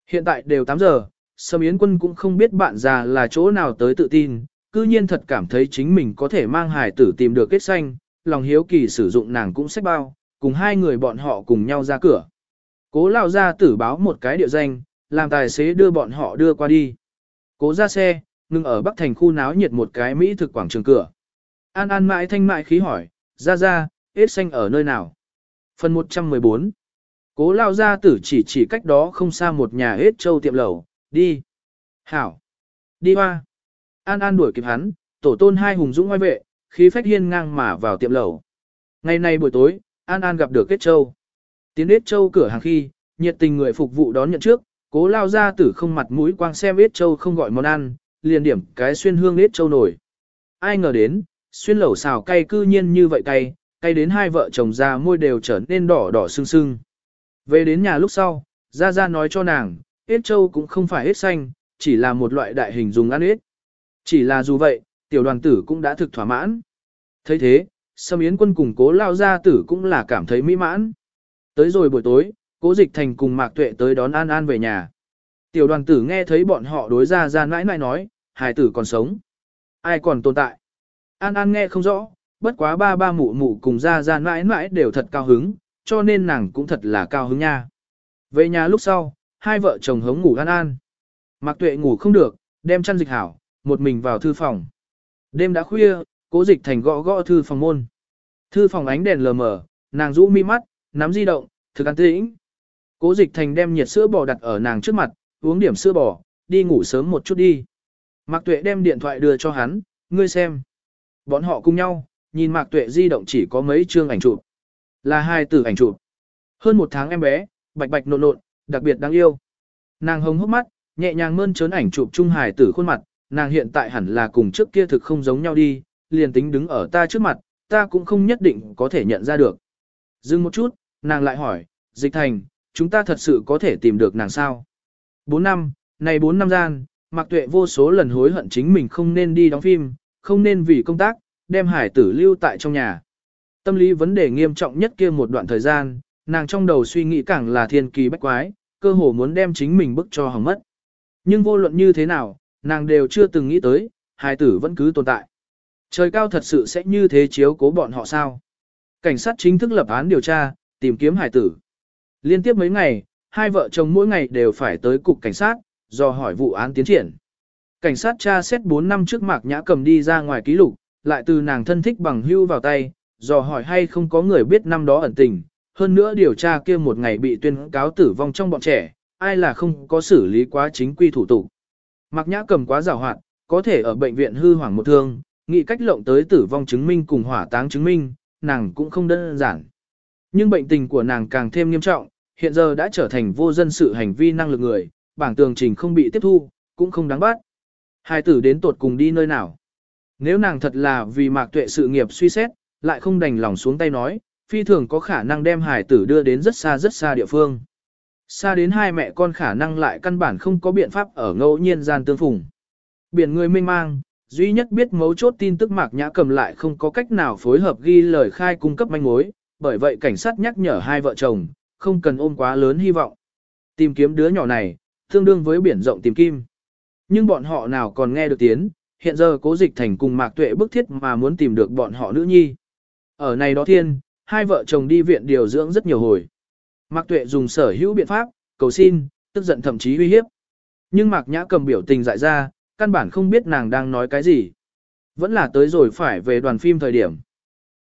[SPEAKER 1] Hiện tại đều 8 giờ, Sâm Yến quân cũng không biết bạn già là chỗ nào tới tự tin, cư nhiên thật cảm thấy chính mình có thể mang hài tử tìm được kết xanh, lòng hiếu kỳ sử dụng nàng cũng sách bao, cùng hai người bọn họ cùng nhau ra cửa. Cố lao ra tử báo một cái địa danh, làm tài xế đưa bọn họ đưa qua đi. Cố ra xe, ngừng ở Bắc Thành khu náo nhiệt một cái Mỹ thực quảng trường cửa. An An mãi thanh mại khí hỏi, ra ra, hết xanh ở nơi nào? Phần 114 Cố lao ra tử chỉ chỉ cách đó không xa một nhà hết châu tiệm lẩu, đi. Hảo. Đi hoa. An An đuổi kịp hắn, tổ tôn hai hùng dũng ngoài vệ, khí phách hiên ngang mà vào tiệm lẩu. Ngày nay buổi tối, An An gặp được Kết Châu. Tiến Kết Châu cửa hàng khi, nhiệt tình người phục vụ đón nhận trước, cố lao ra tử không mặt mũi quang xem Kết Châu không gọi món ăn, liền điểm cái xuyên hương Kết Châu nổi. Ai ngờ đến, xuyên lẩu xào cay cư nhiên như vậy cay, cay đến hai vợ chồng già môi đều trở nên đỏ đỏ sưng sưng. Về đến nhà lúc sau, Gia Gia nói cho nàng, ếch châu cũng không phải hết xanh, chỉ là một loại đại hình dùng ăn ít. Chỉ là dù vậy, tiểu đoàn tử cũng đã thực thỏa mãn. thấy thế, Sâm Yến quân cùng cố lao gia tử cũng là cảm thấy mỹ mãn. Tới rồi buổi tối, cố dịch thành cùng Mạc Tuệ tới đón An An về nhà. Tiểu đoàn tử nghe thấy bọn họ đối ra ra nãi nãi nói, hài tử còn sống. Ai còn tồn tại? An An nghe không rõ, bất quá ba ba mụ mụ cùng ra ra nãi nãi đều thật cao hứng, cho nên nàng cũng thật là cao hứng nha. Về nhà lúc sau, hai vợ chồng hống ngủ An An. Mạc Tuệ ngủ không được, đem chăn dịch hảo, một mình vào thư phòng. Đêm đã khuya, cố dịch thành gõ gõ thư phòng môn. Thư phòng ánh đèn lờ mờ, nàng rũ mi mắt, nắm di động, thực ăn tĩnh. Cố dịch thành đem nhiệt sữa bò đặt ở nàng trước mặt, uống điểm sữa bò, đi ngủ sớm một chút đi. Mạc Tuệ đem điện thoại đưa cho hắn, ngươi xem. Bọn họ cùng nhau, nhìn Mạc Tuệ di động chỉ có mấy chương ảnh chụp. Là hai tử ảnh chụp. Hơn một tháng em bé, bạch bạch nộn nộn, đặc biệt đáng yêu. Nàng hồng hốc mắt, nhẹ nhàng mơn trớn ảnh chụp trung hài tử khuôn mặt, nàng hiện tại hẳn là cùng trước kia thực không giống nhau đi, liền tính đứng ở ta trước mặt, ta cũng không nhất định có thể nhận ra được. Dừng một chút, nàng lại hỏi, dịch thành, chúng ta thật sự có thể tìm được nàng sao? 4 năm, này 4 năm gian, Mạc Tuệ vô số lần hối hận chính mình không nên đi đóng phim, không nên vì công tác, đem hải tử lưu tại trong nhà. Tâm lý vấn đề nghiêm trọng nhất kia một đoạn thời gian, nàng trong đầu suy nghĩ càng là thiên kỳ bách quái, cơ hồ muốn đem chính mình bức cho hỏng mất. Nhưng vô luận như thế nào, nàng đều chưa từng nghĩ tới, hải tử vẫn cứ tồn tại. Trời cao thật sự sẽ như thế chiếu cố bọn họ sao? Cảnh sát chính thức lập án điều tra, tìm kiếm hải tử. Liên tiếp mấy ngày, hai vợ chồng mỗi ngày đều phải tới cục cảnh sát, do hỏi vụ án tiến triển. Cảnh sát tra xét 4 năm trước Mạc Nhã cầm đi ra ngoài ký lục, lại từ nàng thân thích bằng hưu vào tay, do hỏi hay không có người biết năm đó ẩn tình. Hơn nữa điều tra kia một ngày bị tuyên cáo tử vong trong bọn trẻ, ai là không có xử lý quá chính quy thủ tục. Mạc Nhã cầm quá rào hoạt, có thể ở bệnh viện hư hoảng một thương, nghĩ cách lộng tới tử vong chứng minh cùng hỏa táng chứng minh, nàng cũng không đơn giản. Nhưng bệnh tình của nàng càng thêm nghiêm trọng, hiện giờ đã trở thành vô dân sự hành vi năng lực người, bảng tường trình không bị tiếp thu, cũng không đáng bắt. Hai tử đến tột cùng đi nơi nào. Nếu nàng thật là vì mạc tuệ sự nghiệp suy xét, lại không đành lòng xuống tay nói, phi thường có khả năng đem hải tử đưa đến rất xa rất xa địa phương. Xa đến hai mẹ con khả năng lại căn bản không có biện pháp ở ngẫu nhiên gian tương phùng. Biển người mênh mang, duy nhất biết mấu chốt tin tức mạc nhã cầm lại không có cách nào phối hợp ghi lời khai cung cấp manh mối, bởi vậy cảnh sát nhắc nhở hai vợ chồng, không cần ôm quá lớn hy vọng. Tìm kiếm đứa nhỏ này, tương đương với biển rộng tìm kim. Nhưng bọn họ nào còn nghe được tiếng, hiện giờ cố dịch thành cùng mạc tuệ bức thiết mà muốn tìm được bọn họ nữ nhi. Ở này đó thiên, hai vợ chồng đi viện điều dưỡng rất nhiều hồi. Mạc tuệ dùng sở hữu biện pháp, cầu xin, tức giận thậm chí uy hiếp. Nhưng mạc nhã cầm biểu tình dại ra, căn bản không biết nàng đang nói cái gì. Vẫn là tới rồi phải về đoàn phim thời điểm.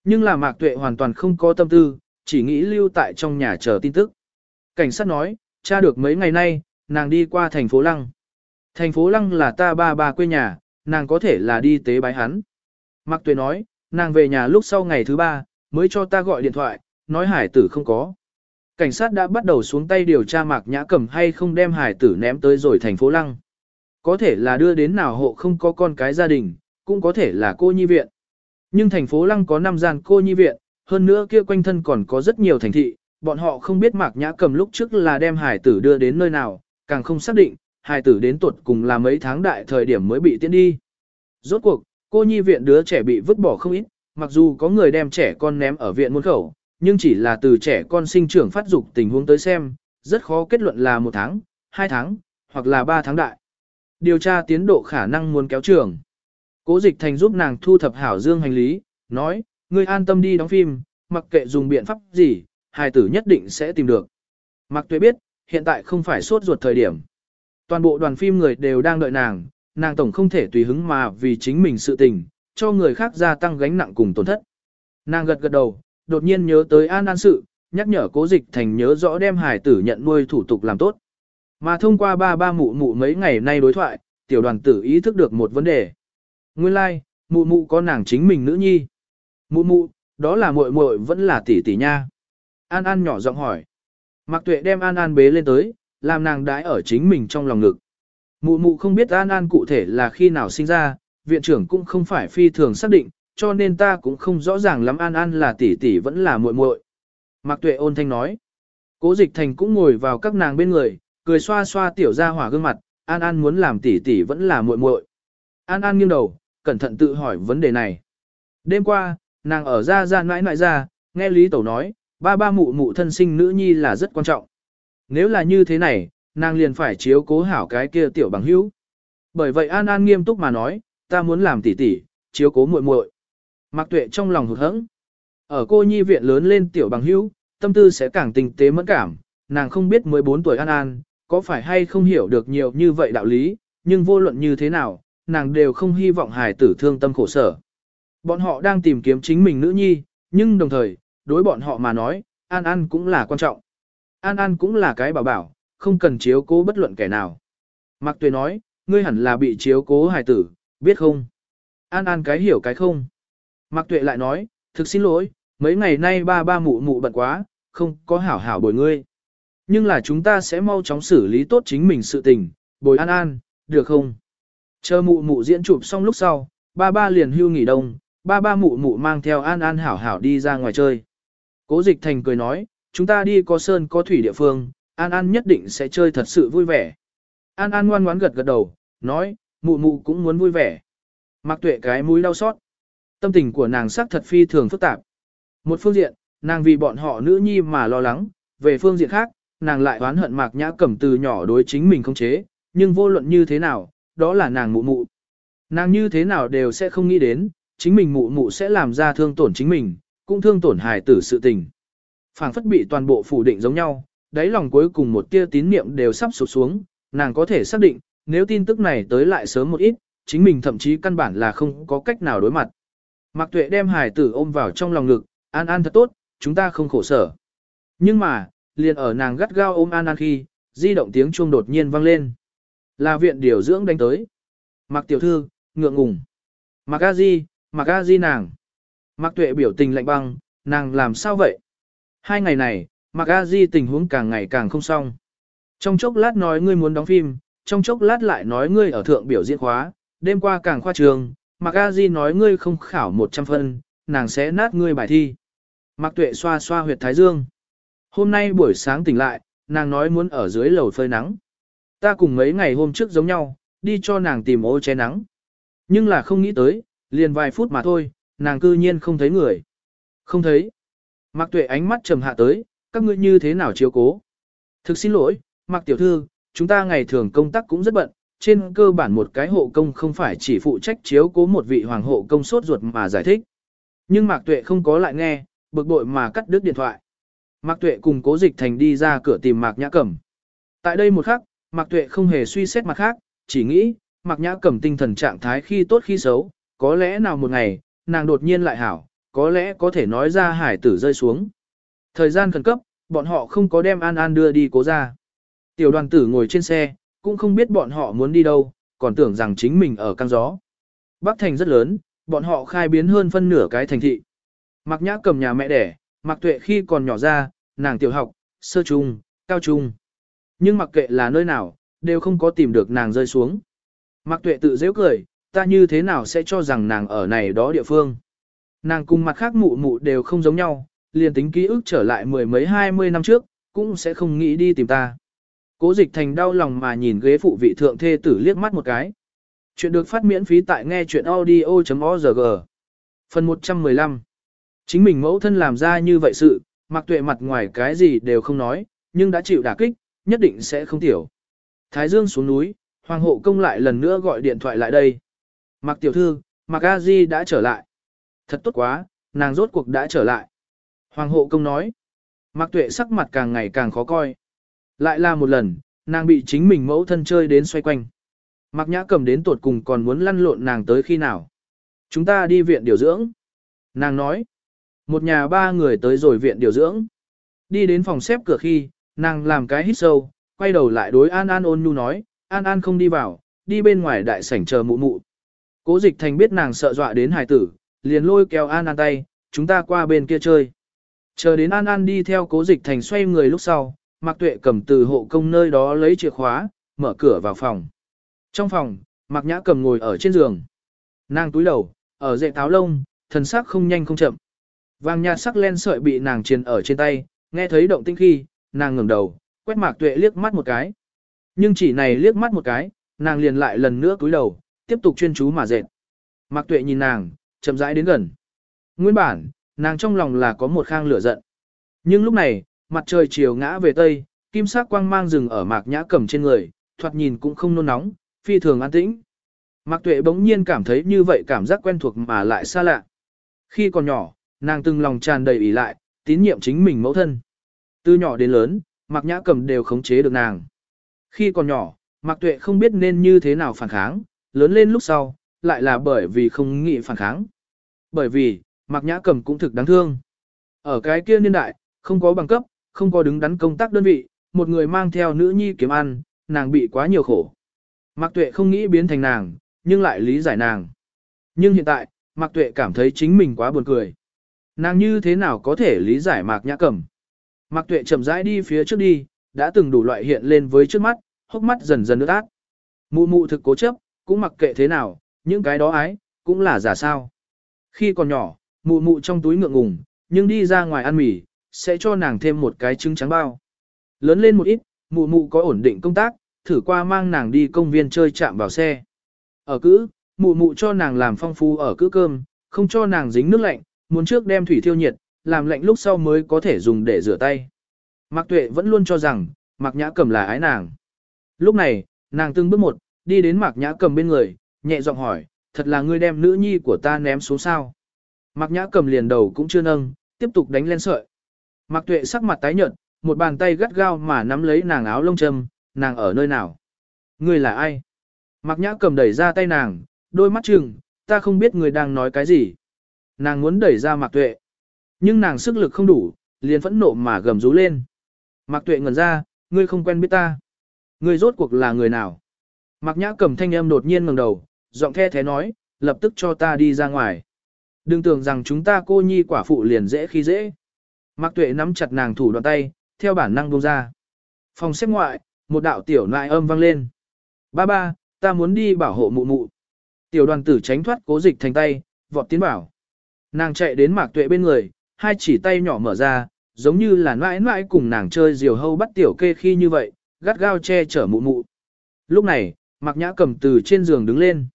[SPEAKER 1] Nhưng là mạc tuệ hoàn toàn không có tâm tư, chỉ nghĩ lưu tại trong nhà chờ tin tức. Cảnh sát nói, tra được mấy ngày nay, nàng đi qua thành phố Lăng. Thành phố Lăng là ta ba ba quê nhà, nàng có thể là đi tế bái hắn. Mạc Tuệ nói, nàng về nhà lúc sau ngày thứ ba, mới cho ta gọi điện thoại, nói hải tử không có. Cảnh sát đã bắt đầu xuống tay điều tra Mạc Nhã Cầm hay không đem hải tử ném tới rồi thành phố Lăng. Có thể là đưa đến nào hộ không có con cái gia đình, cũng có thể là cô nhi viện. Nhưng thành phố Lăng có 5 gian cô nhi viện, hơn nữa kia quanh thân còn có rất nhiều thành thị, bọn họ không biết Mạc Nhã Cầm lúc trước là đem hải tử đưa đến nơi nào, càng không xác định, hải tử đến tuột cùng là mấy tháng đại thời điểm mới bị tiễn đi. Rốt cuộc, cô nhi viện đứa trẻ bị vứt bỏ không ít, mặc dù có người đem trẻ con ném ở viện môn khẩu, nhưng chỉ là từ trẻ con sinh trưởng phát dục tình huống tới xem, rất khó kết luận là một tháng, hai tháng, hoặc là ba tháng đại. Điều tra tiến độ khả năng muốn kéo trường. Cố dịch thành giúp nàng thu thập hảo dương hành lý, nói, ngươi an tâm đi đóng phim, mặc kệ dùng biện pháp gì, hài tử nhất định sẽ tìm được. Mặc tuệ biết, hiện tại không phải sốt ruột thời điểm. Toàn bộ đoàn phim người đều đang đợi nàng, nàng tổng không thể tùy hứng mà vì chính mình sự tình, cho người khác gia tăng gánh nặng cùng tổn thất. Nàng gật gật đầu, đột nhiên nhớ tới an an sự, nhắc nhở cố dịch thành nhớ rõ đem Hải tử nhận nuôi thủ tục làm tốt. Mà thông qua ba ba mụ mụ mấy ngày nay đối thoại, tiểu đoàn tử ý thức được một vấn đề. Nguyên lai, like, mụ mụ có nàng chính mình nữ nhi. Mụ mụ, đó là muội muội vẫn là tỷ tỷ nha. An An nhỏ giọng hỏi. Mạc Tuệ đem An An bế lên tới, làm nàng đãi ở chính mình trong lòng ngực. Mụ mụ không biết An An cụ thể là khi nào sinh ra, viện trưởng cũng không phải phi thường xác định, cho nên ta cũng không rõ ràng lắm An An là tỷ tỷ vẫn là muội muội. Mạc Tuệ ôn thanh nói. Cố Dịch Thành cũng ngồi vào các nàng bên người, Cười xoa xoa tiểu gia hỏa gương mặt, An An muốn làm tỷ tỷ vẫn là muội muội. An An nghiêng đầu, cẩn thận tự hỏi vấn đề này. Đêm qua, nàng ở ra ra nãi nãi ra, nghe Lý Tẩu nói, ba ba mụ mụ thân sinh nữ nhi là rất quan trọng. Nếu là như thế này, nàng liền phải chiếu cố hảo cái kia tiểu bằng hữu. Bởi vậy An An nghiêm túc mà nói, ta muốn làm tỷ tỷ, chiếu cố muội muội. Mạc Tuệ trong lòng hụt hẫng. Ở cô nhi viện lớn lên tiểu bằng hữu, tâm tư sẽ càng tinh tế mẫn cảm, nàng không biết 14 tuổi An An, có phải hay không hiểu được nhiều như vậy đạo lý, nhưng vô luận như thế nào, nàng đều không hy vọng hài tử thương tâm khổ sở. Bọn họ đang tìm kiếm chính mình nữ nhi, nhưng đồng thời, đối bọn họ mà nói, An An cũng là quan trọng. An An cũng là cái bảo bảo, không cần chiếu cố bất luận kẻ nào. Mạc Tuệ nói, ngươi hẳn là bị chiếu cố hài tử, biết không? An An cái hiểu cái không. Mạc Tuệ lại nói, thực xin lỗi, mấy ngày nay ba ba mụ mụ bận quá, không có hảo hảo bồi ngươi. Nhưng là chúng ta sẽ mau chóng xử lý tốt chính mình sự tình, bồi An An, được không? Chờ mụ mụ diễn chụp xong lúc sau, ba ba liền hưu nghỉ đông, ba ba mụ mụ mang theo An An hảo hảo đi ra ngoài chơi. Cố dịch thành cười nói, chúng ta đi có sơn có thủy địa phương, An An nhất định sẽ chơi thật sự vui vẻ. An An ngoan ngoãn gật gật đầu, nói, mụ mụ cũng muốn vui vẻ. Mặc tuệ cái mũi đau xót. Tâm tình của nàng sắc thật phi thường phức tạp. Một phương diện, nàng vì bọn họ nữ nhi mà lo lắng, về phương diện khác, nàng lại oán hận mạc nhã cẩm từ nhỏ đối chính mình không chế, nhưng vô luận như thế nào, đó là nàng mụ mụ. Nàng như thế nào đều sẽ không nghĩ đến, chính mình mụ mụ sẽ làm ra thương tổn chính mình, cũng thương tổn hài tử sự tình. phảng phất bị toàn bộ phủ định giống nhau, đáy lòng cuối cùng một tia tín niệm đều sắp sụp xuống, nàng có thể xác định, nếu tin tức này tới lại sớm một ít, chính mình thậm chí căn bản là không có cách nào đối mặt. Mạc Tuệ đem Hải tử ôm vào trong lòng ngực, an an thật tốt, chúng ta không khổ sở. Nhưng mà, liền ở nàng gắt gao ôm an an khi, di động tiếng chuông đột nhiên vang lên. Là viện điều dưỡng đánh tới. Mạc tiểu thư, ngượng ngùng. Mạc A Di, Mạc A Di nàng. Mạc Tuệ biểu tình lạnh băng, nàng làm sao vậy? Hai ngày này, Mạc A Di tình huống càng ngày càng không xong. Trong chốc lát nói ngươi muốn đóng phim, trong chốc lát lại nói ngươi ở thượng biểu diễn khóa, đêm qua càng khoa trường, Mạc A Di nói ngươi không khảo 100 phân, nàng sẽ nát ngươi bài thi. Mạc Tuệ xoa xoa huyệt thái dương. Hôm nay buổi sáng tỉnh lại, nàng nói muốn ở dưới lầu phơi nắng. Ta cùng mấy ngày hôm trước giống nhau, đi cho nàng tìm ô che nắng. Nhưng là không nghĩ tới, liền vài phút mà thôi, nàng cư nhiên không thấy người. Không thấy. Mạc Tuệ ánh mắt trầm hạ tới, các ngươi như thế nào chiếu cố? Thực xin lỗi, Mạc tiểu thư, chúng ta ngày thường công tác cũng rất bận, trên cơ bản một cái hộ công không phải chỉ phụ trách chiếu cố một vị hoàng hộ công sốt ruột mà giải thích. Nhưng Mạc Tuệ không có lại nghe, bực bội mà cắt đứt điện thoại. Mạc Tuệ cùng Cố Dịch Thành đi ra cửa tìm Mạc Nhã Cẩm. Tại đây một khắc, Mạc Tuệ không hề suy xét mặt khác, chỉ nghĩ, Mạc Nhã Cẩm tinh thần trạng thái khi tốt khi xấu, có lẽ nào một ngày, nàng đột nhiên lại hảo, có lẽ có thể nói ra hải tử rơi xuống. Thời gian khẩn cấp, bọn họ không có đem An An đưa đi cố ra. Tiểu đoàn tử ngồi trên xe, cũng không biết bọn họ muốn đi đâu, còn tưởng rằng chính mình ở căng gió. Bắc thành rất lớn, bọn họ khai biến hơn phân nửa cái thành thị. Mạc Nhã cầm nhà mẹ đẻ, Mạc Tuệ khi còn nhỏ ra, nàng tiểu học, sơ trung, cao trung. Nhưng mặc kệ là nơi nào, đều không có tìm được nàng rơi xuống. Mạc Tuệ tự giễu cười, ta như thế nào sẽ cho rằng nàng ở này đó địa phương. Nàng cùng mặt khác mụ mụ đều không giống nhau, liền tính ký ức trở lại mười mấy hai mươi năm trước, cũng sẽ không nghĩ đi tìm ta. Cố dịch thành đau lòng mà nhìn ghế phụ vị thượng thê tử liếc mắt một cái. Chuyện được phát miễn phí tại nghe chuyện audio.org. Phần 115 Chính mình mẫu thân làm ra như vậy sự, mặc tuệ mặt ngoài cái gì đều không nói, nhưng đã chịu đả kích, nhất định sẽ không tiểu. Thái Dương xuống núi, Hoàng hộ công lại lần nữa gọi điện thoại lại đây. Mạc tiểu thư, Mạc A Di đã trở lại. Thật tốt quá, nàng rốt cuộc đã trở lại. Hoàng hộ công nói. Mạc tuệ sắc mặt càng ngày càng khó coi. Lại là một lần, nàng bị chính mình mẫu thân chơi đến xoay quanh. Mạc nhã cầm đến tột cùng còn muốn lăn lộn nàng tới khi nào. Chúng ta đi viện điều dưỡng. Nàng nói. Một nhà ba người tới rồi viện điều dưỡng. Đi đến phòng xếp cửa khi, nàng làm cái hít sâu, quay đầu lại đối An An ôn nhu nói, An An không đi vào, đi bên ngoài đại sảnh chờ mụ mụ. Cố dịch thành biết nàng sợ dọa đến hài tử, liền lôi kéo An An tay, chúng ta qua bên kia chơi. Chờ đến An An đi theo cố dịch thành xoay người lúc sau, Mạc Tuệ cầm từ hộ công nơi đó lấy chìa khóa, mở cửa vào phòng. Trong phòng, Mạc Nhã cầm ngồi ở trên giường. Nàng túi đầu, ở dậy táo lông, thần sắc không nhanh không chậm. Vàng nhạt sắc len sợi bị nàng truyền ở trên tay, nghe thấy động tĩnh khi, nàng ngẩng đầu, quét Mạc Tuệ liếc mắt một cái. Nhưng chỉ này liếc mắt một cái, nàng liền lại lần nữa cúi đầu, tiếp tục chuyên chú mà dệt. Mạc Tuệ nhìn nàng, chậm rãi đến gần. Nguyên bản, nàng trong lòng là có một khang lửa giận. Nhưng lúc này, mặt trời chiều ngã về tây, kim sắc quang mang rừng ở Mạc Nhã cầm trên người, thoạt nhìn cũng không nôn nóng, phi thường an tĩnh. Mạc Tuệ bỗng nhiên cảm thấy như vậy cảm giác quen thuộc mà lại xa lạ. Khi còn nhỏ, nàng từng lòng tràn đầy ủy lại, tín nhiệm chính mình mẫu thân. Từ nhỏ đến lớn, Mạc Nhã cầm đều khống chế được nàng. Khi còn nhỏ, Mạc Tuệ không biết nên như thế nào phản kháng, lớn lên lúc sau, lại là bởi vì không nghĩ phản kháng. Bởi vì, Mạc Nhã cầm cũng thực đáng thương. Ở cái kia niên đại, không có bằng cấp, không có đứng đắn công tác đơn vị, một người mang theo nữ nhi kiếm ăn, nàng bị quá nhiều khổ. Mạc Tuệ không nghĩ biến thành nàng, nhưng lại lý giải nàng. Nhưng hiện tại, Mạc Tuệ cảm thấy chính mình quá buồn cười. Nàng như thế nào có thể lý giải Mạc Nhã Cẩm? Mạc Tuệ chậm rãi đi phía trước đi, đã từng đủ loại hiện lên với trước mắt, hốc mắt dần dần nước át. Mụ mụ thực cố chấp, cũng mặc kệ thế nào, những cái đó ái, cũng là giả sao. Khi còn nhỏ, mụ mụ trong túi ngượng ngùng, nhưng đi ra ngoài ăn mì, sẽ cho nàng thêm một cái trứng trắng bao. Lớn lên một ít, mụ mụ có ổn định công tác, thử qua mang nàng đi công viên chơi chạm vào xe. Ở cữ, mụ mụ cho nàng làm phong phú ở cữ cơm, không cho nàng dính nước lạnh, muốn trước đem thủy thiêu nhiệt, làm lạnh lúc sau mới có thể dùng để rửa tay. Mạc Tuệ vẫn luôn cho rằng, Mạc Nhã Cầm là ái nàng. Lúc này, nàng từng bước một, đi đến Mạc Nhã Cầm bên người, nhẹ giọng hỏi, thật là ngươi đem nữ nhi của ta ném xuống sao? Mạc Nhã Cầm liền đầu cũng chưa nâng, tiếp tục đánh lên sợi. Mạc Tuệ sắc mặt tái nhợt, một bàn tay gắt gao mà nắm lấy nàng áo lông châm, nàng ở nơi nào? Ngươi là ai? Mạc Nhã Cầm đẩy ra tay nàng, đôi mắt trừng, ta không biết ngươi đang nói cái gì. Nàng muốn đẩy ra Mạc Tuệ, nhưng nàng sức lực không đủ, liền phẫn nộ mà gầm rú lên. Mạc Tuệ ngẩn ra, ngươi không quen biết ta. Ngươi rốt cuộc là người nào? Mạc Nhã cầm thanh âm đột nhiên ngẩng đầu, giọng the thế nói, lập tức cho ta đi ra ngoài. Đừng tưởng rằng chúng ta cô nhi quả phụ liền dễ khi dễ. Mạc Tuệ nắm chặt nàng thủ đoạn tay, theo bản năng buông ra. Phòng xếp ngoại, một đạo tiểu nại âm vang lên. Ba ba, ta muốn đi bảo hộ mụ mụ. Tiểu đoàn tử tránh thoát cố dịch thành tay, vọt tiến bảo. Nàng chạy đến Mạc Tuệ bên người, hai chỉ tay nhỏ mở ra, giống như là mãi mãi cùng nàng chơi diều hâu bắt tiểu kê khi như vậy, gắt gao che chở mụ mụ. Lúc này, Mạc Nhã cầm từ trên giường đứng lên.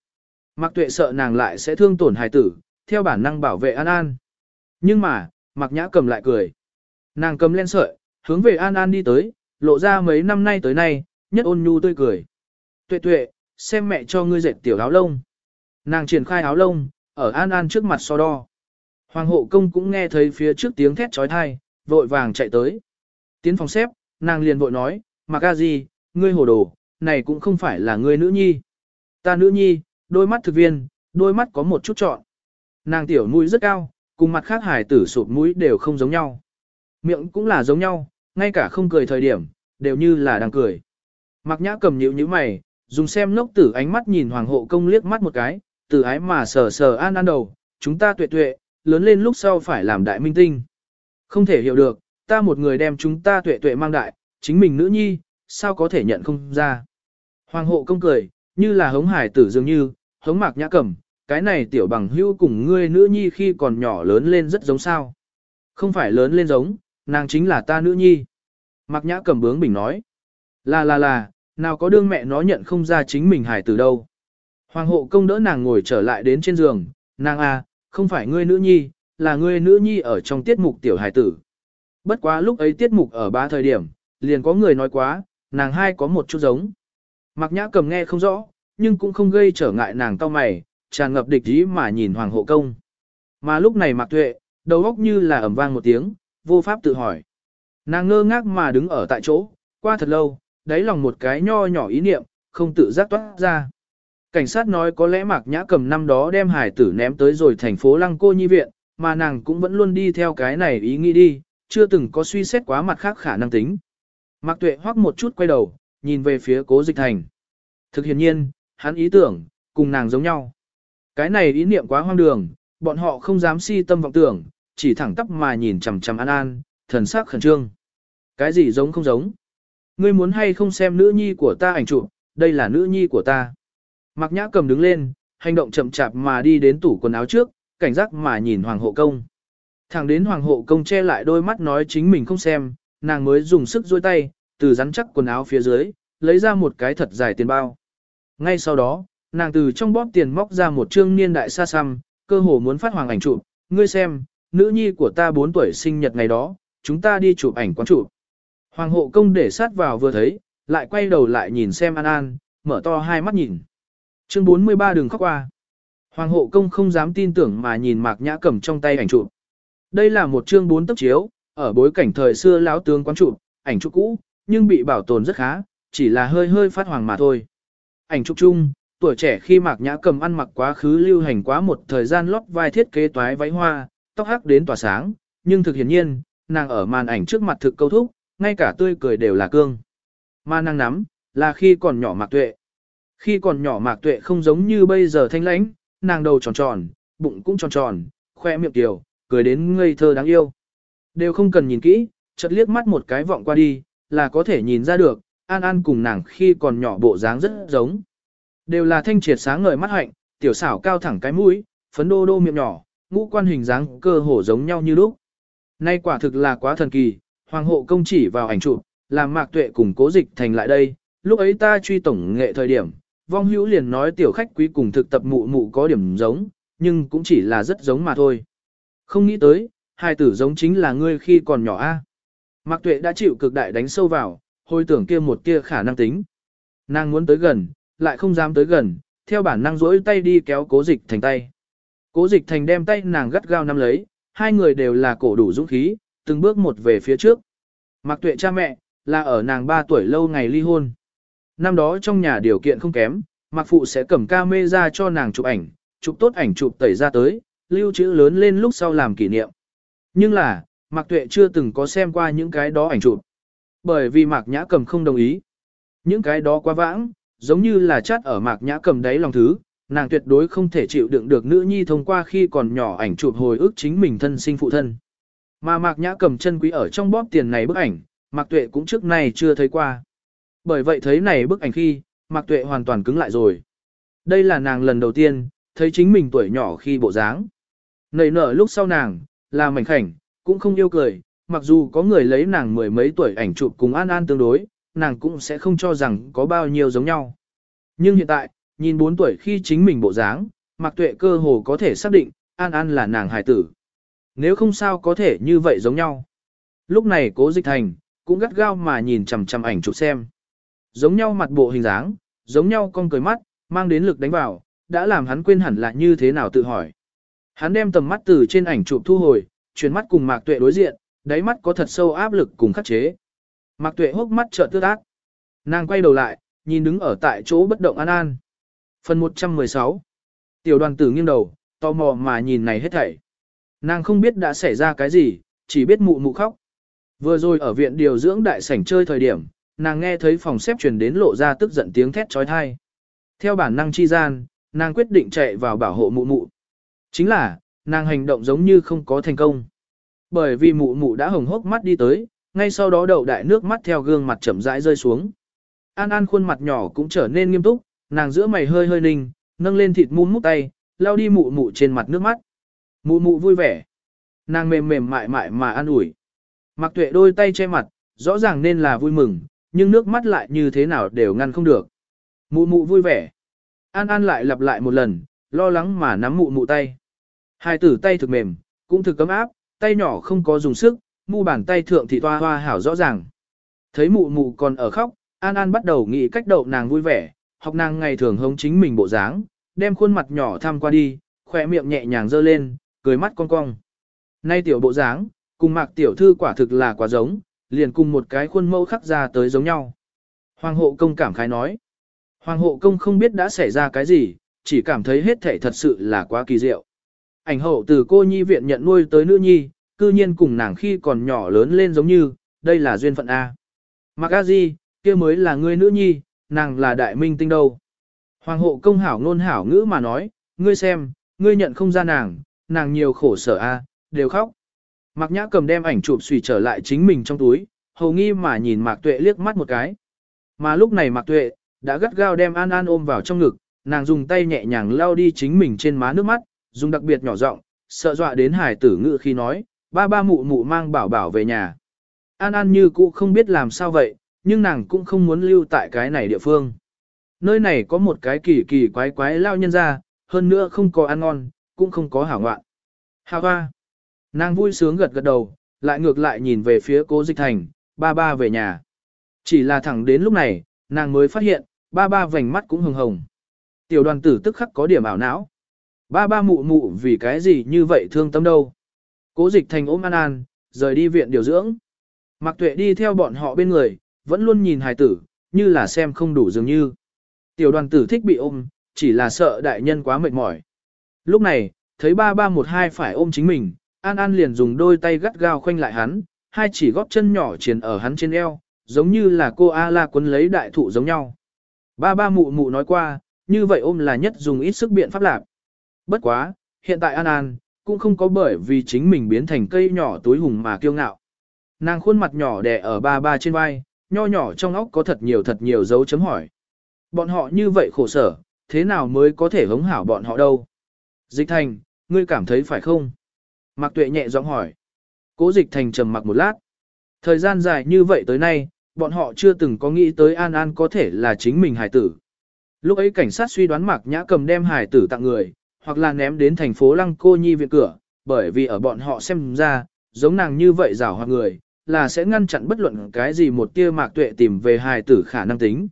[SPEAKER 1] Mạc Tuệ sợ nàng lại sẽ thương tổn hài tử, theo bản năng bảo vệ An An. Nhưng mà, Mạc Nhã cầm lại cười. Nàng cầm lên sợi, hướng về An An đi tới, lộ ra mấy năm nay tới nay, nhất ôn nhu tươi cười. Tuệ tuệ, xem mẹ cho ngươi dệt tiểu áo lông. Nàng triển khai áo lông, ở An An trước mặt so đo. Hoàng hộ công cũng nghe thấy phía trước tiếng thét trói thai, vội vàng chạy tới. Tiến phòng xếp, nàng liền vội nói, Mạc A Di, ngươi hồ đồ, này cũng không phải là ngươi nữ nhi. Ta nữ nhi, đôi mắt thực viên, đôi mắt có một chút trọn. Nàng tiểu mũi rất cao, cùng mặt khác hải tử sụp mũi đều không giống nhau. Miệng cũng là giống nhau, ngay cả không cười thời điểm, đều như là đang cười. Mạc Nhã cầm nhíu như mày, dùng xem ngốc tử ánh mắt nhìn hoàng hộ công liếc mắt một cái, tử ái mà sờ sờ an an đầu, chúng ta tuệ tuệ, lớn lên lúc sau phải làm đại minh tinh. Không thể hiểu được, ta một người đem chúng ta tuệ tuệ mang đại, chính mình nữ nhi, sao có thể nhận không ra. Hoàng hộ công cười, như là hống hải tử dường như, hống mạc nhã cẩm, cái này tiểu bằng hưu cùng ngươi nữ nhi khi còn nhỏ lớn lên rất giống sao. Không phải lớn lên giống, nàng chính là ta nữ nhi. Mạc nhã cầm bướng bình nói. Là là là, nào có đương mẹ nó nhận không ra chính mình hải từ đâu. Hoàng hộ công đỡ nàng ngồi trở lại đến trên giường, nàng à, không phải ngươi nữ nhi, là ngươi nữ nhi ở trong tiết mục tiểu hải tử. Bất quá lúc ấy tiết mục ở ba thời điểm, liền có người nói quá, nàng hai có một chút giống. Mạc nhã cầm nghe không rõ, nhưng cũng không gây trở ngại nàng tao mày, tràn ngập địch ý mà nhìn hoàng hộ công. Mà lúc này Mạc Tuệ, đầu óc như là ầm vang một tiếng, vô pháp tự hỏi. Nàng ngơ ngác mà đứng ở tại chỗ, qua thật lâu, đáy lòng một cái nho nhỏ ý niệm, không tự giác toát ra. Cảnh sát nói có lẽ Mạc Nhã cầm năm đó đem hải tử ném tới rồi thành phố Lăng Cô Nhi Viện, mà nàng cũng vẫn luôn đi theo cái này ý nghĩ đi, chưa từng có suy xét quá mặt khác khả năng tính. Mạc Tuệ hoắc một chút quay đầu, nhìn về phía cố dịch thành. Thực hiện nhiên, hắn ý tưởng, cùng nàng giống nhau. Cái này ý niệm quá hoang đường, bọn họ không dám si tâm vọng tưởng, chỉ thẳng tắp mà nhìn chằm chằm An An, thần sắc khẩn trương. Cái gì giống không giống? Ngươi muốn hay không xem nữ nhi của ta ảnh chụp, đây là nữ nhi của ta. Mạc Nhã cầm đứng lên, hành động chậm chạp mà đi đến tủ quần áo trước, cảnh giác mà nhìn Hoàng hộ công. Thẳng đến Hoàng hộ công che lại đôi mắt nói chính mình không xem, nàng mới dùng sức duỗi tay, từ rắn chắc quần áo phía dưới, lấy ra một cái thật dài tiền bao. Ngay sau đó, nàng từ trong bóp tiền móc ra một trương niên đại xa xăm, cơ hồ muốn phát hoàng ảnh chụp, ngươi xem, nữ nhi của ta 4 tuổi sinh nhật ngày đó, chúng ta đi chụp ảnh quán chụp. Hoàng hộ công để sát vào vừa thấy, lại quay đầu lại nhìn xem An An, mở to hai mắt nhìn. Chương 43 đừng khóc qua. Hoàng hộ công không dám tin tưởng mà nhìn Mạc Nhã cầm trong tay ảnh chụp. Đây là một chương bốn tấc chiếu, ở bối cảnh thời xưa lão tướng quán chụp, ảnh chụp cũ, nhưng bị bảo tồn rất khá, chỉ là hơi hơi phát hoàng mà thôi. Ảnh chụp chung, tuổi trẻ khi Mạc Nhã cầm ăn mặc quá khứ lưu hành quá một thời gian lót vai thiết kế toái váy hoa, tóc hắc đến tỏa sáng, nhưng thực hiển nhiên, nàng ở màn ảnh trước mặt thực câu thúc, ngay cả tươi cười đều là cương. Mà nàng nắm, là khi còn nhỏ Mạc Tuệ. Khi còn nhỏ Mạc Tuệ không giống như bây giờ thanh lãnh, nàng đầu tròn tròn, bụng cũng tròn tròn, khoe miệng tiểu, cười đến ngây thơ đáng yêu. Đều không cần nhìn kỹ, chợt liếc mắt một cái vọng qua đi, là có thể nhìn ra được, An An cùng nàng khi còn nhỏ bộ dáng rất giống. Đều là thanh triệt sáng ngời mắt hạnh, tiểu xảo cao thẳng cái mũi, phấn đô đô miệng nhỏ, ngũ quan hình dáng cơ hồ giống nhau như lúc. Nay quả thực là quá thần kỳ, hoàng hộ công chỉ vào ảnh chụp, làm mạc tuệ cùng cố dịch thành lại đây, lúc ấy ta truy tổng nghệ thời điểm, vong hữu liền nói tiểu khách quý cùng thực tập mụ mụ có điểm giống, nhưng cũng chỉ là rất giống mà thôi. Không nghĩ tới, hai tử giống chính là ngươi khi còn nhỏ a. Mạc tuệ đã chịu cực đại đánh sâu vào, hồi tưởng kia một tia khả năng tính. Nàng muốn tới gần, lại không dám tới gần, theo bản năng rỗi tay đi kéo cố dịch thành tay. Cố dịch thành đem tay nàng gắt gao nắm lấy, hai người đều là cổ đủ dũng khí, từng bước một về phía trước. Mạc tuệ cha mẹ, là ở nàng 3 tuổi lâu ngày ly hôn. Năm đó trong nhà điều kiện không kém, Mạc phụ sẽ cầm ca mê ra cho nàng chụp ảnh, chụp tốt ảnh chụp tẩy ra tới, lưu trữ lớn lên lúc sau làm kỷ niệm. Nhưng là, Mạc tuệ chưa từng có xem qua những cái đó ảnh chụp. Bởi vì Mạc nhã cầm không đồng ý. Những cái đó quá vãng, giống như là chát ở Mạc nhã cầm đáy lòng thứ, nàng tuyệt đối không thể chịu đựng được nữ nhi thông qua khi còn nhỏ ảnh chụp hồi ức chính mình thân sinh phụ thân. Mà Mạc Nhã cầm chân quý ở trong bóp tiền này bức ảnh, Mạc Tuệ cũng trước này chưa thấy qua. Bởi vậy thấy này bức ảnh khi, Mạc Tuệ hoàn toàn cứng lại rồi. Đây là nàng lần đầu tiên, thấy chính mình tuổi nhỏ khi bộ dáng. Nảy nở lúc sau nàng, là mảnh khảnh, cũng không yêu cười, mặc dù có người lấy nàng mười mấy tuổi ảnh chụp cùng An An tương đối, nàng cũng sẽ không cho rằng có bao nhiêu giống nhau. Nhưng hiện tại, nhìn 4 tuổi khi chính mình bộ dáng, Mạc Tuệ cơ hồ có thể xác định, An An là nàng hài tử. Nếu không sao có thể như vậy giống nhau. Lúc này cố dịch thành, cũng gắt gao mà nhìn chằm chằm ảnh chụp xem. Giống nhau mặt bộ hình dáng, giống nhau con cười mắt, mang đến lực đánh vào, đã làm hắn quên hẳn là như thế nào tự hỏi. Hắn đem tầm mắt từ trên ảnh chụp thu hồi, chuyển mắt cùng Mạc Tuệ đối diện, đáy mắt có thật sâu áp lực cùng khắc chế. Mạc Tuệ hốc mắt trợn tước ác. Nàng quay đầu lại, nhìn đứng ở tại chỗ bất động An An. Phần 116 Tiểu đoàn tử nghiêng đầu, tò mò mà nhìn này hết thảy. Nàng không biết đã xảy ra cái gì, chỉ biết mụ mụ khóc. Vừa rồi ở viện điều dưỡng đại sảnh chơi thời điểm, nàng nghe thấy phòng xếp truyền đến lộ ra tức giận tiếng thét trói thai. Theo bản năng chi gian, nàng quyết định chạy vào bảo hộ mụ mụ. Chính là, nàng hành động giống như không có thành công. Bởi vì mụ mụ đã hồng hốc mắt đi tới, ngay sau đó đậu đại nước mắt theo gương mặt chậm rãi rơi xuống. An An khuôn mặt nhỏ cũng trở nên nghiêm túc, nàng giữa mày hơi hơi ninh, nâng lên thịt mum mút tay, lao đi mụ mụ trên mặt nước mắt. Mụ mụ vui vẻ. Nàng mềm mềm mại mại mà an ủi. Mặc tuệ đôi tay che mặt, rõ ràng nên là vui mừng, nhưng nước mắt lại như thế nào đều ngăn không được. Mụ mụ vui vẻ. An An lại lặp lại một lần, lo lắng mà nắm mụ mụ tay. Hai tử tay thực mềm, cũng thực cấm áp, tay nhỏ không có dùng sức, mu bàn tay thượng thì toa hoa hảo rõ ràng. Thấy mụ mụ còn ở khóc, An An bắt đầu nghĩ cách đậu nàng vui vẻ, học nàng ngày thường hống chính mình bộ dáng, đem khuôn mặt nhỏ thăm qua đi, khỏe miệng nhẹ nhàng dơ lên, cười mắt cong cong. Nay tiểu bộ dáng, cùng mạc tiểu thư quả thực là quá giống, liền cùng một cái khuôn mẫu khắc ra tới giống nhau. Hoàng hộ công cảm khái nói. Hoàng hộ công không biết đã xảy ra cái gì, chỉ cảm thấy hết thể thật sự là quá kỳ diệu. Ảnh hậu từ cô nhi viện nhận nuôi tới nữ nhi, cư nhiên cùng nàng khi còn nhỏ lớn lên giống như, đây là duyên phận A. Mạc A Di, kia mới là ngươi nữ nhi, nàng là đại minh tinh đâu. Hoàng hộ công hảo ngôn hảo ngữ mà nói, ngươi xem, ngươi nhận không ra nàng, nàng nhiều khổ sở a, đều khóc. Mạc Nhã cầm đem ảnh chụp xùy trở lại chính mình trong túi, hầu nghi mà nhìn Mạc Tuệ liếc mắt một cái. Mà lúc này Mạc Tuệ đã gắt gao đem An An ôm vào trong ngực, nàng dùng tay nhẹ nhàng lau đi chính mình trên má nước mắt, dùng đặc biệt nhỏ giọng, sợ dọa đến hải tử ngự khi nói, ba ba mụ mụ mang bảo bảo về nhà. An An như cũ không biết làm sao vậy, nhưng nàng cũng không muốn lưu tại cái này địa phương. Nơi này có một cái kỳ kỳ quái quái lao nhân ra, hơn nữa không có ăn ngon, cũng không có hảo ngoạn. Hà hoa. Nàng vui sướng gật gật đầu, lại ngược lại nhìn về phía cố dịch thành, ba ba về nhà. Chỉ là thẳng đến lúc này, nàng mới phát hiện, ba ba vành mắt cũng hồng hồng. Tiểu đoàn tử tức khắc có điểm ảo não. Ba ba mụ mụ vì cái gì như vậy thương tâm đâu. Cố dịch thành ôm an an, rời đi viện điều dưỡng. Mạc tuệ đi theo bọn họ bên người, vẫn luôn nhìn hài tử, như là xem không đủ dường như. Tiểu đoàn tử thích bị ôm, chỉ là sợ đại nhân quá mệt mỏi. Lúc này, thấy ba ba một hai phải ôm chính mình, An An liền dùng đôi tay gắt gao khoanh lại hắn, hai chỉ góp chân nhỏ triền ở hắn trên eo, giống như là cô A-la quấn lấy đại thụ giống nhau. Ba ba mụ mụ nói qua, như vậy ôm là nhất dùng ít sức biện pháp lạc. Bất quá, hiện tại An An, cũng không có bởi vì chính mình biến thành cây nhỏ túi hùng mà kiêu ngạo. Nàng khuôn mặt nhỏ đè ở ba ba trên vai, nho nhỏ trong óc có thật nhiều thật nhiều dấu chấm hỏi. Bọn họ như vậy khổ sở, thế nào mới có thể hống hảo bọn họ đâu? Dịch thành, ngươi cảm thấy phải không? Mạc tuệ nhẹ giọng hỏi. Cố dịch thành trầm mặc một lát. Thời gian dài như vậy tới nay, bọn họ chưa từng có nghĩ tới An An có thể là chính mình hải tử. Lúc ấy cảnh sát suy đoán Mạc Nhã cầm đem hải tử tặng người, hoặc là ném đến thành phố Lăng Cô Nhi viện cửa, bởi vì ở bọn họ xem ra, giống nàng như vậy rào hoặc người, là sẽ ngăn chặn bất luận cái gì một tia Mạc Tuệ tìm về hài tử khả năng tính.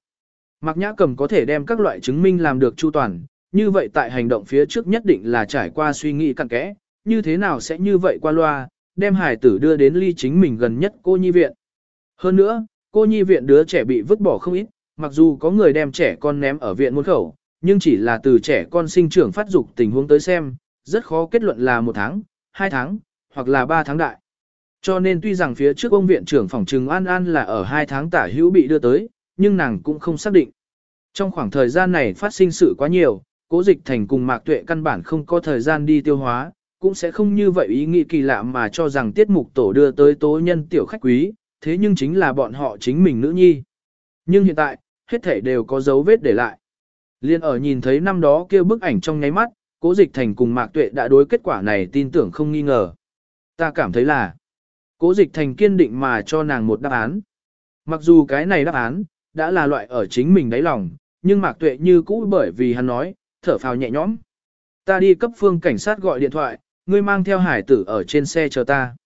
[SPEAKER 1] Mạc Nhã cầm có thể đem các loại chứng minh làm được chu toàn, như vậy tại hành động phía trước nhất định là trải qua suy nghĩ cặn kẽ, như thế nào sẽ như vậy qua loa, đem hài tử đưa đến ly chính mình gần nhất cô nhi viện. Hơn nữa, cô nhi viện đứa trẻ bị vứt bỏ không ít, mặc dù có người đem trẻ con ném ở viện môn khẩu, nhưng chỉ là từ trẻ con sinh trưởng phát dục tình huống tới xem, rất khó kết luận là một tháng, hai tháng, hoặc là ba tháng đại. Cho nên tuy rằng phía trước ông viện trưởng phòng trừng An An là ở hai tháng tả hữu bị đưa tới, nhưng nàng cũng không xác định. Trong khoảng thời gian này phát sinh sự quá nhiều, cố dịch thành cùng mạc tuệ căn bản không có thời gian đi tiêu hóa, cũng sẽ không như vậy ý nghĩ kỳ lạ mà cho rằng tiết mục tổ đưa tới tố nhân tiểu khách quý, thế nhưng chính là bọn họ chính mình nữ nhi. Nhưng hiện tại, hết thể đều có dấu vết để lại. Liên ở nhìn thấy năm đó kia bức ảnh trong nháy mắt, cố dịch thành cùng mạc tuệ đã đối kết quả này tin tưởng không nghi ngờ. Ta cảm thấy là, cố dịch thành kiên định mà cho nàng một đáp án. Mặc dù cái này đáp án, đã là loại ở chính mình đáy lòng, nhưng mạc tuệ như cũ bởi vì hắn nói, thở phào nhẹ nhõm. Ta đi cấp phương cảnh sát gọi điện thoại, ngươi mang theo hải tử ở trên xe chờ ta.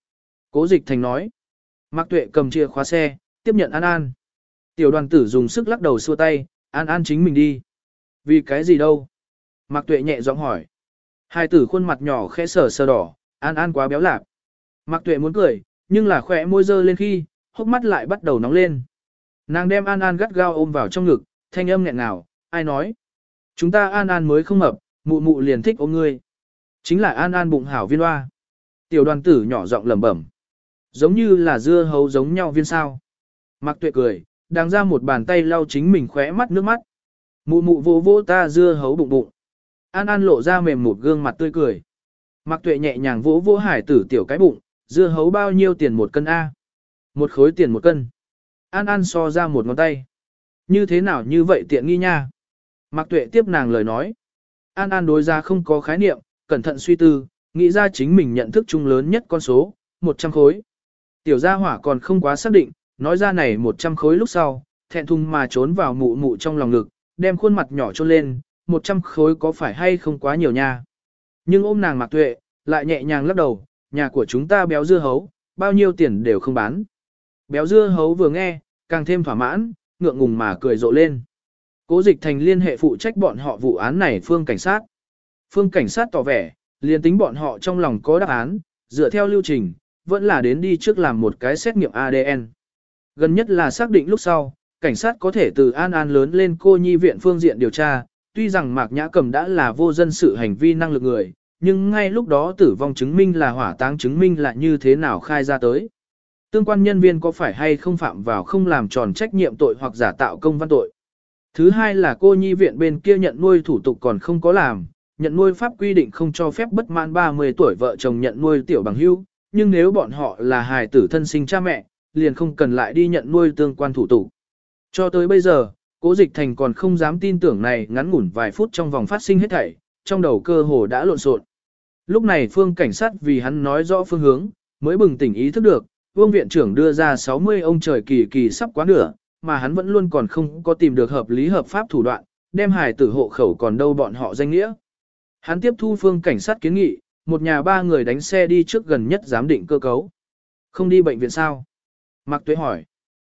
[SPEAKER 1] Cố dịch thành nói. Mạc tuệ cầm chìa khóa xe, tiếp nhận An An. Tiểu đoàn tử dùng sức lắc đầu xua tay, An An chính mình đi. Vì cái gì đâu? Mạc tuệ nhẹ giọng hỏi. Hai tử khuôn mặt nhỏ khẽ sờ sờ đỏ, An An quá béo lạp. Mạc tuệ muốn cười, nhưng là khóe môi dơ lên khi, hốc mắt lại bắt đầu nóng lên. Nàng đem An An gắt gao ôm vào trong ngực, thanh âm nghẹn ngào, ai nói. Chúng ta An An mới không mập, mụ mụ liền thích ôm ngươi. Chính là An An bụng hảo viên hoa. Tiểu đoàn tử nhỏ giọng lẩm bẩm. Giống như là dưa hấu giống nhau viên sao. Mạc tuệ cười, đang ra một bàn tay lau chính mình khóe mắt nước mắt. Mụ mụ vô vô ta dưa hấu bụng bụng. An An lộ ra mềm một gương mặt tươi cười. mặc tuệ nhẹ nhàng vỗ vỗ hải tử tiểu cái bụng, dưa hấu bao nhiêu tiền một cân A. Một khối tiền một cân. An An so ra một ngón tay. Như thế nào như vậy tiện nghi nha. mặc tuệ tiếp nàng lời nói. An An đối ra không có khái niệm, cẩn thận suy tư, nghĩ ra chính mình nhận thức chung lớn nhất con số, 100 khối. Tiểu gia hỏa còn không quá xác định, nói ra này 100 khối lúc sau, thẹn thùng mà trốn vào mụ mụ trong lòng ngực, đem khuôn mặt nhỏ trôn lên, 100 khối có phải hay không quá nhiều nha. Nhưng ôm nàng Mạc Tuệ, lại nhẹ nhàng lắc đầu, nhà của chúng ta béo dưa hấu, bao nhiêu tiền đều không bán. Béo dưa hấu vừa nghe, càng thêm thỏa mãn, ngượng ngùng mà cười rộ lên. Cố dịch thành liên hệ phụ trách bọn họ vụ án này phương cảnh sát. Phương cảnh sát tỏ vẻ, liên tính bọn họ trong lòng có đáp án, dựa theo lưu trình, vẫn là đến đi trước làm một cái xét nghiệm ADN. Gần nhất là xác định lúc sau, cảnh sát có thể từ An An lớn lên cô nhi viện phương diện điều tra, tuy rằng Mạc Nhã Cầm đã là vô dân sự hành vi năng lực người, nhưng ngay lúc đó tử vong chứng minh là hỏa táng chứng minh là như thế nào khai ra tới. Tương quan nhân viên có phải hay không phạm vào không làm tròn trách nhiệm tội hoặc giả tạo công văn tội. Thứ hai là cô nhi viện bên kia nhận nuôi thủ tục còn không có làm, nhận nuôi pháp quy định không cho phép bất mãn 30 tuổi vợ chồng nhận nuôi tiểu bằng hưu, nhưng nếu bọn họ là hài tử thân sinh cha mẹ, liền không cần lại đi nhận nuôi tương quan thủ tục. Cho tới bây giờ, cố dịch thành còn không dám tin tưởng này ngắn ngủn vài phút trong vòng phát sinh hết thảy, trong đầu cơ hồ đã lộn xộn. Lúc này phương cảnh sát vì hắn nói rõ phương hướng, mới bừng tỉnh ý thức được, vương viện trưởng đưa ra 60 ông trời kỳ kỳ sắp quá nửa, mà hắn vẫn luôn còn không có tìm được hợp lý hợp pháp thủ đoạn, đem hài tử hộ khẩu còn đâu bọn họ danh nghĩa. Hắn tiếp thu phương cảnh sát kiến nghị, một nhà ba người đánh xe đi trước gần nhất giám định cơ cấu. Không đi bệnh viện sao? Mạc Tuế hỏi.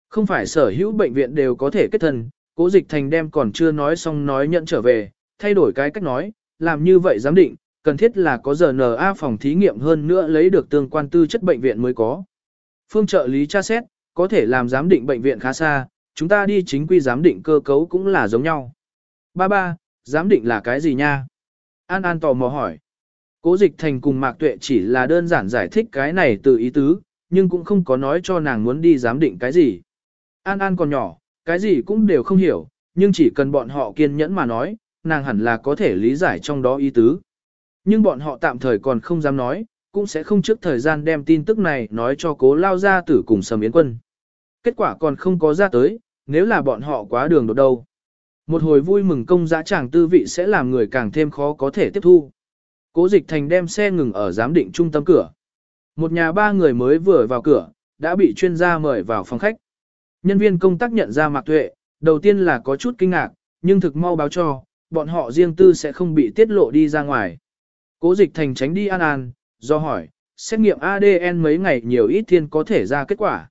[SPEAKER 1] Không phải sở hữu bệnh viện đều có thể kết thân, cố dịch thành đem còn chưa nói xong nói nhận trở về, thay đổi cái cách nói, làm như vậy giám định, cần thiết là có giờ NA phòng thí nghiệm hơn nữa lấy được tương quan tư chất bệnh viện mới có. Phương trợ lý tra xét, có thể làm giám định bệnh viện khá xa, chúng ta đi chính quy giám định cơ cấu cũng là giống nhau. Ba ba, giám định là cái gì nha? An An tò mò hỏi. Cố dịch thành cùng Mạc Tuệ chỉ là đơn giản giải thích cái này từ ý tứ, nhưng cũng không có nói cho nàng muốn đi giám định cái gì. An An còn nhỏ, cái gì cũng đều không hiểu, nhưng chỉ cần bọn họ kiên nhẫn mà nói, nàng hẳn là có thể lý giải trong đó ý tứ. Nhưng bọn họ tạm thời còn không dám nói, cũng sẽ không trước thời gian đem tin tức này nói cho cố lao ra tử cùng sầm yến quân. Kết quả còn không có ra tới, nếu là bọn họ quá đường đột đâu. Một hồi vui mừng công dã tràng tư vị sẽ làm người càng thêm khó có thể tiếp thu. Cố dịch thành đem xe ngừng ở giám định trung tâm cửa. Một nhà ba người mới vừa vào cửa, đã bị chuyên gia mời vào phòng khách. Nhân viên công tác nhận ra Mạc Tuệ, đầu tiên là có chút kinh ngạc, nhưng thực mau báo cho, bọn họ riêng tư sẽ không bị tiết lộ đi ra ngoài. Cố dịch thành tránh đi an an, do hỏi, xét nghiệm ADN mấy ngày nhiều ít thiên có thể ra kết quả.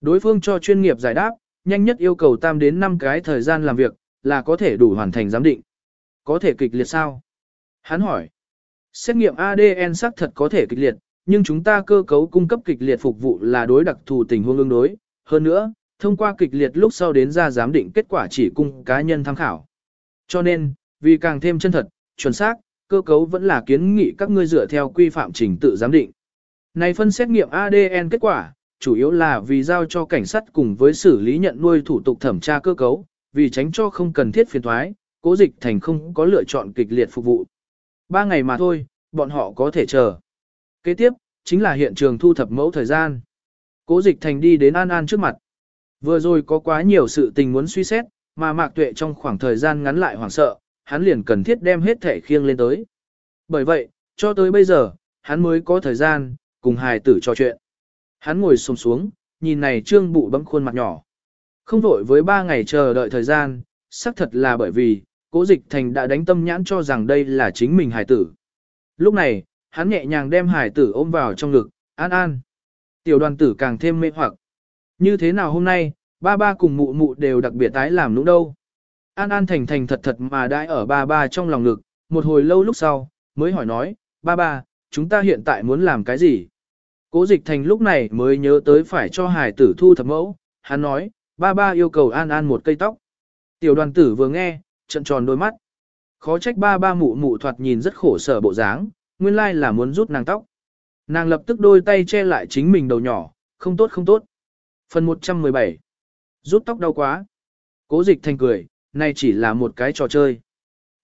[SPEAKER 1] Đối phương cho chuyên nghiệp giải đáp, nhanh nhất yêu cầu tam đến 5 cái thời gian làm việc, là có thể đủ hoàn thành giám định. Có thể kịch liệt sao? Hắn hỏi. Xét nghiệm ADN xác thật có thể kịch liệt, nhưng chúng ta cơ cấu cung cấp kịch liệt phục vụ là đối đặc thù tình huống ứng đối. Hơn nữa, thông qua kịch liệt lúc sau đến ra giám định kết quả chỉ cung cá nhân tham khảo. Cho nên, vì càng thêm chân thật, chuẩn xác, cơ cấu vẫn là kiến nghị các ngươi dựa theo quy phạm trình tự giám định. Này phân xét nghiệm ADN kết quả, chủ yếu là vì giao cho cảnh sát cùng với xử lý nhận nuôi thủ tục thẩm tra cơ cấu, vì tránh cho không cần thiết phiền thoái, cố dịch thành không có lựa chọn kịch liệt phục vụ. Ba ngày mà thôi, bọn họ có thể chờ. Kế tiếp, chính là hiện trường thu thập mẫu thời gian. Cố dịch thành đi đến An An trước mặt. Vừa rồi có quá nhiều sự tình muốn suy xét, mà Mạc Tuệ trong khoảng thời gian ngắn lại hoảng sợ, hắn liền cần thiết đem hết thể khiêng lên tới. Bởi vậy, cho tới bây giờ, hắn mới có thời gian, cùng hài tử trò chuyện. Hắn ngồi xổm xuống, nhìn này trương bụ bấm khuôn mặt nhỏ. Không vội với ba ngày chờ đợi thời gian, xác thật là bởi vì, cố dịch thành đã đánh tâm nhãn cho rằng đây là chính mình hài tử. Lúc này, hắn nhẹ nhàng đem hài tử ôm vào trong ngực, an an. Tiểu đoàn tử càng thêm mê hoặc. Như thế nào hôm nay, ba ba cùng mụ mụ đều đặc biệt tái làm nũng đâu. An An thành thành thật thật mà đãi ở ba ba trong lòng ngực, một hồi lâu lúc sau, mới hỏi nói, ba ba, chúng ta hiện tại muốn làm cái gì? Cố dịch thành lúc này mới nhớ tới phải cho hải tử thu thập mẫu, hắn nói, ba ba yêu cầu An An một cây tóc. Tiểu đoàn tử vừa nghe, trận tròn đôi mắt. Khó trách ba ba mụ mụ thoạt nhìn rất khổ sở bộ dáng, nguyên lai là muốn rút nàng tóc. Nàng lập tức đôi tay che lại chính mình đầu nhỏ, không tốt không tốt. Phần 117 Rút tóc đau quá. Cố dịch thành cười, này chỉ là một cái trò chơi.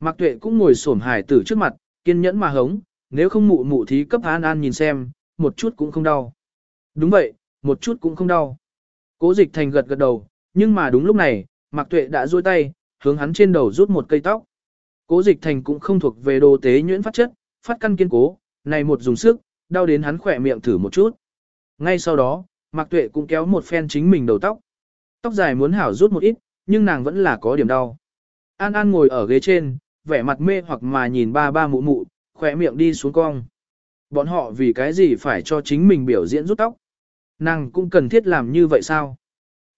[SPEAKER 1] Mạc Tuệ cũng ngồi xổm hải tử trước mặt, kiên nhẫn mà hống, nếu không mụ mụ thí cấp An An nhìn xem, một chút cũng không đau. Đúng vậy, một chút cũng không đau. Cố dịch thành gật gật đầu, nhưng mà đúng lúc này, Mạc Tuệ đã duỗi tay, hướng hắn trên đầu rút một cây tóc. Cố dịch thành cũng không thuộc về đồ tế nhuyễn phát chất, phát căn kiên cố, này một dùng sức, đau đến hắn khỏe miệng thử một chút. Ngay sau đó, Mạc Tuệ cũng kéo một phen chính mình đầu tóc. Tóc dài muốn hảo rút một ít, nhưng nàng vẫn là có điểm đau. An An ngồi ở ghế trên, vẻ mặt mê hoặc mà nhìn ba ba mụ mụ, khỏe miệng đi xuống cong. Bọn họ vì cái gì phải cho chính mình biểu diễn rút tóc? Nàng cũng cần thiết làm như vậy sao?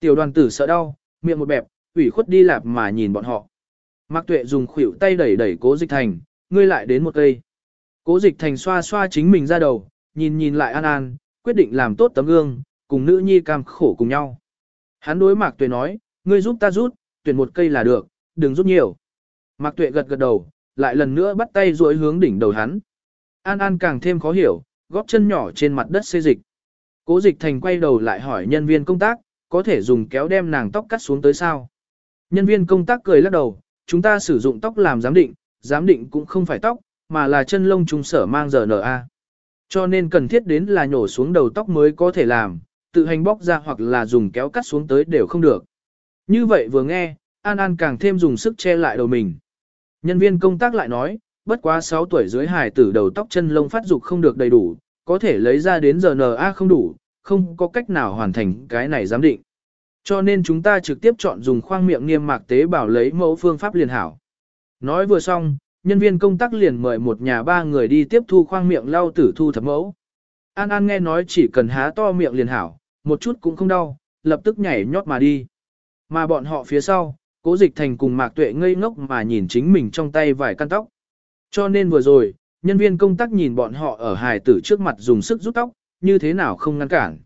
[SPEAKER 1] Tiểu đoàn tử sợ đau, miệng một bẹp, ủy khuất đi lạp mà nhìn bọn họ. Mạc Tuệ dùng khuỷu tay đẩy đẩy Cố Dịch Thành, ngươi lại đến một cây. Cố Dịch Thành xoa xoa chính mình ra đầu, nhìn nhìn lại An An, quyết định làm tốt tấm gương, cùng nữ nhi cam khổ cùng nhau. Hắn đối Mạc Tuệ nói, ngươi giúp ta rút, tuyển một cây là được, đừng rút nhiều. Mạc Tuệ gật gật đầu, lại lần nữa bắt tay duỗi hướng đỉnh đầu hắn. An An càng thêm khó hiểu, góp chân nhỏ trên mặt đất xê dịch. Cố Dịch Thành quay đầu lại hỏi nhân viên công tác, có thể dùng kéo đem nàng tóc cắt xuống tới sao? Nhân viên công tác cười lắc đầu, chúng ta sử dụng tóc làm giám định, giám định cũng không phải tóc, mà là chân lông trung sở mang giờ RNA. Cho nên cần thiết đến là nhổ xuống đầu tóc mới có thể làm, tự hành bóc ra hoặc là dùng kéo cắt xuống tới đều không được. Như vậy vừa nghe, An An càng thêm dùng sức che lại đầu mình. Nhân viên công tác lại nói, bất quá 6 tuổi dưới hài tử đầu tóc chân lông phát dục không được đầy đủ, có thể lấy ra đến giờ NA không đủ, không có cách nào hoàn thành cái này giám định. Cho nên chúng ta trực tiếp chọn dùng khoang miệng niêm mạc tế bảo lấy mẫu phương pháp liền hảo. Nói vừa xong, nhân viên công tác liền mời một nhà ba người đi tiếp thu khoang miệng lau tử thu thập mẫu. An An nghe nói chỉ cần há to miệng liền hảo, một chút cũng không đau, lập tức nhảy nhót mà đi. Mà bọn họ phía sau, cố dịch thành cùng mạc tuệ ngây ngốc mà nhìn chính mình trong tay vài căn tóc. Cho nên vừa rồi, nhân viên công tác nhìn bọn họ ở hài tử trước mặt dùng sức rút tóc, như thế nào không ngăn cản.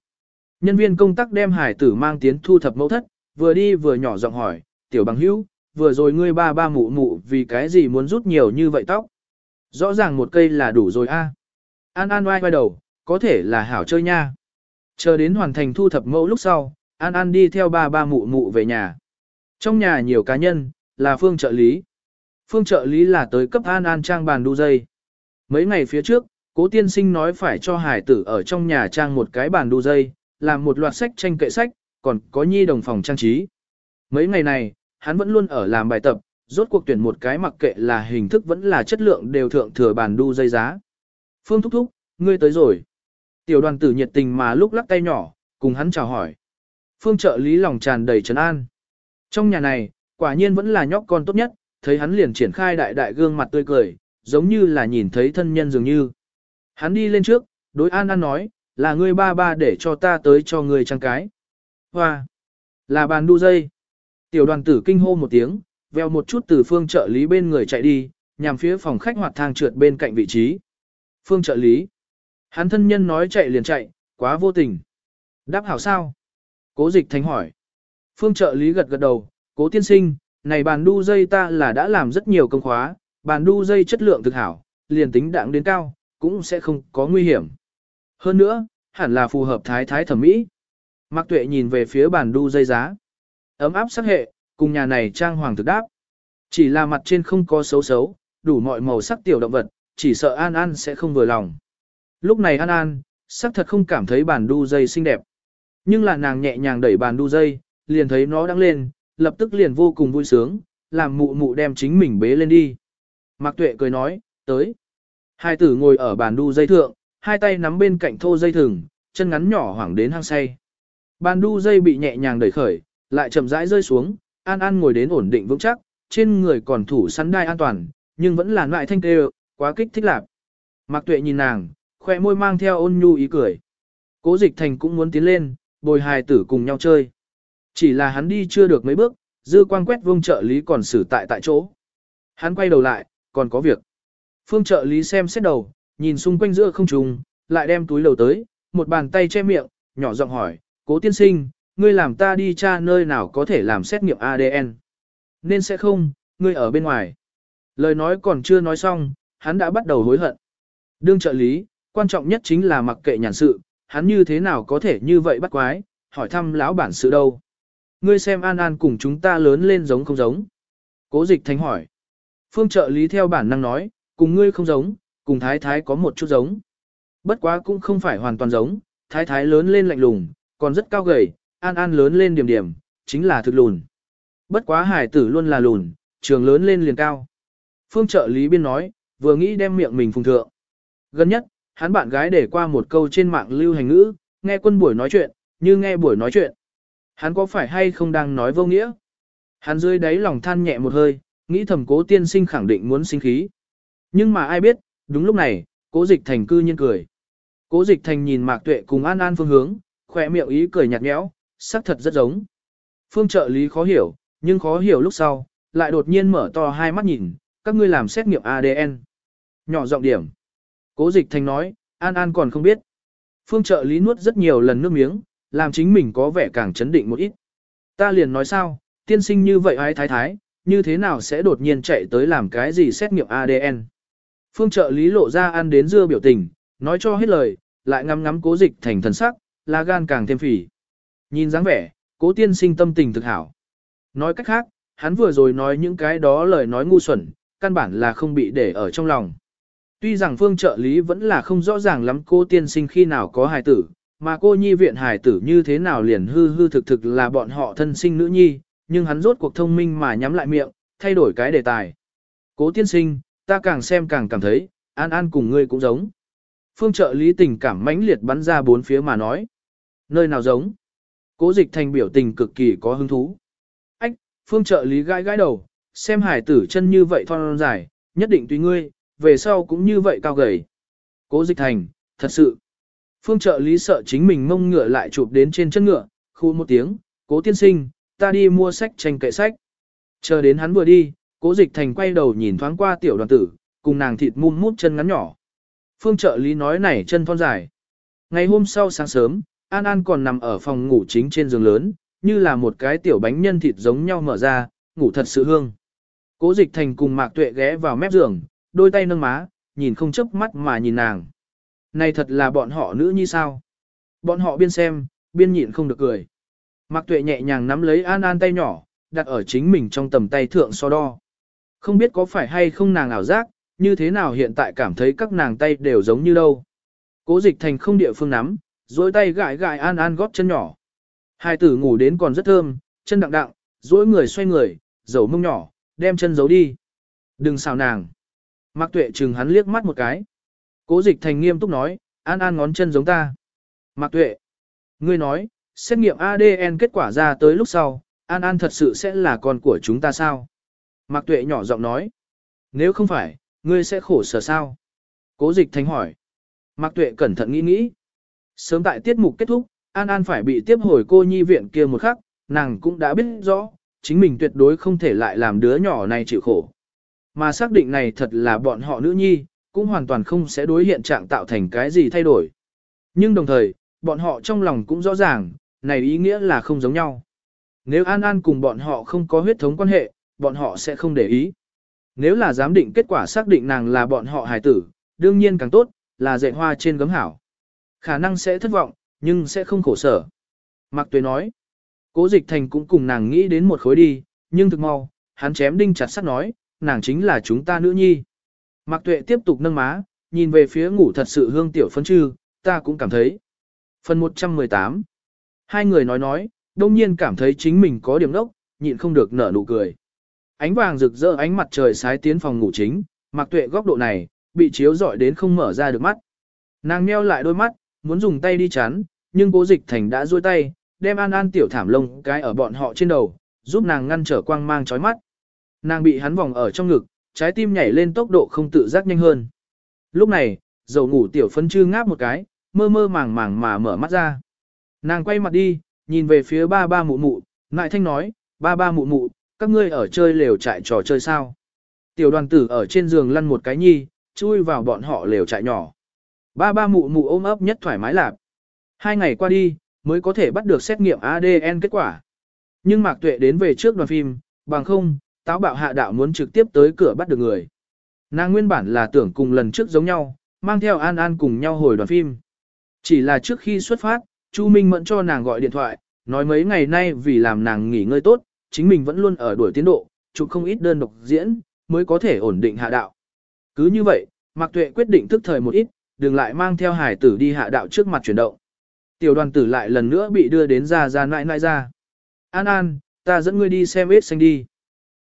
[SPEAKER 1] Nhân viên công tác đem hài tử mang tiến thu thập mẫu thất, vừa đi vừa nhỏ giọng hỏi, tiểu bằng hữu, vừa rồi ngươi ba ba mụ mụ vì cái gì muốn rút nhiều như vậy tóc. Rõ ràng một cây là đủ rồi a. An An oai quay đầu, có thể là hảo chơi nha. Chờ đến hoàn thành thu thập mẫu lúc sau, An An đi theo ba ba mụ mụ về nhà. Trong nhà nhiều cá nhân, là phương trợ lý. Phương trợ lý là tới cấp An An trang bàn đu dây. Mấy ngày phía trước, cố tiên sinh nói phải cho hải tử ở trong nhà trang một cái bàn đu dây, làm một loạt sách tranh kệ sách, còn có nhi đồng phòng trang trí. Mấy ngày này, hắn vẫn luôn ở làm bài tập, rốt cuộc tuyển một cái mặc kệ là hình thức vẫn là chất lượng đều thượng thừa bàn đu dây giá. Phương thúc thúc, ngươi tới rồi. Tiểu đoàn tử nhiệt tình mà lúc lắc tay nhỏ, cùng hắn chào hỏi. Phương trợ lý lòng tràn đầy trấn an. Trong nhà này, quả nhiên vẫn là nhóc con tốt nhất, thấy hắn liền triển khai đại đại gương mặt tươi cười, giống như là nhìn thấy thân nhân dường như. Hắn đi lên trước, đối An An nói, là ngươi ba ba để cho ta tới cho ngươi trang cái. Hoa! Là bàn đu dây. Tiểu đoàn tử kinh hô một tiếng, veo một chút từ phương trợ lý bên người chạy đi, nhằm phía phòng khách hoạt thang trượt bên cạnh vị trí. Phương trợ lý. Hắn thân nhân nói chạy liền chạy, quá vô tình. Đáp hảo sao? Cố dịch thành hỏi. Phương trợ lý gật gật đầu, cố tiên sinh, này bàn đu dây ta là đã làm rất nhiều công khóa, bàn đu dây chất lượng thực hảo, liền tính đặng đến cao, cũng sẽ không có nguy hiểm. Hơn nữa, hẳn là phù hợp thái thái thẩm mỹ. Mạc Tuệ nhìn về phía bàn đu dây giá. Ấm áp sắc hệ, cùng nhà này trang hoàng thực đáp. Chỉ là mặt trên không có xấu xấu, đủ mọi màu sắc tiểu động vật, chỉ sợ An An sẽ không vừa lòng. Lúc này An An, sắc thật không cảm thấy bàn đu dây xinh đẹp. Nhưng là nàng nhẹ nhàng đẩy bàn đu dây, liền thấy nó đang lên, lập tức liền vô cùng vui sướng, làm mụ mụ đem chính mình bế lên đi. Mạc Tuệ cười nói, tới. Hai tử ngồi ở bàn đu dây thượng, hai tay nắm bên cạnh thô dây thừng, chân ngắn nhỏ hoảng đến hang say. Bàn đu dây bị nhẹ nhàng đẩy khởi, lại chậm rãi rơi xuống, An An ngồi đến ổn định vững chắc, trên người còn thủ sắn đai an toàn, nhưng vẫn là loại thanh tê, quá kích thích lạc. Mạc Tuệ nhìn nàng, khoe môi mang theo ôn nhu ý cười. Cố Dịch Thành cũng muốn tiến lên, bồi hài tử cùng nhau chơi. Chỉ là hắn đi chưa được mấy bước, dư quang quét vương trợ lý còn xử tại tại chỗ. Hắn quay đầu lại, còn có việc. Phương trợ lý xem xét đầu, nhìn xung quanh giữa không trùng, lại đem túi lầu tới, một bàn tay che miệng, nhỏ giọng hỏi, cố tiên sinh, ngươi làm ta đi tra nơi nào có thể làm xét nghiệm ADN. Nên sẽ không, ngươi ở bên ngoài. Lời nói còn chưa nói xong, hắn đã bắt đầu hối hận. Đương trợ lý, quan trọng nhất chính là mặc kệ nhàn sự, hắn như thế nào có thể như vậy bắt quái, hỏi thăm lão bản sự đâu. Ngươi xem An An cùng chúng ta lớn lên giống không giống. Cố dịch thánh hỏi. Phương trợ lý theo bản năng nói, cùng ngươi không giống, cùng thái thái có một chút giống. Bất quá cũng không phải hoàn toàn giống, thái thái lớn lên lạnh lùng, còn rất cao gầy, An An lớn lên điểm điểm, chính là thực lùn. Bất quá hải tử luôn là lùn, trường lớn lên liền cao. Phương trợ lý biên nói, vừa nghĩ đem miệng mình phùng thượng. Gần nhất, hắn bạn gái để qua một câu trên mạng lưu hành ngữ, nghe quân buổi nói chuyện, như nghe buổi nói chuyện. Hắn có phải hay không đang nói vô nghĩa? Hắn dưới đáy lòng than nhẹ một hơi, nghĩ thầm cố tiên sinh khẳng định muốn sinh khí. Nhưng mà ai biết, đúng lúc này, cố dịch thành cư nhiên cười. Cố dịch thành nhìn mạc tuệ cùng an an phương hướng, khỏe miệng ý cười nhạt nhẽo, sắc thật rất giống. Phương trợ lý khó hiểu, nhưng khó hiểu lúc sau, lại đột nhiên mở to hai mắt nhìn, các ngươi làm xét nghiệm ADN. Nhỏ giọng điểm. Cố dịch thành nói, An An còn không biết. Phương trợ lý nuốt rất nhiều lần nước miếng, làm chính mình có vẻ càng chấn định một ít. Ta liền nói sao, tiên sinh như vậy ai thái thái, như thế nào sẽ đột nhiên chạy tới làm cái gì xét nghiệm ADN. Phương trợ lý lộ ra ăn đến dưa biểu tình, nói cho hết lời, lại ngắm ngắm cố dịch thành thần sắc, là gan càng thêm phỉ. Nhìn dáng vẻ, cố tiên sinh tâm tình thực hảo. Nói cách khác, hắn vừa rồi nói những cái đó lời nói ngu xuẩn, căn bản là không bị để ở trong lòng. Tuy rằng phương trợ lý vẫn là không rõ ràng lắm cô tiên sinh khi nào có hài tử, mà cô nhi viện hài tử như thế nào liền hư hư thực thực là bọn họ thân sinh nữ nhi, nhưng hắn rốt cuộc thông minh mà nhắm lại miệng, thay đổi cái đề tài. Cố tiên sinh, ta càng xem càng cảm thấy, an an cùng ngươi cũng giống. Phương trợ lý tình cảm mãnh liệt bắn ra bốn phía mà nói. Nơi nào giống? Cố dịch thành biểu tình cực kỳ có hứng thú. Ách, phương trợ lý gãi gãi đầu, xem hải tử chân như vậy thon dài, nhất định tùy ngươi, về sau cũng như vậy cao gầy. Cố dịch thành, thật sự. Phương trợ lý sợ chính mình mông ngựa lại chụp đến trên chân ngựa, khu một tiếng, cố tiên sinh, ta đi mua sách tranh kệ sách. Chờ đến hắn vừa đi, cố dịch thành quay đầu nhìn thoáng qua tiểu đoàn tử, cùng nàng thịt mum mút chân ngắn nhỏ. Phương trợ lý nói này chân thon dài. Ngày hôm sau sáng sớm, An An còn nằm ở phòng ngủ chính trên giường lớn, như là một cái tiểu bánh nhân thịt giống nhau mở ra, ngủ thật sự hương. Cố dịch thành cùng mạc tuệ ghé vào mép giường, đôi tay nâng má, nhìn không chớp mắt mà nhìn nàng. Này thật là bọn họ nữ như sao? Bọn họ biên xem, biên nhịn không được cười. Mạc tuệ nhẹ nhàng nắm lấy An An tay nhỏ, đặt ở chính mình trong tầm tay thượng so đo. Không biết có phải hay không nàng ảo giác, như thế nào hiện tại cảm thấy các nàng tay đều giống như đâu. Cố dịch thành không địa phương nắm, dối tay gãi gãi An An góp chân nhỏ. Hai tử ngủ đến còn rất thơm, chân đặng đặng, dối người xoay người, dầu mông nhỏ, đem chân giấu đi. Đừng xào nàng. Mạc tuệ chừng hắn liếc mắt một cái. Cố dịch thành nghiêm túc nói, An An ngón chân giống ta. Mạc tuệ. Ngươi nói, xét nghiệm ADN kết quả ra tới lúc sau, An An thật sự sẽ là con của chúng ta sao? Mạc tuệ nhỏ giọng nói. Nếu không phải, ngươi sẽ khổ sở sao? Cố dịch thành hỏi. Mạc tuệ cẩn thận nghĩ nghĩ. Sớm tại tiết mục kết thúc, An An phải bị tiếp hồi cô nhi viện kia một khắc, nàng cũng đã biết rõ, chính mình tuyệt đối không thể lại làm đứa nhỏ này chịu khổ. Mà xác định này thật là bọn họ nữ nhi, cũng hoàn toàn không sẽ đối hiện trạng tạo thành cái gì thay đổi. Nhưng đồng thời, bọn họ trong lòng cũng rõ ràng, này ý nghĩa là không giống nhau. Nếu An An cùng bọn họ không có huyết thống quan hệ, bọn họ sẽ không để ý. Nếu là giám định kết quả xác định nàng là bọn họ hài tử, đương nhiên càng tốt, là dạy hoa trên gấm hảo. Khả năng sẽ thất vọng, nhưng sẽ không khổ sở. Mạc Tuế nói, cố dịch thành cũng cùng nàng nghĩ đến một khối đi, nhưng thực mau, hắn chém đinh chặt sắt nói, nàng chính là chúng ta nữ nhi. Mạc Tuệ tiếp tục nâng má, nhìn về phía ngủ thật sự hương tiểu phấn chư, ta cũng cảm thấy. Phần 118 Hai người nói nói, đông nhiên cảm thấy chính mình có điểm đốc, nhịn không được nở nụ cười. Ánh vàng rực rỡ ánh mặt trời sái tiến phòng ngủ chính, Mạc Tuệ góc độ này, bị chiếu rọi đến không mở ra được mắt. Nàng nheo lại đôi mắt, muốn dùng tay đi chắn, nhưng cố dịch thành đã duỗi tay, đem an an tiểu thảm lông cái ở bọn họ trên đầu, giúp nàng ngăn trở quang mang chói mắt. Nàng bị hắn vòng ở trong ngực, trái tim nhảy lên tốc độ không tự giác nhanh hơn. Lúc này, dầu ngủ tiểu phân chư ngáp một cái, mơ mơ màng màng mà mở mắt ra. Nàng quay mặt đi, nhìn về phía ba ba mụ mụ, ngại thanh nói, ba ba mụ mụ, các ngươi ở chơi lều trại trò chơi sao. Tiểu đoàn tử ở trên giường lăn một cái nhi, chui vào bọn họ lều trại nhỏ. Ba ba mụ mụ ôm ấp nhất thoải mái lạp. Hai ngày qua đi, mới có thể bắt được xét nghiệm ADN kết quả. Nhưng Mạc Tuệ đến về trước đoàn phim, bằng không, táo bạo hạ đạo muốn trực tiếp tới cửa bắt được người. Nàng nguyên bản là tưởng cùng lần trước giống nhau, mang theo An An cùng nhau hồi đoàn phim. Chỉ là trước khi xuất phát, Chu Minh Mẫn cho nàng gọi điện thoại, nói mấy ngày nay vì làm nàng nghỉ ngơi tốt, chính mình vẫn luôn ở đuổi tiến độ, chụp không ít đơn độc diễn, mới có thể ổn định hạ đạo. Cứ như vậy, Mạc Tuệ quyết định thức thời một ít, đừng lại mang theo hải tử đi hạ đạo trước mặt chuyển động. Tiểu đoàn tử lại lần nữa bị đưa đến ra ra nãi nãi ra. An An, ta dẫn ngươi đi xem ít xanh đi.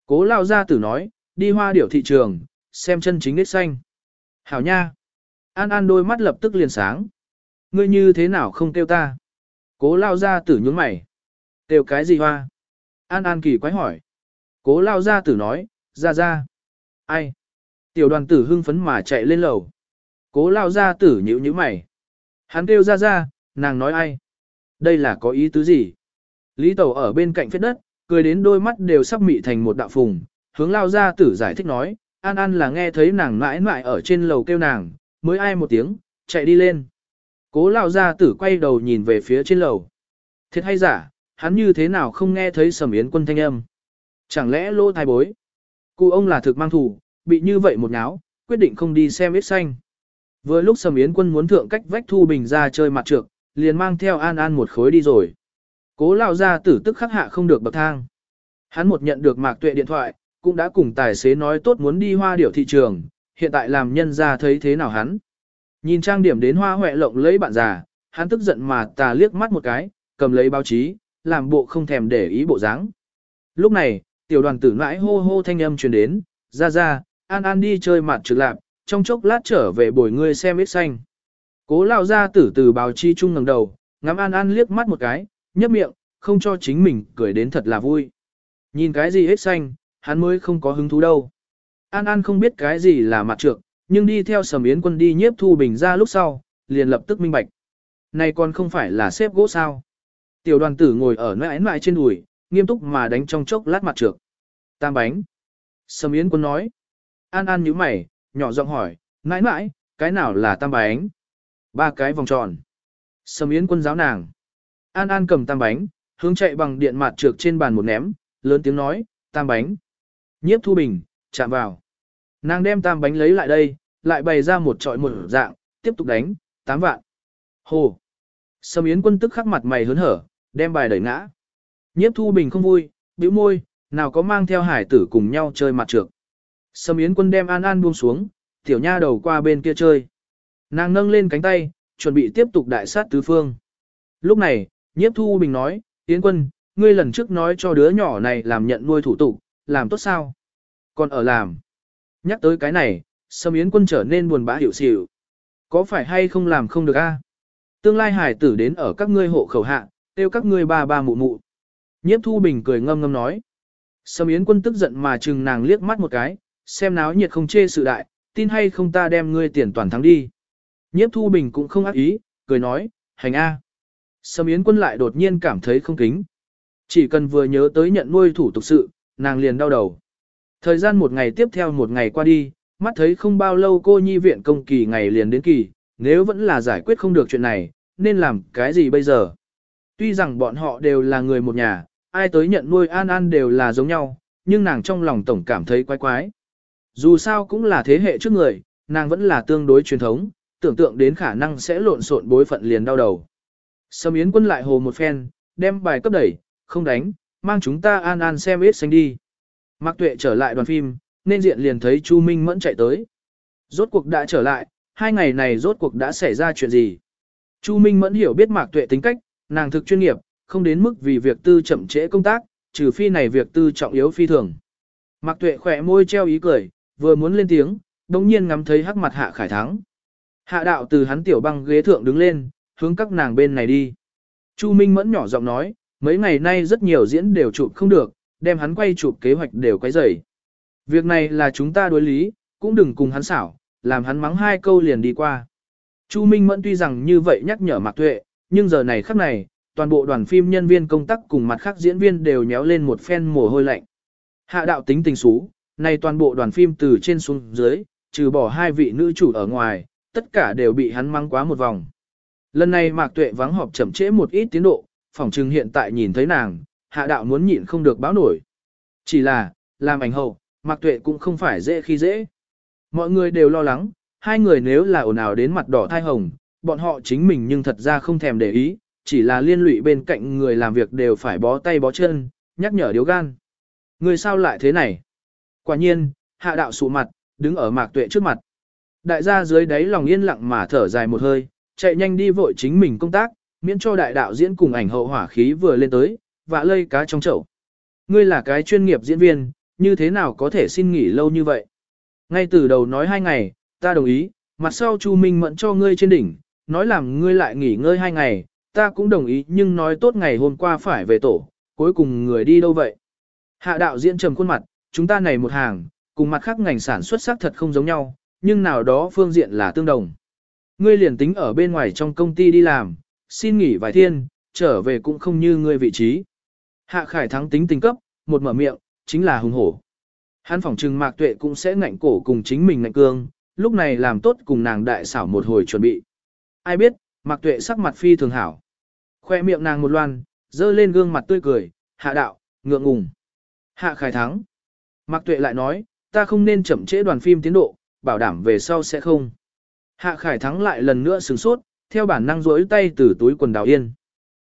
[SPEAKER 1] Cố lao gia tử nói, đi hoa điểu thị trường, xem chân chính đích xanh. Hảo nha. An An đôi mắt lập tức liền sáng. Ngươi như thế nào không kêu ta? Cố lao gia tử nhướng mày. Kêu cái gì hoa? An An kỳ quái hỏi. Cố lao gia tử nói, ra ra. Ai? Tiểu đoàn tử hưng phấn mà chạy lên lầu. Cố lao gia tử nhữ nhữ mày. Hắn kêu ra ra, nàng nói ai? Đây là có ý tứ gì? Lý Tẩu ở bên cạnh phết đất, cười đến đôi mắt đều sắp mị thành một đạo phùng, hướng lao ra tử giải thích nói, An An là nghe thấy nàng mãi mãi ở trên lầu kêu nàng, mới ai một tiếng, chạy đi lên. Cố lao ra tử quay đầu nhìn về phía trên lầu. Thiệt hay giả, hắn như thế nào không nghe thấy sầm yến quân thanh âm? Chẳng lẽ lô thai bối? Cụ ông là thực mang thủ, bị như vậy một náo, quyết định không đi xem ít xanh. Vừa lúc sầm yến quân muốn thượng cách vách thu bình ra chơi mặt trược, liền mang theo An An một khối đi rồi. Cố lao ra tử tức khắc hạ không được bậc thang. Hắn một nhận được mạc tuệ điện thoại, cũng đã cùng tài xế nói tốt muốn đi hoa điểu thị trường, hiện tại làm nhân ra thấy thế nào hắn. Nhìn trang điểm đến hoa huệ lộng lấy bạn già, hắn tức giận mà tà liếc mắt một cái, cầm lấy báo chí, làm bộ không thèm để ý bộ dáng. Lúc này, tiểu đoàn tử mãi hô hô thanh âm truyền đến, ra ra, an an đi chơi mặt trực lạp, trong chốc lát trở về bồi ngươi xem ít xanh. Cố lao ra tử từ báo chi chung ngẩng đầu, ngắm an an liếc mắt một cái, nhấp miệng, không cho chính mình cười đến thật là vui. Nhìn cái gì hết xanh, hắn mới không có hứng thú đâu. An An không biết cái gì là mặt trược, nhưng đi theo sầm yến quân đi nhiếp thu bình ra lúc sau, liền lập tức minh bạch. Này còn không phải là xếp gỗ sao. Tiểu đoàn tử ngồi ở nơi ánh lại trên đùi, nghiêm túc mà đánh trong chốc lát mặt trược. Tam bánh. Sầm yến quân nói. An An nhíu mày, nhỏ giọng hỏi, mãi mãi, cái nào là tam bánh? Ba cái vòng tròn. Sầm yến quân giáo nàng. An An cầm tam bánh, hướng chạy bằng điện mặt trược trên bàn một ném, lớn tiếng nói, tam bánh. Nhiếp thu bình, chạm vào. Nàng đem tam bánh lấy lại đây, lại bày ra một trọi một dạng, tiếp tục đánh, tám vạn. Hồ. Sâm Yến quân tức khắc mặt mày hớn hở, đem bài đẩy ngã. Nhiếp thu bình không vui, bĩu môi, nào có mang theo hải tử cùng nhau chơi mặt trược. Sâm Yến quân đem An An buông xuống, tiểu nha đầu qua bên kia chơi. Nàng nâng lên cánh tay, chuẩn bị tiếp tục đại sát tứ phương. Lúc này, nhiếp thu bình nói, Yến quân, ngươi lần trước nói cho đứa nhỏ này làm nhận nuôi thủ tục, làm tốt sao? Còn ở làm. Nhắc tới cái này, Sâm Yến quân trở nên buồn bã hiểu xỉu. Có phải hay không làm không được a? Tương lai hải tử đến ở các ngươi hộ khẩu hạ, tiêu các ngươi ba ba mụ mụ. Nhiếp thu bình cười ngâm ngâm nói. Sâm Yến quân tức giận mà chừng nàng liếc mắt một cái, xem náo nhiệt không chê sự đại, tin hay không ta đem ngươi tiền toàn thắng đi. Nhiếp thu bình cũng không ác ý, cười nói, hành a. Sâm Yến quân lại đột nhiên cảm thấy không kính. Chỉ cần vừa nhớ tới nhận nuôi thủ tục sự, nàng liền đau đầu. Thời gian một ngày tiếp theo một ngày qua đi, mắt thấy không bao lâu cô nhi viện công kỳ ngày liền đến kỳ, nếu vẫn là giải quyết không được chuyện này, nên làm cái gì bây giờ? Tuy rằng bọn họ đều là người một nhà, ai tới nhận nuôi An An đều là giống nhau, nhưng nàng trong lòng tổng cảm thấy quái quái. Dù sao cũng là thế hệ trước người, nàng vẫn là tương đối truyền thống, tưởng tượng đến khả năng sẽ lộn xộn bối phận liền đau đầu. Sâm Yến quân lại hồ một phen, đem bài cấp đẩy, không đánh, mang chúng ta An An xem ít xanh đi. Mạc Tuệ trở lại đoàn phim, nên diện liền thấy Chu Minh Mẫn chạy tới. Rốt cuộc đã trở lại, hai ngày này rốt cuộc đã xảy ra chuyện gì? Chu Minh Mẫn hiểu biết Mạc Tuệ tính cách, nàng thực chuyên nghiệp, không đến mức vì việc tư chậm trễ công tác, trừ phi này việc tư trọng yếu phi thường. Mạc Tuệ khẽ môi treo ý cười, vừa muốn lên tiếng, đống nhiên ngắm thấy hắc mặt Hạ Khải Thắng. Hạ đạo từ hắn tiểu băng ghế thượng đứng lên, hướng các nàng bên này đi. Chu Minh Mẫn nhỏ giọng nói, mấy ngày nay rất nhiều diễn đều chụp không được, đem hắn quay chụp kế hoạch đều quấy rầy. Việc này là chúng ta đối lý, cũng đừng cùng hắn xảo, làm hắn mắng hai câu liền đi qua. Chu Minh Mẫn tuy rằng như vậy nhắc nhở Mạc Tuệ, nhưng giờ này khắc này, toàn bộ đoàn phim nhân viên công tác cùng mặt khác diễn viên đều nhéo lên một phen mồ hôi lạnh. Hạ đạo tính tình xú, này toàn bộ đoàn phim từ trên xuống dưới, trừ bỏ hai vị nữ chủ ở ngoài, tất cả đều bị hắn mắng quá một vòng. Lần này Mạc Tuệ vắng họp chậm trễ một ít tiến độ, phòng trừng hiện tại nhìn thấy nàng, hạ đạo muốn nhịn không được báo nổi. Chỉ là, làm ảnh hậu, Mạc Tuệ cũng không phải dễ khi dễ. Mọi người đều lo lắng, hai người nếu là ồn ào đến mặt đỏ thai hồng, bọn họ chính mình nhưng thật ra không thèm để ý, chỉ là liên lụy bên cạnh người làm việc đều phải bó tay bó chân, nhắc nhở điếu gan. Người sao lại thế này? Quả nhiên, hạ đạo sụ mặt, đứng ở Mạc Tuệ trước mặt. Đại gia dưới đáy lòng yên lặng mà thở dài một hơi, chạy nhanh đi vội chính mình công tác, miễn cho đại đạo diễn cùng ảnh hậu hỏa khí vừa lên tới, vạ lây cá trong chậu. Ngươi là cái chuyên nghiệp diễn viên, như thế nào có thể xin nghỉ lâu như vậy? Ngay từ đầu nói hai ngày, ta đồng ý, mặt sau Chu Minh mẫn cho ngươi trên đỉnh, nói làm ngươi lại nghỉ ngơi hai ngày, ta cũng đồng ý nhưng nói tốt ngày hôm qua phải về tổ, cuối cùng người đi đâu vậy? Hạ đạo diễn trầm khuôn mặt, chúng ta này một hàng, cùng mặt khác ngành sản xuất sắc thật không giống nhau, nhưng nào đó phương diện là tương đồng. Ngươi liền tính ở bên ngoài trong công ty đi làm, xin nghỉ vài thiên, trở về cũng không như ngươi vị trí. Hạ Khải thắng tính tình cấp, một mở miệng, chính là hùng hổ. Hắn phỏng trừng mạc tuệ cũng sẽ ngạnh cổ cùng chính mình ngạnh cương, lúc này làm tốt cùng nàng đại xảo một hồi chuẩn bị. Ai biết, mạc tuệ sắc mặt phi thường hảo. Khoe miệng nàng một loan, dơ lên gương mặt tươi cười, hạ đạo, ngượng ngùng. Hạ Khải thắng. Mạc tuệ lại nói, ta không nên chậm trễ đoàn phim tiến độ, bảo đảm về sau sẽ không. Hạ Khải thắng lại lần nữa sửng sốt, theo bản năng rỗi tay từ túi quần đào yên.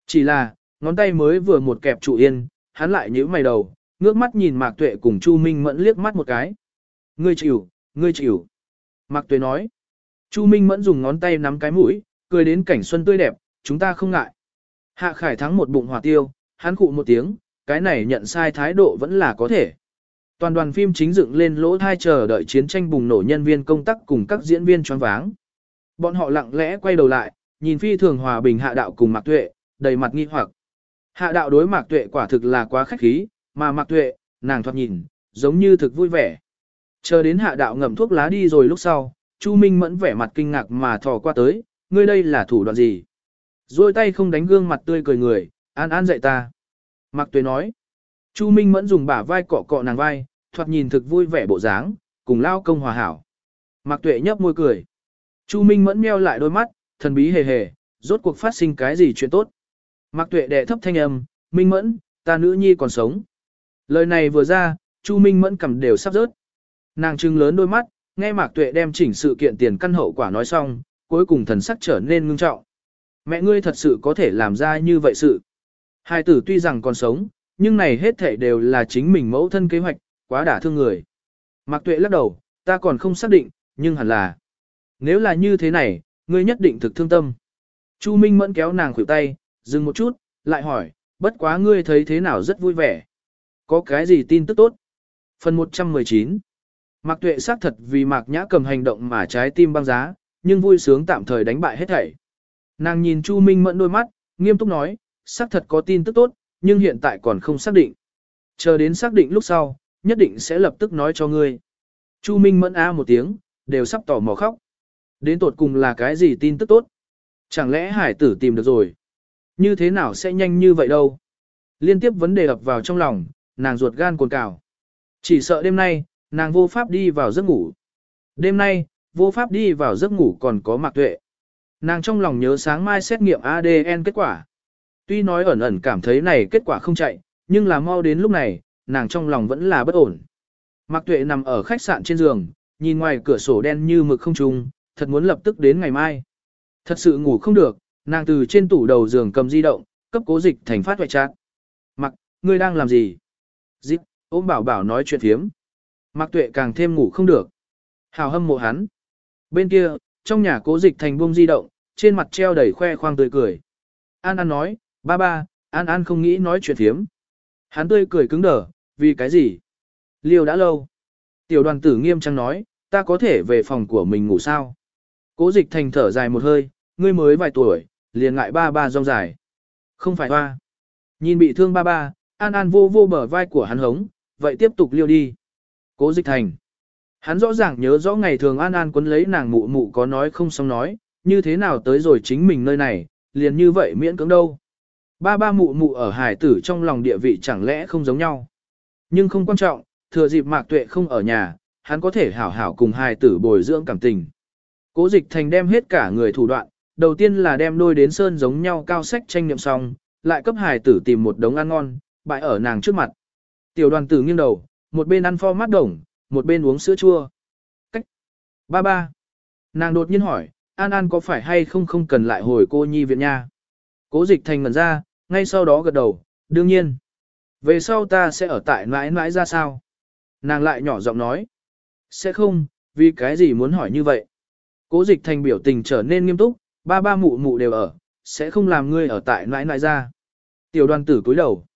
[SPEAKER 1] Chỉ là, ngón tay mới vừa một kẹp trụ yên, hắn lại nhíu mày đầu, ngước mắt nhìn Mạc Tuệ cùng Chu Minh Mẫn liếc mắt một cái. Ngươi chịu, ngươi chịu. Mạc Tuệ nói. Chu Minh Mẫn dùng ngón tay nắm cái mũi, cười đến cảnh xuân tươi đẹp, chúng ta không ngại. Hạ Khải thắng một bụng hỏa tiêu, hắn cụ một tiếng, cái này nhận sai thái độ vẫn là có thể. Toàn đoàn phim chính dựng lên lỗ thai chờ đợi chiến tranh bùng nổ nhân viên công tác cùng các diễn viên choáng váng. Bọn họ lặng lẽ quay đầu lại, nhìn phi thường hòa bình hạ đạo cùng Mạc Tuệ, đầy mặt nghi hoặc. Hạ đạo đối mạc tuệ quả thực là quá khách khí, mà mạc tuệ, nàng thoạt nhìn, giống như thực vui vẻ. Chờ đến hạ đạo ngậm thuốc lá đi rồi lúc sau, Chu Minh mẫn vẻ mặt kinh ngạc mà thò qua tới, ngươi đây là thủ đoạn gì? Rồi tay không đánh gương mặt tươi cười người, an an dạy ta. Mạc tuệ nói, Chu Minh mẫn dùng bả vai cọ cọ nàng vai, thoạt nhìn thực vui vẻ bộ dáng, cùng lao công hòa hảo. Mạc tuệ nhấp môi cười. Chu Minh mẫn meo lại đôi mắt, thần bí hề hề, rốt cuộc phát sinh cái gì chuyện tốt. Mạc tuệ đệ thấp thanh âm, Minh mẫn, ta nữ nhi còn sống. Lời này vừa ra, Chu Minh mẫn cầm đều sắp rớt. Nàng trừng lớn đôi mắt, nghe Mạc tuệ đem chỉnh sự kiện tiền căn hậu quả nói xong, cuối cùng thần sắc trở nên ngưng trọng. Mẹ ngươi thật sự có thể làm ra như vậy sự. Hai tử tuy rằng còn sống, nhưng này hết thảy đều là chính mình mẫu thân kế hoạch, quá đả thương người. Mạc tuệ lắc đầu, ta còn không xác định, nhưng hẳn là. Nếu là như thế này, ngươi nhất định thực thương tâm. Chu Minh Mẫn kéo nàng khuỷu tay, dừng một chút, lại hỏi, bất quá ngươi thấy thế nào rất vui vẻ. Có cái gì tin tức tốt? Phần 119 Mạc Tuệ xác thật vì Mạc Nhã cầm hành động mà trái tim băng giá, nhưng vui sướng tạm thời đánh bại hết thảy. Nàng nhìn Chu Minh Mẫn đôi mắt, nghiêm túc nói, xác thật có tin tức tốt, nhưng hiện tại còn không xác định. Chờ đến xác định lúc sau, nhất định sẽ lập tức nói cho ngươi. Chu Minh Mẫn a một tiếng, đều sắp tỏ mò khóc. Đến tột cùng là cái gì tin tức tốt? Chẳng lẽ hải tử tìm được rồi? Như thế nào sẽ nhanh như vậy đâu? Liên tiếp vấn đề ập vào trong lòng, nàng ruột gan cồn cào. Chỉ sợ đêm nay, nàng vô pháp đi vào giấc ngủ. Đêm nay, vô pháp đi vào giấc ngủ còn có mạc tuệ. Nàng trong lòng nhớ sáng mai xét nghiệm ADN kết quả. Tuy nói ẩn ẩn cảm thấy này kết quả không chạy, nhưng là mau đến lúc này, nàng trong lòng vẫn là bất ổn. Mạc tuệ nằm ở khách sạn trên giường, nhìn ngoài cửa sổ đen như mực không trùng, thật muốn lập tức đến ngày mai. Thật sự ngủ không được, nàng từ trên tủ đầu giường cầm di động, cấp cố dịch thành phát hoại trạng. Mặc, ngươi đang làm gì? Dịch, ôm bảo bảo nói chuyện thiếm. Mặc tuệ càng thêm ngủ không được. Hào hâm mộ hắn. Bên kia, trong nhà cố dịch thành buông di động, trên mặt treo đầy khoe khoang tươi cười. An An nói, ba ba, An An không nghĩ nói chuyện thiếm. Hắn tươi cười cứng đờ, vì cái gì? Liêu đã lâu. Tiểu đoàn tử nghiêm trang nói, ta có thể về phòng của mình ngủ sao? Cố dịch thành thở dài một hơi, ngươi mới vài tuổi, liền ngại ba ba rong dài. Không phải hoa. Nhìn bị thương ba ba, an an vô vô bờ vai của hắn hống, vậy tiếp tục liêu đi. Cố dịch thành. Hắn rõ ràng nhớ rõ ngày thường an an quấn lấy nàng mụ mụ có nói không xong nói, như thế nào tới rồi chính mình nơi này, liền như vậy miễn cưỡng đâu. Ba ba mụ mụ ở hải tử trong lòng địa vị chẳng lẽ không giống nhau. Nhưng không quan trọng, thừa dịp mạc tuệ không ở nhà, hắn có thể hảo hảo cùng hải tử bồi dưỡng cảm tình. Cố dịch thành đem hết cả người thủ đoạn, đầu tiên là đem đôi đến sơn giống nhau cao sách tranh niệm xong, lại cấp Hải tử tìm một đống ăn ngon, bại ở nàng trước mặt. Tiểu đoàn tử nghiêng đầu, một bên ăn pho mát đồng, một bên uống sữa chua. Cách. Ba ba. Nàng đột nhiên hỏi, An An có phải hay không không cần lại hồi cô nhi viện nha? Cố dịch thành ngẩn ra, ngay sau đó gật đầu, đương nhiên. Về sau ta sẽ ở tại mãi mãi ra sao? Nàng lại nhỏ giọng nói. Sẽ không, vì cái gì muốn hỏi như vậy? Cố dịch thành biểu tình trở nên nghiêm túc, ba ba mụ mụ đều ở, sẽ không làm ngươi ở tại nãi nãi ra. Tiểu đoàn tử cúi đầu.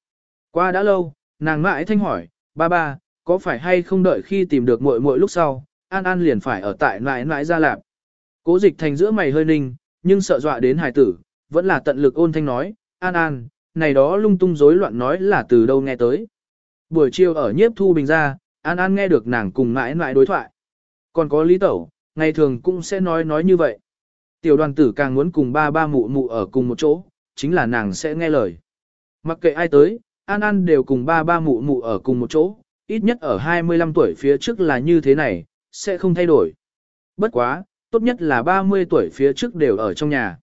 [SPEAKER 1] Qua đã lâu, nàng mãi thanh hỏi, ba ba, có phải hay không đợi khi tìm được muội muội lúc sau, An An liền phải ở tại nãi nãi ra lạp. Cố dịch thành giữa mày hơi ninh, nhưng sợ dọa đến hài tử, vẫn là tận lực ôn thanh nói, An An, này đó lung tung rối loạn nói là từ đâu nghe tới. Buổi chiều ở nhiếp thu bình ra, An An nghe được nàng cùng mãi mãi đối thoại. Còn có Lý Tẩu, ngày thường cũng sẽ nói nói như vậy. Tiểu đoàn tử càng muốn cùng ba ba mụ mụ ở cùng một chỗ, chính là nàng sẽ nghe lời. Mặc kệ ai tới, An An đều cùng ba ba mụ mụ ở cùng một chỗ, ít nhất ở 25 tuổi phía trước là như thế này, sẽ không thay đổi. Bất quá, tốt nhất là 30 tuổi phía trước đều ở trong nhà.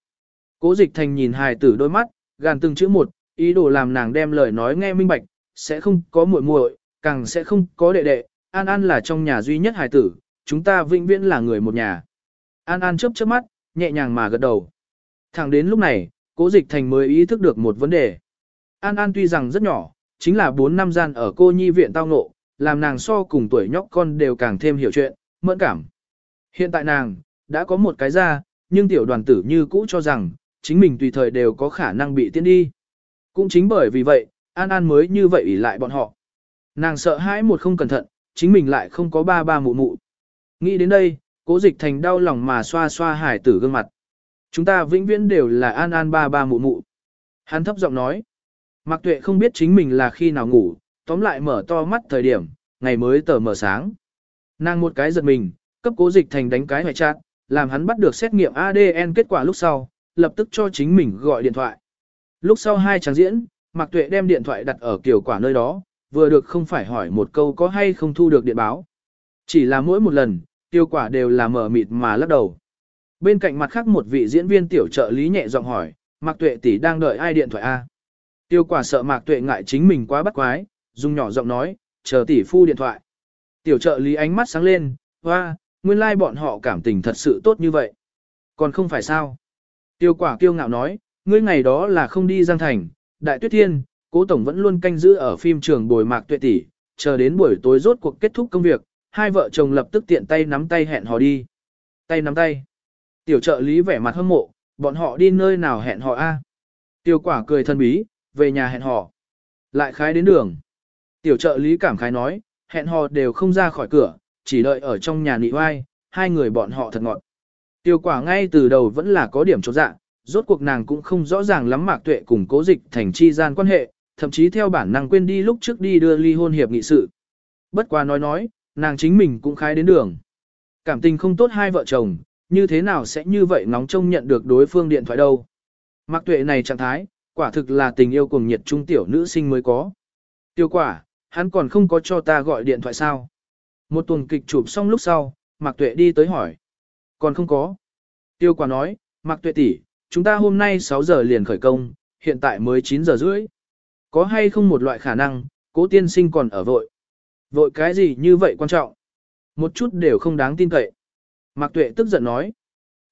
[SPEAKER 1] Cố dịch thành nhìn hài tử đôi mắt, gàn từng chữ một, ý đồ làm nàng đem lời nói nghe minh bạch, sẽ không có muội muội, càng sẽ không có đệ đệ, An An là trong nhà duy nhất hài tử, chúng ta vĩnh viễn là người một nhà. An An chớp chớp mắt, nhẹ nhàng mà gật đầu. Thẳng đến lúc này, cố dịch thành mới ý thức được một vấn đề. An An tuy rằng rất nhỏ, chính là 4 năm gian ở cô nhi viện tao ngộ, làm nàng so cùng tuổi nhóc con đều càng thêm hiểu chuyện, mẫn cảm. Hiện tại nàng, đã có một cái ra, nhưng tiểu đoàn tử như cũ cho rằng, chính mình tùy thời đều có khả năng bị tiến đi. Cũng chính bởi vì vậy, An An mới như vậy ỷ lại bọn họ. Nàng sợ hãi một không cẩn thận, chính mình lại không có ba ba mụ mụ. Nghĩ đến đây, cố dịch thành đau lòng mà xoa xoa hải tử gương mặt. Chúng ta vĩnh viễn đều là an an ba ba mụ mụ. Hắn thấp giọng nói. Mạc Tuệ không biết chính mình là khi nào ngủ, tóm lại mở to mắt thời điểm, ngày mới tờ mở sáng. Nàng một cái giật mình, cấp cố dịch thành đánh cái hoài chát, làm hắn bắt được xét nghiệm ADN kết quả lúc sau, lập tức cho chính mình gọi điện thoại. Lúc sau hai tràng diễn, Mạc Tuệ đem điện thoại đặt ở kiểu quả nơi đó, vừa được không phải hỏi một câu có hay không thu được điện báo. Chỉ là mỗi một lần, tiêu quả đều là mở mịt mà lắc đầu. Bên cạnh mặt khác một vị diễn viên tiểu trợ lý nhẹ giọng hỏi, Mạc Tuệ tỷ đang đợi ai điện thoại a? Tiêu quả sợ Mạc Tuệ ngại chính mình quá bắt quái, dùng nhỏ giọng nói, chờ tỷ phu điện thoại. Tiểu trợ lý ánh mắt sáng lên, hoa, nguyên lai like bọn họ cảm tình thật sự tốt như vậy. Còn không phải sao? Tiêu quả kiêu ngạo nói, ngươi ngày đó là không đi Giang Thành, Đại Tuyết Thiên, Cố Tổng vẫn luôn canh giữ ở phim trường bồi Mạc Tuệ tỷ, chờ đến buổi tối rốt cuộc kết thúc công việc, hai vợ chồng lập tức tiện tay nắm tay hẹn hò đi. Tay nắm tay. Tiểu trợ lý vẻ mặt hâm mộ, bọn họ đi nơi nào hẹn hò a? Tiêu quả cười thân bí, về nhà hẹn hò. Lại khái đến đường. Tiểu trợ lý cảm khái nói, hẹn hò đều không ra khỏi cửa, chỉ đợi ở trong nhà nị oai, hai người bọn họ thật ngọt. Tiêu quả ngay từ đầu vẫn là có điểm chỗ dạ, rốt cuộc nàng cũng không rõ ràng lắm mạc tuệ cùng cố dịch thành chi gian quan hệ, thậm chí theo bản năng quên đi lúc trước đi đưa ly hôn hiệp nghị sự. Bất quá nói nói, nàng chính mình cũng khái đến đường. Cảm tình không tốt hai vợ chồng, như thế nào sẽ như vậy ngóng trông nhận được đối phương điện thoại đâu. Mạc tuệ này trạng thái, quả thực là tình yêu cùng nhiệt trung tiểu nữ sinh mới có. Tiêu quả, hắn còn không có cho ta gọi điện thoại sao. Một tuần kịch chụp xong lúc sau, Mạc Tuệ đi tới hỏi. Còn không có. Tiêu quả nói, Mạc Tuệ tỷ, chúng ta hôm nay 6 giờ liền khởi công, hiện tại mới 9 giờ rưỡi. Có hay không một loại khả năng, cố tiên sinh còn ở vội. Vội cái gì như vậy quan trọng? Một chút đều không đáng tin cậy. Mạc Tuệ tức giận nói.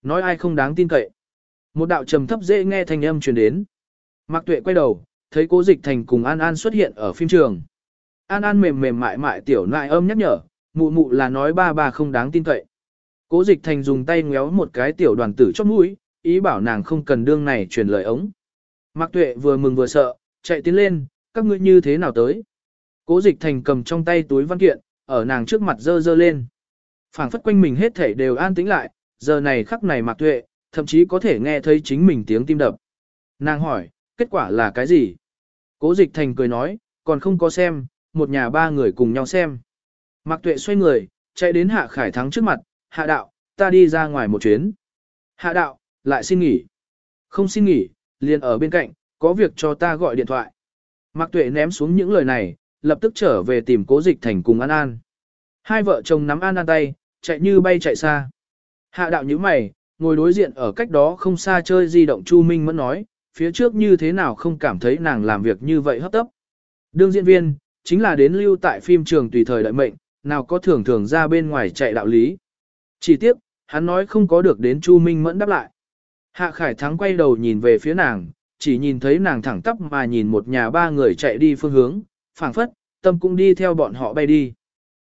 [SPEAKER 1] Nói ai không đáng tin cậy. Một đạo trầm thấp dễ nghe thanh âm truyền đến. Mạc Tuệ quay đầu, thấy Cố Dịch Thành cùng An An xuất hiện ở phim trường. An An mềm mềm mại mại tiểu nại âm nhắc nhở, mụ mụ là nói ba ba không đáng tin cậy. Cố Dịch Thành dùng tay ngéo một cái tiểu đoàn tử chóp mũi, ý bảo nàng không cần đương này truyền lời ống. Mạc Tuệ vừa mừng vừa sợ, chạy tiến lên, các ngươi như thế nào tới? Cố Dịch Thành cầm trong tay túi văn kiện, ở nàng trước mặt dơ dơ lên. Phảng phất quanh mình hết thảy đều an tĩnh lại, giờ này khắc này Mạc Tuệ, thậm chí có thể nghe thấy chính mình tiếng tim đập. Nàng hỏi, kết quả là cái gì? Cố dịch thành cười nói, còn không có xem, một nhà ba người cùng nhau xem. Mạc tuệ xoay người, chạy đến hạ khải thắng trước mặt, hạ đạo, ta đi ra ngoài một chuyến. Hạ đạo, lại xin nghỉ. Không xin nghỉ, liền ở bên cạnh, có việc cho ta gọi điện thoại. Mạc tuệ ném xuống những lời này, lập tức trở về tìm cố dịch thành cùng An An. Hai vợ chồng nắm An An tay, chạy như bay chạy xa. Hạ đạo như mày, ngồi đối diện ở cách đó không xa chơi di động Chu Minh vẫn nói, phía trước như thế nào không cảm thấy nàng làm việc như vậy hấp tấp. Đương diễn viên, chính là đến lưu tại phim trường tùy thời đợi mệnh, nào có thường thường ra bên ngoài chạy đạo lý. Chỉ tiếc, hắn nói không có được đến Chu Minh Mẫn đáp lại. Hạ Khải Thắng quay đầu nhìn về phía nàng, chỉ nhìn thấy nàng thẳng tắp mà nhìn một nhà ba người chạy đi phương hướng, phảng phất, tâm cũng đi theo bọn họ bay đi.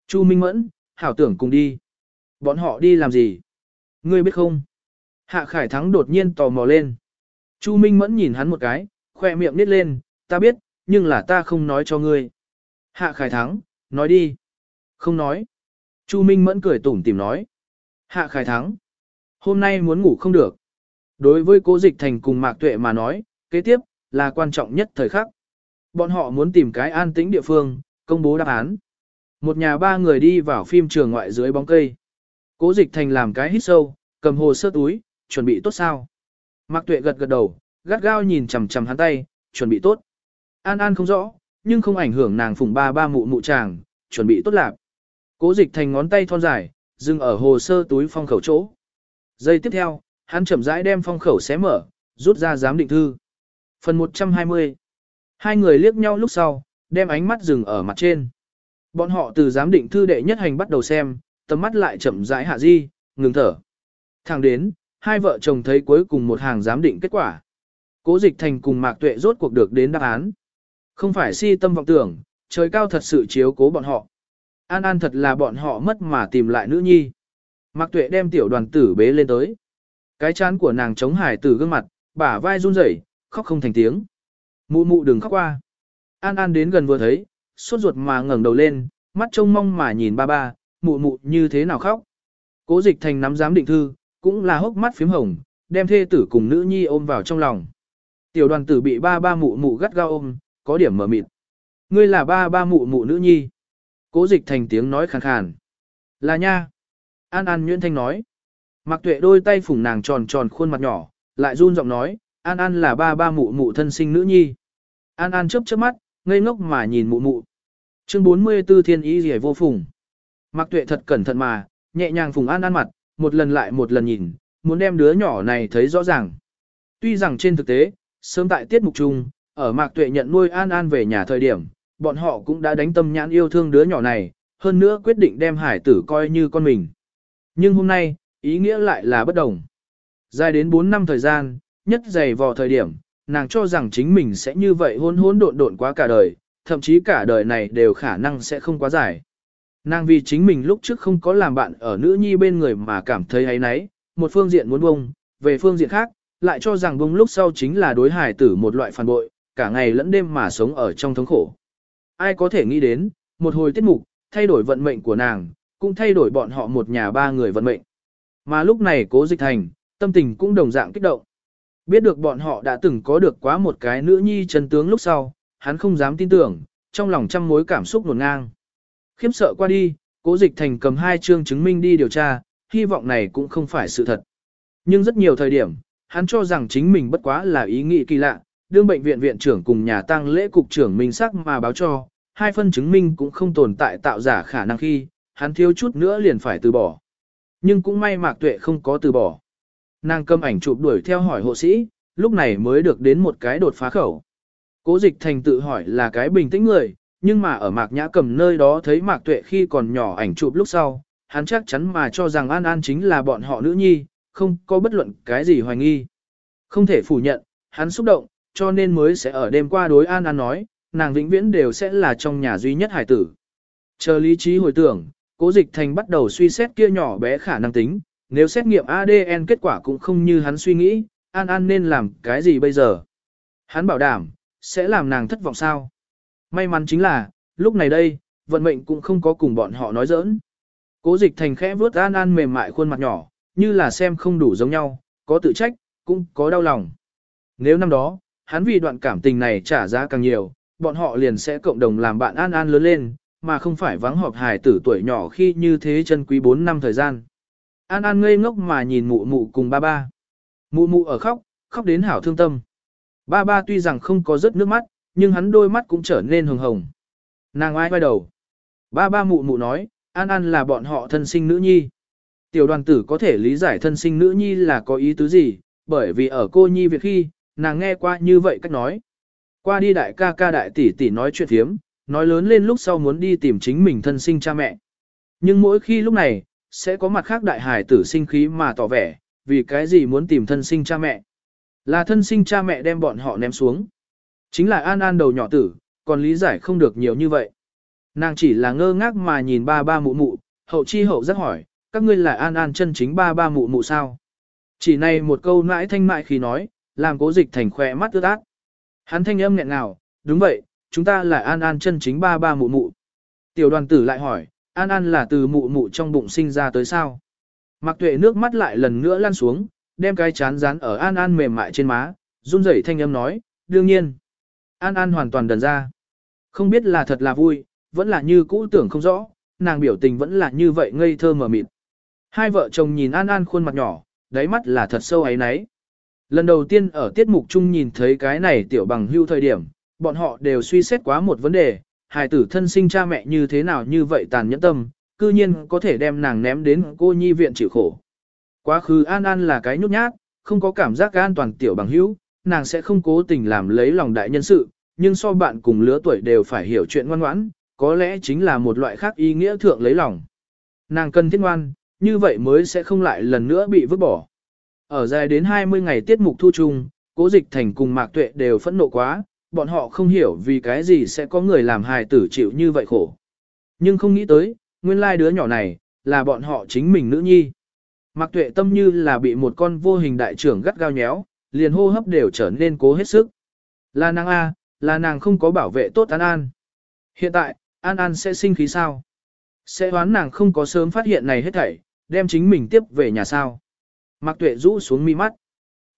[SPEAKER 1] Chu Minh Mẫn, hảo tưởng cùng đi. Bọn họ đi làm gì? Ngươi biết không? Hạ Khải Thắng đột nhiên tò mò lên. Chu Minh Mẫn nhìn hắn một cái, khoe miệng nít lên, ta biết, nhưng là ta không nói cho ngươi. Hạ Khải Thắng, nói đi. Không nói. Chu Minh Mẫn cười tủm tìm nói. Hạ Khải Thắng, hôm nay muốn ngủ không được. Đối với cố dịch thành cùng Mạc Tuệ mà nói, kế tiếp, là quan trọng nhất thời khắc. Bọn họ muốn tìm cái an tĩnh địa phương, công bố đáp án. Một nhà ba người đi vào phim trường ngoại dưới bóng cây. Cố dịch thành làm cái hít sâu, cầm hồ sơ túi, chuẩn bị tốt sao. Mạc Tuệ gật gật đầu, gắt gao nhìn chằm chằm hắn tay, chuẩn bị tốt. An An không rõ, nhưng không ảnh hưởng nàng phụng ba ba mụ mụ chàng, chuẩn bị tốt lạc. Cố dịch thành ngón tay thon dài, dừng ở hồ sơ túi phong khẩu chỗ. Giây tiếp theo, hắn chậm rãi đem phong khẩu xé mở, rút ra giám định thư. Phần 120 Hai người liếc nhau lúc sau, đem ánh mắt dừng ở mặt trên. Bọn họ từ giám định thư đệ nhất hành bắt đầu xem, tầm mắt lại chậm rãi hạ di, ngừng thở. Thẳng đến, hai vợ chồng thấy cuối cùng một hàng giám định kết quả. Cố dịch thành cùng mạc tuệ rốt cuộc được đến đáp án. Không phải si tâm vọng tưởng, trời cao thật sự chiếu cố bọn họ. An An thật là bọn họ mất mà tìm lại nữ nhi. Mạc tuệ đem tiểu đoàn tử bế lên tới. Cái chán của nàng chống hải tử gương mặt, bả vai run rẩy, khóc không thành tiếng. Mụ mụ đừng khóc qua. An An đến gần vừa thấy, sốt ruột mà ngẩng đầu lên, mắt trông mong mà nhìn ba ba, mụ mụ như thế nào khóc. Cố dịch thành nắm giám định thư, cũng là hốc mắt phím hồng, đem thê tử cùng nữ nhi ôm vào trong lòng. Tiểu đoàn tử bị ba ba mụ mụ gắt gao ôm, có điểm mờ mịt. Ngươi là ba ba mụ mụ nữ nhi. Cố dịch thành tiếng nói khàn khàn. Là nha. An An Nguyễn Thanh nói. Mạc Tuệ đôi tay phủng nàng tròn tròn khuôn mặt nhỏ, lại run giọng nói, An An là ba ba mụ mụ thân sinh nữ nhi. An An chớp chớp mắt, ngây ngốc mà nhìn mụ mụ. Chương 44 Thiên ý rỉa vô phùng. Mạc Tuệ thật cẩn thận mà, nhẹ nhàng phùng An An mặt, một lần lại một lần nhìn, muốn đem đứa nhỏ này thấy rõ ràng. Tuy rằng trên thực tế, sớm tại tiết mục chung, ở Mạc Tuệ nhận nuôi An An về nhà thời điểm, bọn họ cũng đã đánh tâm nhãn yêu thương đứa nhỏ này, hơn nữa quyết định đem hải tử coi như con mình. Nhưng hôm nay, ý nghĩa lại là bất đồng. Dài đến 4 năm thời gian, nhất dày vò thời điểm, nàng cho rằng chính mình sẽ như vậy hôn hôn độn độn quá cả đời, thậm chí cả đời này đều khả năng sẽ không quá dài. Nàng vì chính mình lúc trước không có làm bạn ở nữ nhi bên người mà cảm thấy ấy nấy, một phương diện muốn bông, về phương diện khác, lại cho rằng bông lúc sau chính là đối hài tử một loại phản bội, cả ngày lẫn đêm mà sống ở trong thống khổ. Ai có thể nghĩ đến, một hồi tiết mục, thay đổi vận mệnh của nàng, cũng thay đổi bọn họ một nhà ba người vận mệnh. Mà lúc này cố dịch thành, tâm tình cũng đồng dạng kích động. Biết được bọn họ đã từng có được quá một cái nữ nhi chân tướng lúc sau, hắn không dám tin tưởng, trong lòng trăm mối cảm xúc nổn ngang. Khiếm sợ qua đi, cố dịch thành cầm hai chương chứng minh đi điều tra, hy vọng này cũng không phải sự thật. Nhưng rất nhiều thời điểm, hắn cho rằng chính mình bất quá là ý nghĩ kỳ lạ, đương bệnh viện viện trưởng cùng nhà tăng lễ cục trưởng minh sắc mà báo cho, hai phân chứng minh cũng không tồn tại tạo giả khả năng khi, hắn thiếu chút nữa liền phải từ bỏ. Nhưng cũng may Mạc Tuệ không có từ bỏ. Nàng cầm ảnh chụp đuổi theo hỏi hộ sĩ, lúc này mới được đến một cái đột phá khẩu. Cố dịch thành tự hỏi là cái bình tĩnh người, nhưng mà ở Mạc Nhã cầm nơi đó thấy Mạc Tuệ khi còn nhỏ ảnh chụp lúc sau, hắn chắc chắn mà cho rằng An An chính là bọn họ nữ nhi, không có bất luận cái gì hoài nghi. Không thể phủ nhận, hắn xúc động, cho nên mới sẽ ở đêm qua đối An An nói, nàng vĩnh viễn đều sẽ là trong nhà duy nhất hải tử. Chờ lý trí hồi tưởng, cố dịch thành bắt đầu suy xét kia nhỏ bé khả năng tính, nếu xét nghiệm ADN kết quả cũng không như hắn suy nghĩ, An An nên làm cái gì bây giờ? Hắn bảo đảm, sẽ làm nàng thất vọng sao? May mắn chính là, lúc này đây, vận mệnh cũng không có cùng bọn họ nói giỡn. Cố dịch thành khẽ vướt An An mềm mại khuôn mặt nhỏ, như là xem không đủ giống nhau, có tự trách, cũng có đau lòng. Nếu năm đó, hắn vì đoạn cảm tình này trả giá càng nhiều, bọn họ liền sẽ cộng đồng làm bạn An An lớn lên, mà không phải vắng họp hài tử tuổi nhỏ khi như thế chân quý 4 năm thời gian. An An ngây ngốc mà nhìn mụ mụ cùng ba ba. Mụ mụ ở khóc, khóc đến hảo thương tâm. Ba ba tuy rằng không có rớt nước mắt, nhưng hắn đôi mắt cũng trở nên hồng hồng. Nàng ai quay đầu. Ba ba mụ mụ nói, An An là bọn họ thân sinh nữ nhi. Tiểu đoàn tử có thể lý giải thân sinh nữ nhi là có ý tứ gì, bởi vì ở cô nhi việc khi, nàng nghe qua như vậy cách nói. Qua đi đại ca ca đại tỷ tỷ nói chuyện thiếm, nói lớn lên lúc sau muốn đi tìm chính mình thân sinh cha mẹ. Nhưng mỗi khi lúc này, sẽ có mặt khác đại hải tử sinh khí mà tỏ vẻ, vì cái gì muốn tìm thân sinh cha mẹ. Là thân sinh cha mẹ đem bọn họ ném xuống. Chính là An An đầu nhỏ tử, còn lý giải không được nhiều như vậy. Nàng chỉ là ngơ ngác mà nhìn ba ba mụ mụ, hậu chi hậu rất hỏi, các ngươi là An An chân chính ba ba mụ mụ sao? Chỉ này một câu mãi thanh mại khi nói, làm cố dịch thành khỏe mắt ướt át. Hắn thanh âm nghẹn nào, đúng vậy, chúng ta là An An chân chính ba ba mụ mụ. Tiểu đoàn tử lại hỏi, An An là từ mụ mụ trong bụng sinh ra tới sao? Mặc tuệ nước mắt lại lần nữa lan xuống, đem cái chán dán ở An An mềm mại trên má, run rẩy thanh âm nói, đương nhiên. An An hoàn toàn đần ra. Không biết là thật là vui, vẫn là như cũ tưởng không rõ, nàng biểu tình vẫn là như vậy ngây thơ mờ mịt. Hai vợ chồng nhìn An An khuôn mặt nhỏ, đáy mắt là thật sâu ấy nấy. Lần đầu tiên ở tiết mục chung nhìn thấy cái này tiểu bằng hưu thời điểm, bọn họ đều suy xét quá một vấn đề, hài tử thân sinh cha mẹ như thế nào như vậy tàn nhẫn tâm, cư nhiên có thể đem nàng ném đến cô nhi viện chịu khổ. Quá khứ An An là cái nhút nhát, không có cảm giác an toàn tiểu bằng hữu, nàng sẽ không cố tình làm lấy lòng đại nhân sự, nhưng so bạn cùng lứa tuổi đều phải hiểu chuyện ngoan ngoãn, có lẽ chính là một loại khác ý nghĩa thượng lấy lòng. Nàng cần thiết ngoan, như vậy mới sẽ không lại lần nữa bị vứt bỏ. Ở dài đến 20 ngày tiết mục thu chung, cố dịch thành cùng mạc tuệ đều phẫn nộ quá, bọn họ không hiểu vì cái gì sẽ có người làm hài tử chịu như vậy khổ. Nhưng không nghĩ tới, nguyên lai đứa nhỏ này, là bọn họ chính mình nữ nhi. Mạc tuệ tâm như là bị một con vô hình đại trưởng gắt gao nhéo, liền hô hấp đều trở nên cố hết sức. Là nàng A, là nàng không có bảo vệ tốt An An. Hiện tại, An An sẽ sinh khí sao? Sẽ đoán nàng không có sớm phát hiện này hết thảy, đem chính mình tiếp về nhà sao? Mạc tuệ rũ xuống mi mắt.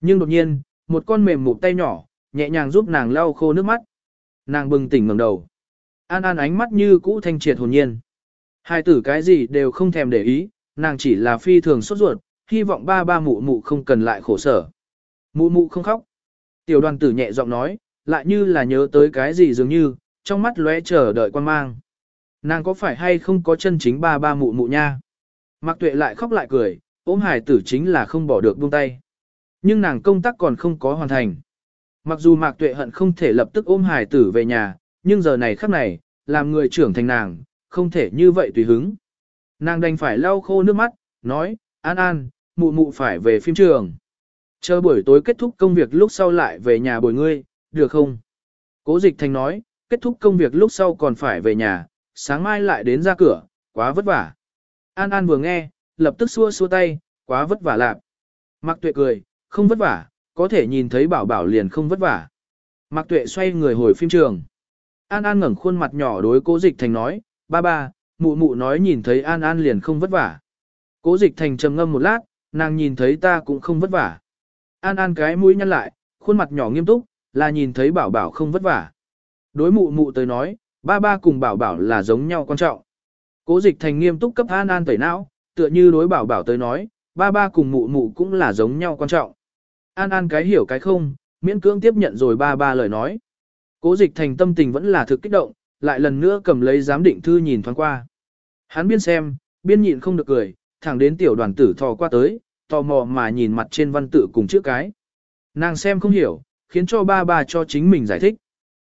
[SPEAKER 1] Nhưng đột nhiên, một con mềm mụt tay nhỏ, nhẹ nhàng giúp nàng lau khô nước mắt. Nàng bừng tỉnh ngẩng đầu. An An ánh mắt như cũ thanh triệt hồn nhiên. Hai tử cái gì đều không thèm để ý, nàng chỉ là phi thường sốt ruột, hy vọng ba ba mụ mụ không cần lại khổ sở. Mụ mụ không khóc. Tiểu đoàn tử nhẹ giọng nói, lại như là nhớ tới cái gì dường như, trong mắt lóe chờ đợi quan mang. Nàng có phải hay không có chân chính ba ba mụ mụ nha? Mạc tuệ lại khóc lại cười, ôm hải tử chính là không bỏ được buông tay. Nhưng nàng công tác còn không có hoàn thành. Mặc dù Mạc tuệ hận không thể lập tức ôm hải tử về nhà, nhưng giờ này khắc này, làm người trưởng thành nàng, không thể như vậy tùy hứng. Nàng đành phải lau khô nước mắt, nói, an an, mụ mụ phải về phim trường. Chờ buổi tối kết thúc công việc lúc sau lại về nhà bồi ngươi, được không? Cố dịch thành nói, kết thúc công việc lúc sau còn phải về nhà, sáng mai lại đến ra cửa, quá vất vả. An An vừa nghe, lập tức xua xua tay, quá vất vả lạc. Mạc Tuệ cười, không vất vả, có thể nhìn thấy bảo bảo liền không vất vả. Mạc Tuệ xoay người hồi phim trường. An An ngẩng khuôn mặt nhỏ đối cố dịch thành nói, ba ba, mụ mụ nói nhìn thấy An An liền không vất vả. Cố dịch thành trầm ngâm một lát, nàng nhìn thấy ta cũng không vất vả. An An cái mũi nhăn lại, khuôn mặt nhỏ nghiêm túc, là nhìn thấy bảo bảo không vất vả. Đối mụ mụ tới nói, ba ba cùng bảo bảo là giống nhau quan trọng. Cố dịch thành nghiêm túc cấp An An tẩy não, tựa như đối bảo bảo tới nói, ba ba cùng mụ mụ cũng là giống nhau quan trọng. An An cái hiểu cái không, miễn cưỡng tiếp nhận rồi ba ba lời nói. Cố dịch thành tâm tình vẫn là thực kích động, lại lần nữa cầm lấy giám định thư nhìn thoáng qua. Hắn biên xem, biên nhịn không được cười, thẳng đến tiểu đoàn tử thò qua tới, tò mò mà nhìn mặt trên văn tự cùng chữ cái. Nàng xem không hiểu, khiến cho ba ba cho chính mình giải thích.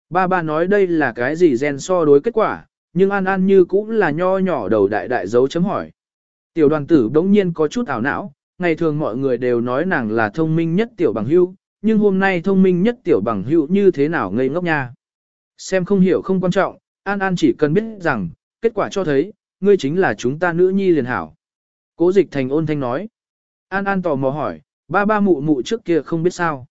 [SPEAKER 1] Ba ba nói đây là cái gì gen so đối kết quả, nhưng An An như cũng là nho nhỏ đầu đại đại dấu chấm hỏi. Tiểu đoàn tử đống nhiên có chút ảo não, ngày thường mọi người đều nói nàng là thông minh nhất tiểu bằng hưu, nhưng hôm nay thông minh nhất tiểu bằng hưu như thế nào ngây ngốc nha. Xem không hiểu không quan trọng, An An chỉ cần biết rằng, kết quả cho thấy, ngươi chính là chúng ta nữ nhi liền hảo. Cố dịch thành ôn thanh nói. An An tò mò hỏi, ba ba mụ mụ trước kia không biết sao.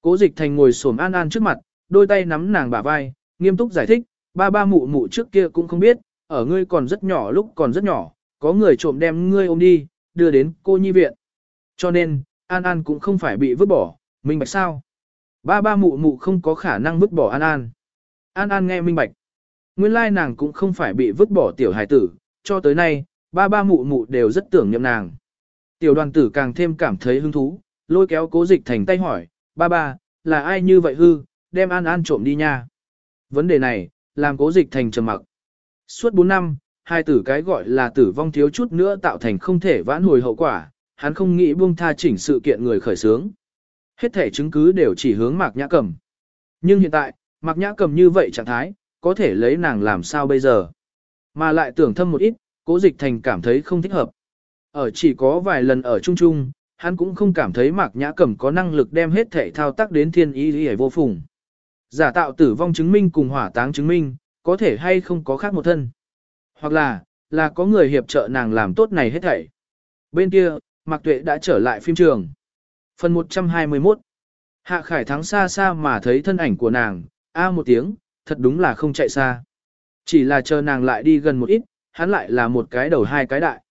[SPEAKER 1] Cố dịch thành ngồi xổm An An trước mặt, đôi tay nắm nàng bả vai, nghiêm túc giải thích, ba ba mụ mụ trước kia cũng không biết, ở ngươi còn rất nhỏ lúc còn rất nhỏ, có người trộm đem ngươi ôm đi, đưa đến cô nhi viện. Cho nên, An An cũng không phải bị vứt bỏ, minh bạch sao. Ba ba mụ mụ không có khả năng vứt bỏ An An. An An nghe minh bạch. Nguyên lai nàng cũng không phải bị vứt bỏ tiểu hài tử, cho tới nay, ba ba mụ mụ đều rất tưởng niệm nàng. Tiểu đoàn tử càng thêm cảm thấy hứng thú, lôi kéo cố dịch thành tay hỏi, ba ba, là ai như vậy hư, đem An An trộm đi nha. Vấn đề này, làm cố dịch thành trầm mặc. Suốt 4 năm, hai tử cái gọi là tử vong thiếu chút nữa tạo thành không thể vãn hồi hậu quả, hắn không nghĩ buông tha chỉnh sự kiện người khởi sướng. Hết thể chứng cứ đều chỉ hướng Mạc Nhã Cầm. Nhưng hiện tại, Mạc Nhã Cầm như vậy trạng thái, có thể lấy nàng làm sao bây giờ. Mà lại tưởng thâm một ít, cố dịch thành cảm thấy không thích hợp. Ở chỉ có vài lần ở chung chung, hắn cũng không cảm thấy Mạc Nhã Cẩm có năng lực đem hết thể thao tác đến thiên ý lý vô phùng. Giả tạo tử vong chứng minh cùng hỏa táng chứng minh, có thể hay không có khác một thân. Hoặc là, là có người hiệp trợ nàng làm tốt này hết thảy. Bên kia, Mạc Tuệ đã trở lại phim trường. Phần 121 Hạ Khải thắng xa xa mà thấy thân ảnh của nàng, a một tiếng, thật đúng là không chạy xa. Chỉ là chờ nàng lại đi gần một ít, hắn lại là một cái đầu hai cái đại.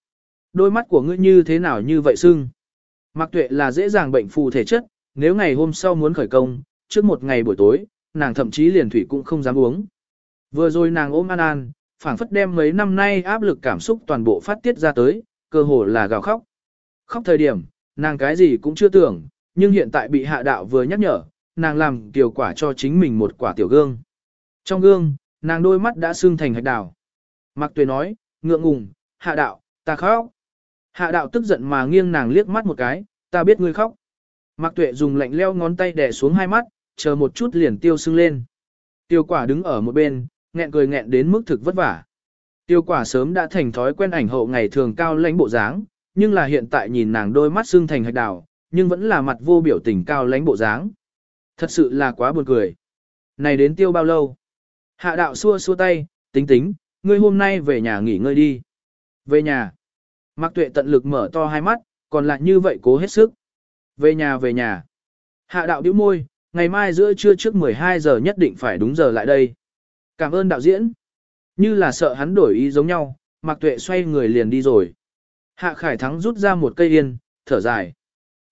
[SPEAKER 1] Đôi mắt của ngươi như thế nào như vậy sưng? Mạc Tuệ là dễ dàng bệnh phù thể chất, nếu ngày hôm sau muốn khởi công, trước một ngày buổi tối, nàng thậm chí liền thủy cũng không dám uống. Vừa rồi nàng ôm An An, phảng phất đem mấy năm nay áp lực cảm xúc toàn bộ phát tiết ra tới, cơ hồ là gào khóc. Khóc thời điểm, nàng cái gì cũng chưa tưởng, nhưng hiện tại bị hạ đạo vừa nhắc nhở, nàng làm tiểu quả cho chính mình một quả tiểu gương. Trong gương, nàng đôi mắt đã sưng thành hạch đào. Mạc Tuệ nói, ngượng ngùng, hạ đạo, ta khóc. Hạ đạo tức giận mà nghiêng nàng liếc mắt một cái, ta biết ngươi khóc. Mạc Tuệ dùng lạnh leo ngón tay đè xuống hai mắt, chờ một chút liền tiêu sưng lên. Tiêu quả đứng ở một bên, nghẹn cười nghẹn đến mức thực vất vả. Tiêu quả sớm đã thành thói quen ảnh hậu ngày thường cao lãnh bộ dáng, nhưng là hiện tại nhìn nàng đôi mắt sưng thành hạch đào, nhưng vẫn là mặt vô biểu tình cao lãnh bộ dáng. Thật sự là quá buồn cười. Này đến tiêu bao lâu? Hạ đạo xua xua tay, tính tính, ngươi hôm nay về nhà nghỉ ngơi đi. Về nhà. Mạc tuệ tận lực mở to hai mắt, còn lại như vậy cố hết sức. Về nhà về nhà. Hạ đạo bĩu môi, ngày mai giữa trưa trước 12 giờ nhất định phải đúng giờ lại đây. Cảm ơn đạo diễn. Như là sợ hắn đổi ý giống nhau, Mạc Tuệ xoay người liền đi rồi. Hạ Khải Thắng rút ra một cây yên, thở dài.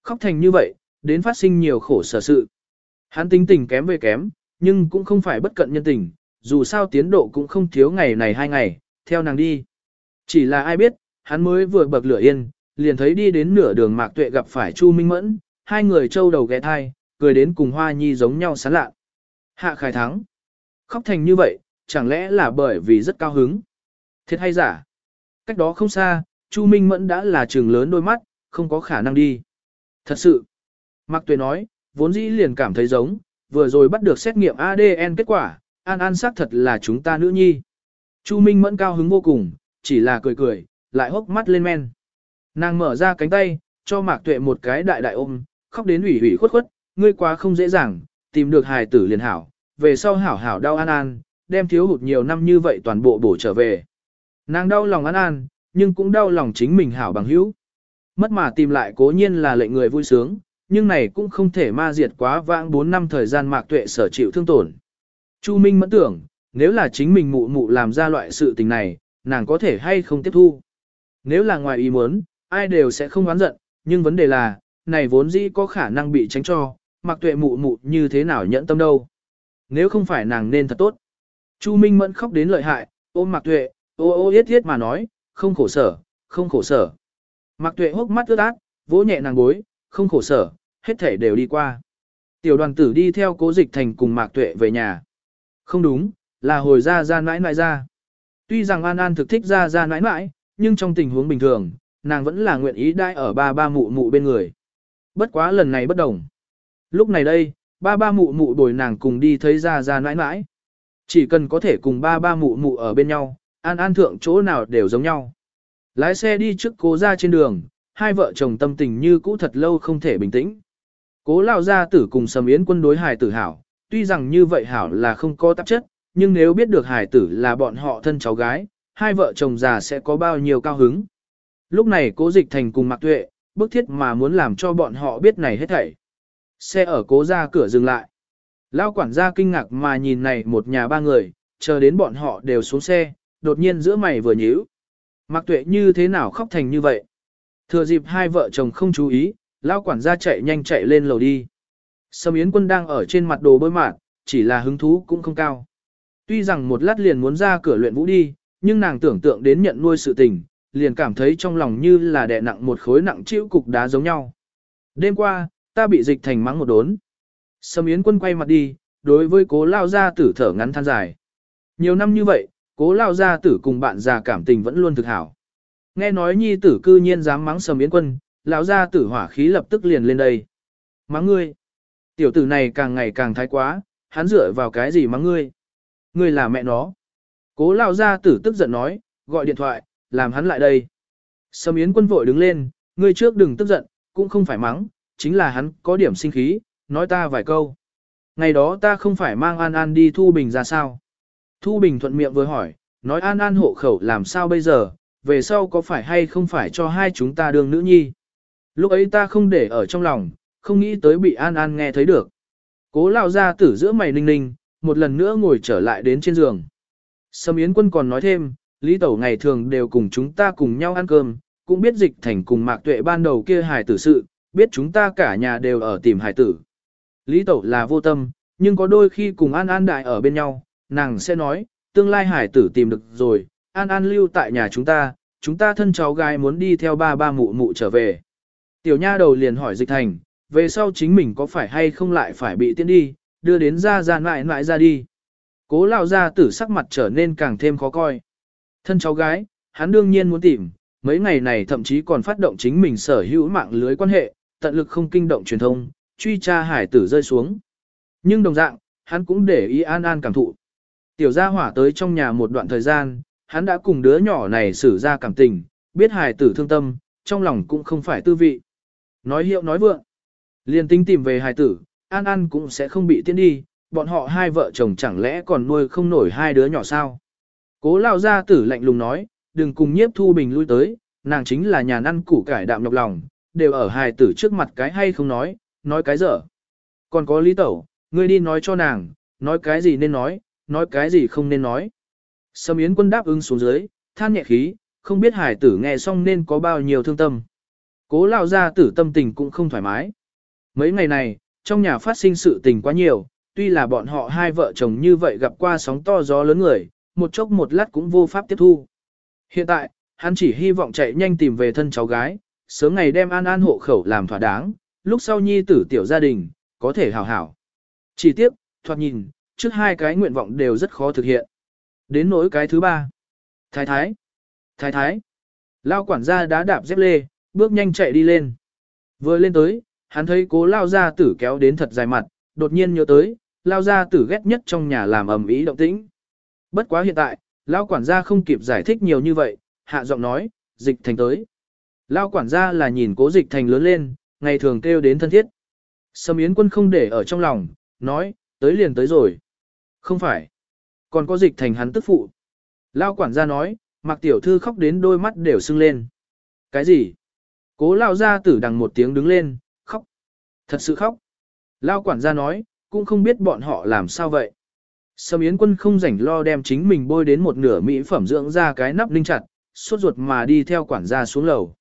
[SPEAKER 1] Khóc thành như vậy, đến phát sinh nhiều khổ sở sự. Hắn tính tình kém về kém, nhưng cũng không phải bất cận nhân tình, dù sao tiến độ cũng không thiếu ngày này hai ngày, theo nàng đi. Chỉ là ai biết, hắn mới vừa bậc lửa yên, liền thấy đi đến nửa đường Mạc Tuệ gặp phải Chu Minh Mẫn, hai người trâu đầu ghé thai, cười đến cùng Hoa Nhi giống nhau sán lạ. Hạ Khải thắng. Khóc thành như vậy, chẳng lẽ là bởi vì rất cao hứng? Thiệt hay giả? Cách đó không xa, Chu Minh Mẫn đã là trường lớn đôi mắt, không có khả năng đi. Thật sự. Mạc Tuệ nói, vốn dĩ liền cảm thấy giống, vừa rồi bắt được xét nghiệm ADN kết quả, An An xác thật là chúng ta nữ nhi. Chu Minh Mẫn cao hứng vô cùng, chỉ là cười cười, lại hốc mắt lên men. Nàng mở ra cánh tay, cho Mạc Tuệ một cái đại đại ôm, khóc đến ủy ủy khuất khuất, ngươi quá không dễ dàng, tìm được hài tử liền hảo, về sau hảo hảo đau An An, đem thiếu hụt nhiều năm như vậy toàn bộ bổ trở về. Nàng đau lòng An An, nhưng cũng đau lòng chính mình hảo bằng hữu. Mất mà tìm lại cố nhiên là lệnh người vui sướng, nhưng này cũng không thể ma diệt quá vãng 4 năm thời gian Mạc Tuệ sở chịu thương tổn. Chu Minh mẫn tưởng, nếu là chính mình mụ mụ làm ra loại sự tình này, nàng có thể hay không tiếp thu. Nếu là ngoài ý muốn, ai đều sẽ không oán giận, nhưng vấn đề là, này vốn dĩ có khả năng bị tránh cho, mặc tuệ mụ mụ như thế nào nhẫn tâm đâu. Nếu không phải nàng nên thật tốt. Chu Minh Mẫn khóc đến lợi hại, ôm mặc tuệ, ô ô yết yết mà nói, không khổ sở, không khổ sở. Mặc tuệ hốc mắt ướt át, vỗ nhẹ nàng bối, không khổ sở, hết thể đều đi qua. Tiểu đoàn tử đi theo cố dịch thành cùng mạc tuệ về nhà. Không đúng, là hồi ra ra nãi nãi ra. Tuy rằng An An thực thích ra ra nãi nãi, nhưng trong tình huống bình thường, nàng vẫn là nguyện ý đai ở ba ba mụ mụ bên người. Bất quá lần này bất đồng. Lúc này đây, ba ba mụ mụ đổi nàng cùng đi thấy ra ra nãi nãi. Chỉ cần có thể cùng ba ba mụ mụ ở bên nhau, An An thượng chỗ nào đều giống nhau. Lái xe đi trước cố ra trên đường, hai vợ chồng tâm tình như cũ thật lâu không thể bình tĩnh. Cố lao gia tử cùng sầm yến quân đối hài tử hảo, tuy rằng như vậy hảo là không có tạp chất, nhưng nếu biết được hài tử là bọn họ thân cháu gái, hai vợ chồng già sẽ có bao nhiêu cao hứng. Lúc này cố dịch thành cùng Mạc Tuệ, bức thiết mà muốn làm cho bọn họ biết này hết thảy. Xe ở cố ra cửa dừng lại. Lao quản gia kinh ngạc mà nhìn này một nhà ba người, chờ đến bọn họ đều xuống xe, đột nhiên giữa mày vừa nhíu. Mạc Tuệ như thế nào khóc thành như vậy? Thừa dịp hai vợ chồng không chú ý, Lao quản gia chạy nhanh chạy lên lầu đi. Sâm Yến Quân đang ở trên mặt đồ bơi mạn, chỉ là hứng thú cũng không cao. Tuy rằng một lát liền muốn ra cửa luyện vũ đi, nhưng nàng tưởng tượng đến nhận nuôi sự tình, liền cảm thấy trong lòng như là đè nặng một khối nặng chịu cục đá giống nhau. Đêm qua, ta bị dịch thành mắng một đốn. Sâm Yến Quân quay mặt đi, đối với cố lao gia tử thở ngắn than dài. Nhiều năm như vậy, cố lao gia tử cùng bạn già cảm tình vẫn luôn thực hảo. Nghe nói nhi tử cư nhiên dám mắng Sâm Yến Quân, lão gia tử hỏa khí lập tức liền lên đây. Mắng ngươi. Tiểu tử này càng ngày càng thái quá, hắn dựa vào cái gì mắng ngươi? Ngươi là mẹ nó. Cố lao gia tử tức giận nói, gọi điện thoại, làm hắn lại đây. Sâm Yến quân vội đứng lên, ngươi trước đừng tức giận, cũng không phải mắng, chính là hắn có điểm sinh khí, nói ta vài câu. Ngày đó ta không phải mang An An đi Thu Bình ra sao? Thu Bình thuận miệng vừa hỏi, nói An An hộ khẩu làm sao bây giờ, về sau có phải hay không phải cho hai chúng ta đường nữ nhi? Lúc ấy ta không để ở trong lòng, không nghĩ tới bị An An nghe thấy được. Cố lao ra tử giữa mày ninh ninh, một lần nữa ngồi trở lại đến trên giường. Sâm Yến quân còn nói thêm, Lý Tẩu ngày thường đều cùng chúng ta cùng nhau ăn cơm, cũng biết dịch thành cùng mạc tuệ ban đầu kia hài tử sự, biết chúng ta cả nhà đều ở tìm hải tử. Lý Tẩu là vô tâm, nhưng có đôi khi cùng An An đại ở bên nhau, nàng sẽ nói, tương lai hải tử tìm được rồi, An An lưu tại nhà chúng ta, chúng ta thân cháu gái muốn đi theo ba ba mụ mụ trở về. Tiểu nha đầu liền hỏi dịch thành, về sau chính mình có phải hay không lại phải bị tiễn đi, đưa đến ra ra mãi mãi ra đi. Cố lao ra tử sắc mặt trở nên càng thêm khó coi. Thân cháu gái, hắn đương nhiên muốn tìm, mấy ngày này thậm chí còn phát động chính mình sở hữu mạng lưới quan hệ, tận lực không kinh động truyền thông, truy tra hải tử rơi xuống. Nhưng đồng dạng, hắn cũng để ý an an cảm thụ. Tiểu gia hỏa tới trong nhà một đoạn thời gian, hắn đã cùng đứa nhỏ này xử ra cảm tình, biết hải tử thương tâm, trong lòng cũng không phải tư vị. Nói hiệu nói vượng. Liên tính tìm về hải tử, an an cũng sẽ không bị tiến đi, bọn họ hai vợ chồng chẳng lẽ còn nuôi không nổi hai đứa nhỏ sao. Cố lao gia tử lạnh lùng nói, đừng cùng nhiếp thu bình lui tới, nàng chính là nhà năn củ cải đạm nhọc lòng, đều ở hài tử trước mặt cái hay không nói, nói cái dở. Còn có lý tẩu, ngươi đi nói cho nàng, nói cái gì nên nói, nói cái gì không nên nói. Sâm Yến quân đáp ứng xuống dưới, than nhẹ khí, không biết hài tử nghe xong nên có bao nhiêu thương tâm. Cố lao gia tử tâm tình cũng không thoải mái. Mấy ngày này, trong nhà phát sinh sự tình quá nhiều, tuy là bọn họ hai vợ chồng như vậy gặp qua sóng to gió lớn người, một chốc một lát cũng vô pháp tiếp thu. Hiện tại, hắn chỉ hy vọng chạy nhanh tìm về thân cháu gái, sớm ngày đem an an hộ khẩu làm thỏa đáng, lúc sau nhi tử tiểu gia đình, có thể hảo hảo. Chỉ tiếc, thoạt nhìn, trước hai cái nguyện vọng đều rất khó thực hiện. Đến nỗi cái thứ ba. Thái thái. Thái thái. Lao quản gia đá đạp dép lê, bước nhanh chạy đi lên. Vừa lên tới, hắn thấy cố lao gia tử kéo đến thật dài mặt, đột nhiên nhớ tới, lao gia tử ghét nhất trong nhà làm ầm ĩ động tĩnh. Bất quá hiện tại, lao quản gia không kịp giải thích nhiều như vậy, hạ giọng nói, dịch thành tới. Lao quản gia là nhìn cố dịch thành lớn lên, ngày thường kêu đến thân thiết. Sâm Yến quân không để ở trong lòng, nói, tới liền tới rồi. Không phải. Còn có dịch thành hắn tức phụ. Lao quản gia nói, mặc tiểu thư khóc đến đôi mắt đều sưng lên. Cái gì? Cố lao gia tử đằng một tiếng đứng lên, khóc. Thật sự khóc. Lao quản gia nói, cũng không biết bọn họ làm sao vậy. Sâm Yến quân không rảnh lo đem chính mình bôi đến một nửa mỹ phẩm dưỡng ra cái nắp ninh chặt, suốt ruột mà đi theo quản gia xuống lầu.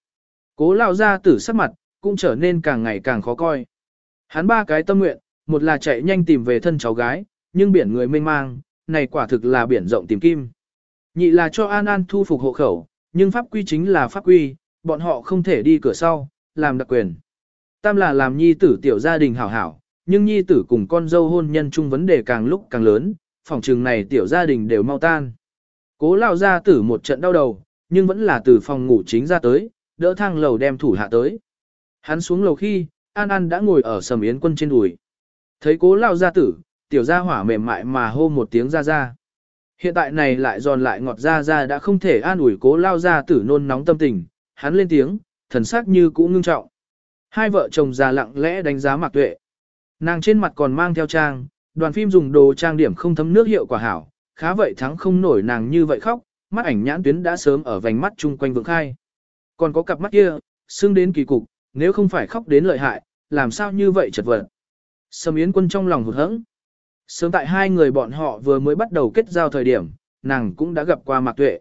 [SPEAKER 1] Cố lao gia tử sắc mặt, cũng trở nên càng ngày càng khó coi. Hắn ba cái tâm nguyện, một là chạy nhanh tìm về thân cháu gái, nhưng biển người mênh mang, này quả thực là biển rộng tìm kim. Nhị là cho An An thu phục hộ khẩu, nhưng pháp quy chính là pháp quy, bọn họ không thể đi cửa sau, làm đặc quyền. Tam là làm nhi tử tiểu gia đình hảo hảo, nhưng nhi tử cùng con dâu hôn nhân chung vấn đề càng lúc càng lớn, phòng trường này tiểu gia đình đều mau tan. Cố lao gia tử một trận đau đầu, nhưng vẫn là từ phòng ngủ chính ra tới, đỡ thang lầu đem thủ hạ tới. Hắn xuống lầu khi, An An đã ngồi ở sầm yến quân trên đùi. Thấy cố lao gia tử, tiểu gia hỏa mềm mại mà hô một tiếng ra ra. Hiện tại này lại giòn lại ngọt ra ra đã không thể an ủi cố lao gia tử nôn nóng tâm tình, hắn lên tiếng, thần sắc như cũ ngưng trọng. Hai vợ chồng già lặng lẽ đánh giá Mạc Tuệ. Nàng trên mặt còn mang theo trang, đoàn phim dùng đồ trang điểm không thấm nước hiệu quả hảo, khá vậy thắng không nổi nàng như vậy khóc, mắt ảnh nhãn tuyến đã sớm ở vành mắt chung quanh vượng khai. Còn có cặp mắt kia, xưng đến kỳ cục, nếu không phải khóc đến lợi hại, làm sao như vậy chật vật. Sầm Yến Quân trong lòng hụt hẫng. Sớm tại hai người bọn họ vừa mới bắt đầu kết giao thời điểm, nàng cũng đã gặp qua Mạc Tuệ.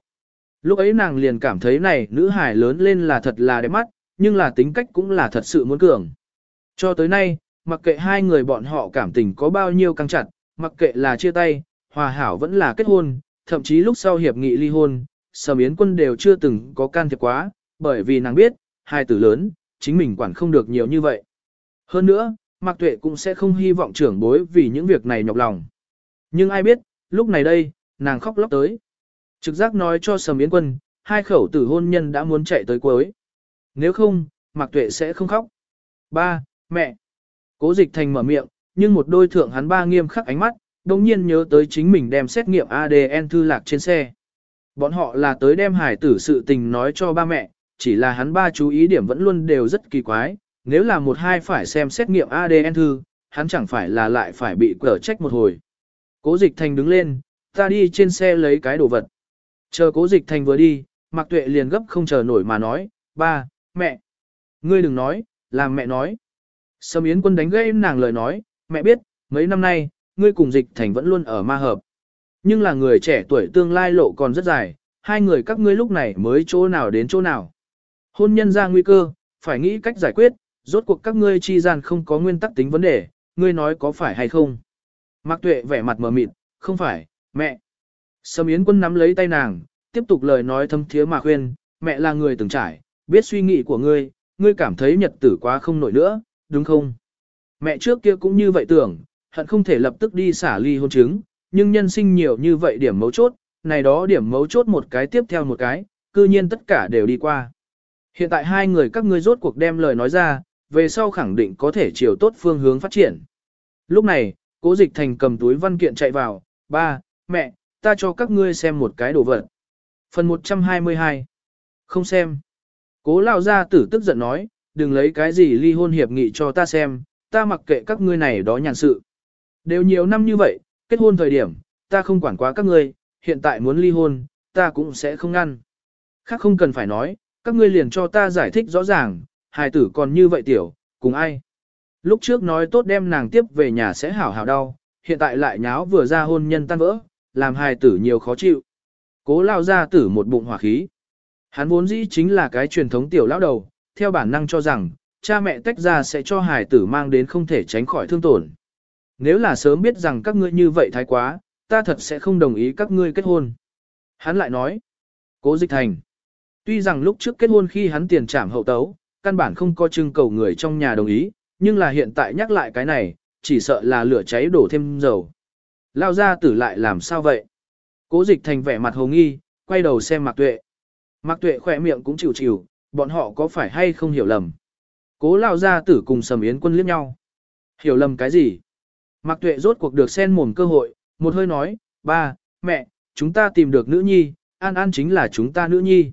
[SPEAKER 1] Lúc ấy nàng liền cảm thấy này nữ hải lớn lên là thật là đẹp mắt, nhưng là tính cách cũng là thật sự muốn cường. Cho tới nay, mặc kệ hai người bọn họ cảm tình có bao nhiêu căng chặt, mặc kệ là chia tay, hòa hảo vẫn là kết hôn, thậm chí lúc sau hiệp nghị ly hôn, Sầm Yến Quân đều chưa từng có can thiệp quá, bởi vì nàng biết, hai tử lớn, chính mình quản không được nhiều như vậy. Hơn nữa, Mạc Tuệ cũng sẽ không hy vọng trưởng bối vì những việc này nhọc lòng. Nhưng ai biết, lúc này đây, nàng khóc lóc tới. Trực giác nói cho Sầm Yến Quân, hai khẩu tử hôn nhân đã muốn chạy tới cuối. Nếu không, Mạc Tuệ sẽ không khóc. Ba, mẹ. Cố dịch thành mở miệng, nhưng một đôi thượng hắn ba nghiêm khắc ánh mắt, đồng nhiên nhớ tới chính mình đem xét nghiệm ADN thư lạc trên xe. Bọn họ là tới đem hải tử sự tình nói cho ba mẹ, chỉ là hắn ba chú ý điểm vẫn luôn đều rất kỳ quái, nếu là một hai phải xem xét nghiệm ADN thư, hắn chẳng phải là lại phải bị cở trách một hồi. Cố dịch thành đứng lên, ta đi trên xe lấy cái đồ vật. Chờ cố dịch thành vừa đi, Mạc Tuệ liền gấp không chờ nổi mà nói, ba, mẹ. Ngươi đừng nói, làm mẹ nói. Sâm Yến quân đánh gây nàng lời nói, mẹ biết, mấy năm nay, ngươi cùng dịch thành vẫn luôn ở ma hợp. Nhưng là người trẻ tuổi tương lai lộ còn rất dài, hai người các ngươi lúc này mới chỗ nào đến chỗ nào. Hôn nhân ra nguy cơ, phải nghĩ cách giải quyết, rốt cuộc các ngươi chi gian không có nguyên tắc tính vấn đề, ngươi nói có phải hay không. Mạc Tuệ vẻ mặt mờ mịt, không phải, mẹ. Sâm Yến quân nắm lấy tay nàng, tiếp tục lời nói thâm thiế mà khuyên, mẹ là người từng trải, biết suy nghĩ của ngươi, ngươi cảm thấy nhật tử quá không nổi nữa, đúng không? Mẹ trước kia cũng như vậy tưởng, hận không thể lập tức đi xả ly hôn chứng, nhưng nhân sinh nhiều như vậy điểm mấu chốt, này đó điểm mấu chốt một cái tiếp theo một cái, cư nhiên tất cả đều đi qua. Hiện tại hai người các ngươi rốt cuộc đem lời nói ra, về sau khẳng định có thể chiều tốt phương hướng phát triển. Lúc này, cố dịch thành cầm túi văn kiện chạy vào, ba, mẹ, ta cho các ngươi xem một cái đồ vật. Phần 122 Không xem. Cố lao gia tử tức giận nói, đừng lấy cái gì ly hôn hiệp nghị cho ta xem, ta mặc kệ các ngươi này đó nhàn sự. Đều nhiều năm như vậy, kết hôn thời điểm, ta không quản quá các ngươi, hiện tại muốn ly hôn, ta cũng sẽ không ngăn. Khác không cần phải nói, các ngươi liền cho ta giải thích rõ ràng, hài tử còn như vậy tiểu, cùng ai. Lúc trước nói tốt đem nàng tiếp về nhà sẽ hảo hảo đau, hiện tại lại nháo vừa ra hôn nhân tan vỡ, làm hài tử nhiều khó chịu. Cố lao ra tử một bụng hỏa khí. Hắn vốn dĩ chính là cái truyền thống tiểu lão đầu, theo bản năng cho rằng, cha mẹ tách ra sẽ cho hài tử mang đến không thể tránh khỏi thương tổn. Nếu là sớm biết rằng các ngươi như vậy thái quá, ta thật sẽ không đồng ý các ngươi kết hôn. Hắn lại nói, cố dịch thành. Tuy rằng lúc trước kết hôn khi hắn tiền trảm hậu tấu, căn bản không có trưng cầu người trong nhà đồng ý, nhưng là hiện tại nhắc lại cái này, chỉ sợ là lửa cháy đổ thêm dầu. Lao ra tử lại làm sao vậy? Cố dịch thành vẻ mặt hồ nghi, quay đầu xem Mạc Tuệ. Mạc Tuệ khỏe miệng cũng chịu chịu, bọn họ có phải hay không hiểu lầm. Cố Lao ra tử cùng Sầm Yến quân liếc nhau. Hiểu lầm cái gì? Mạc Tuệ rốt cuộc được sen mồm cơ hội, một hơi nói, ba, mẹ, chúng ta tìm được nữ nhi, An An chính là chúng ta nữ nhi.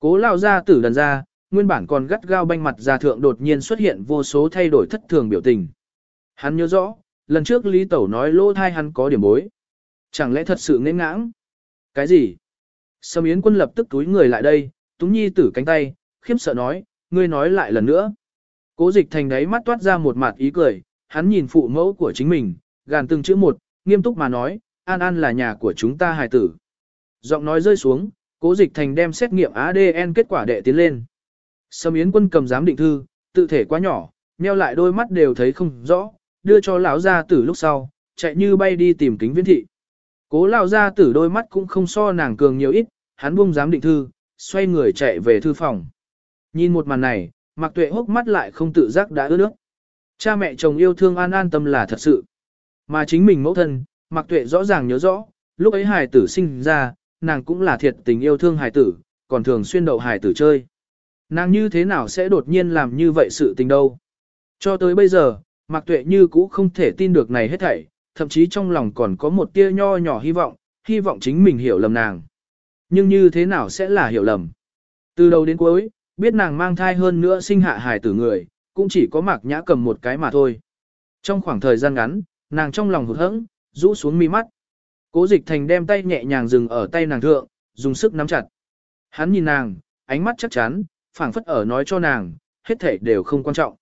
[SPEAKER 1] Cố Lao ra tử đần ra, nguyên bản còn gắt gao banh mặt ra thượng đột nhiên xuất hiện vô số thay đổi thất thường biểu tình. Hắn nhớ rõ, lần trước Lý Tẩu nói lỗ thai hắn có điểm bối. Chẳng lẽ thật sự nên ngãng? Cái gì? Sâm Yến quân lập tức túi người lại đây, túng nhi tử cánh tay, khiếp sợ nói, ngươi nói lại lần nữa. Cố dịch thành đáy mắt toát ra một mặt ý cười, hắn nhìn phụ mẫu của chính mình, gàn từng chữ một, nghiêm túc mà nói, An An là nhà của chúng ta hài tử. Giọng nói rơi xuống, cố dịch thành đem xét nghiệm ADN kết quả đệ tiến lên. Sâm Yến quân cầm giám định thư, tự thể quá nhỏ, meo lại đôi mắt đều thấy không rõ, đưa cho lão gia tử lúc sau, chạy như bay đi tìm kính viễn thị. Cố lão gia tử đôi mắt cũng không so nàng cường nhiều ít, hắn buông giám định thư, xoay người chạy về thư phòng. Nhìn một màn này, Mạc Tuệ hốc mắt lại không tự giác đã ướt nước. Cha mẹ chồng yêu thương an an tâm là thật sự. Mà chính mình mẫu thân, Mạc Tuệ rõ ràng nhớ rõ, lúc ấy hài tử sinh ra, nàng cũng là thiệt tình yêu thương hài tử, còn thường xuyên đậu hài tử chơi. Nàng như thế nào sẽ đột nhiên làm như vậy sự tình đâu. Cho tới bây giờ, Mạc Tuệ như cũ không thể tin được này hết thảy, thậm chí trong lòng còn có một tia nho nhỏ hy vọng, hy vọng chính mình hiểu lầm nàng. Nhưng như thế nào sẽ là hiểu lầm? Từ đầu đến cuối, biết nàng mang thai hơn nữa sinh hạ hài tử người, cũng chỉ có Mạc Nhã cầm một cái mà thôi. Trong khoảng thời gian ngắn, nàng trong lòng hụt hẫng, rũ xuống mi mắt. Cố Dịch Thành đem tay nhẹ nhàng dừng ở tay nàng thượng, dùng sức nắm chặt. Hắn nhìn nàng, ánh mắt chắc chắn, phảng phất ở nói cho nàng, hết thể đều không quan trọng.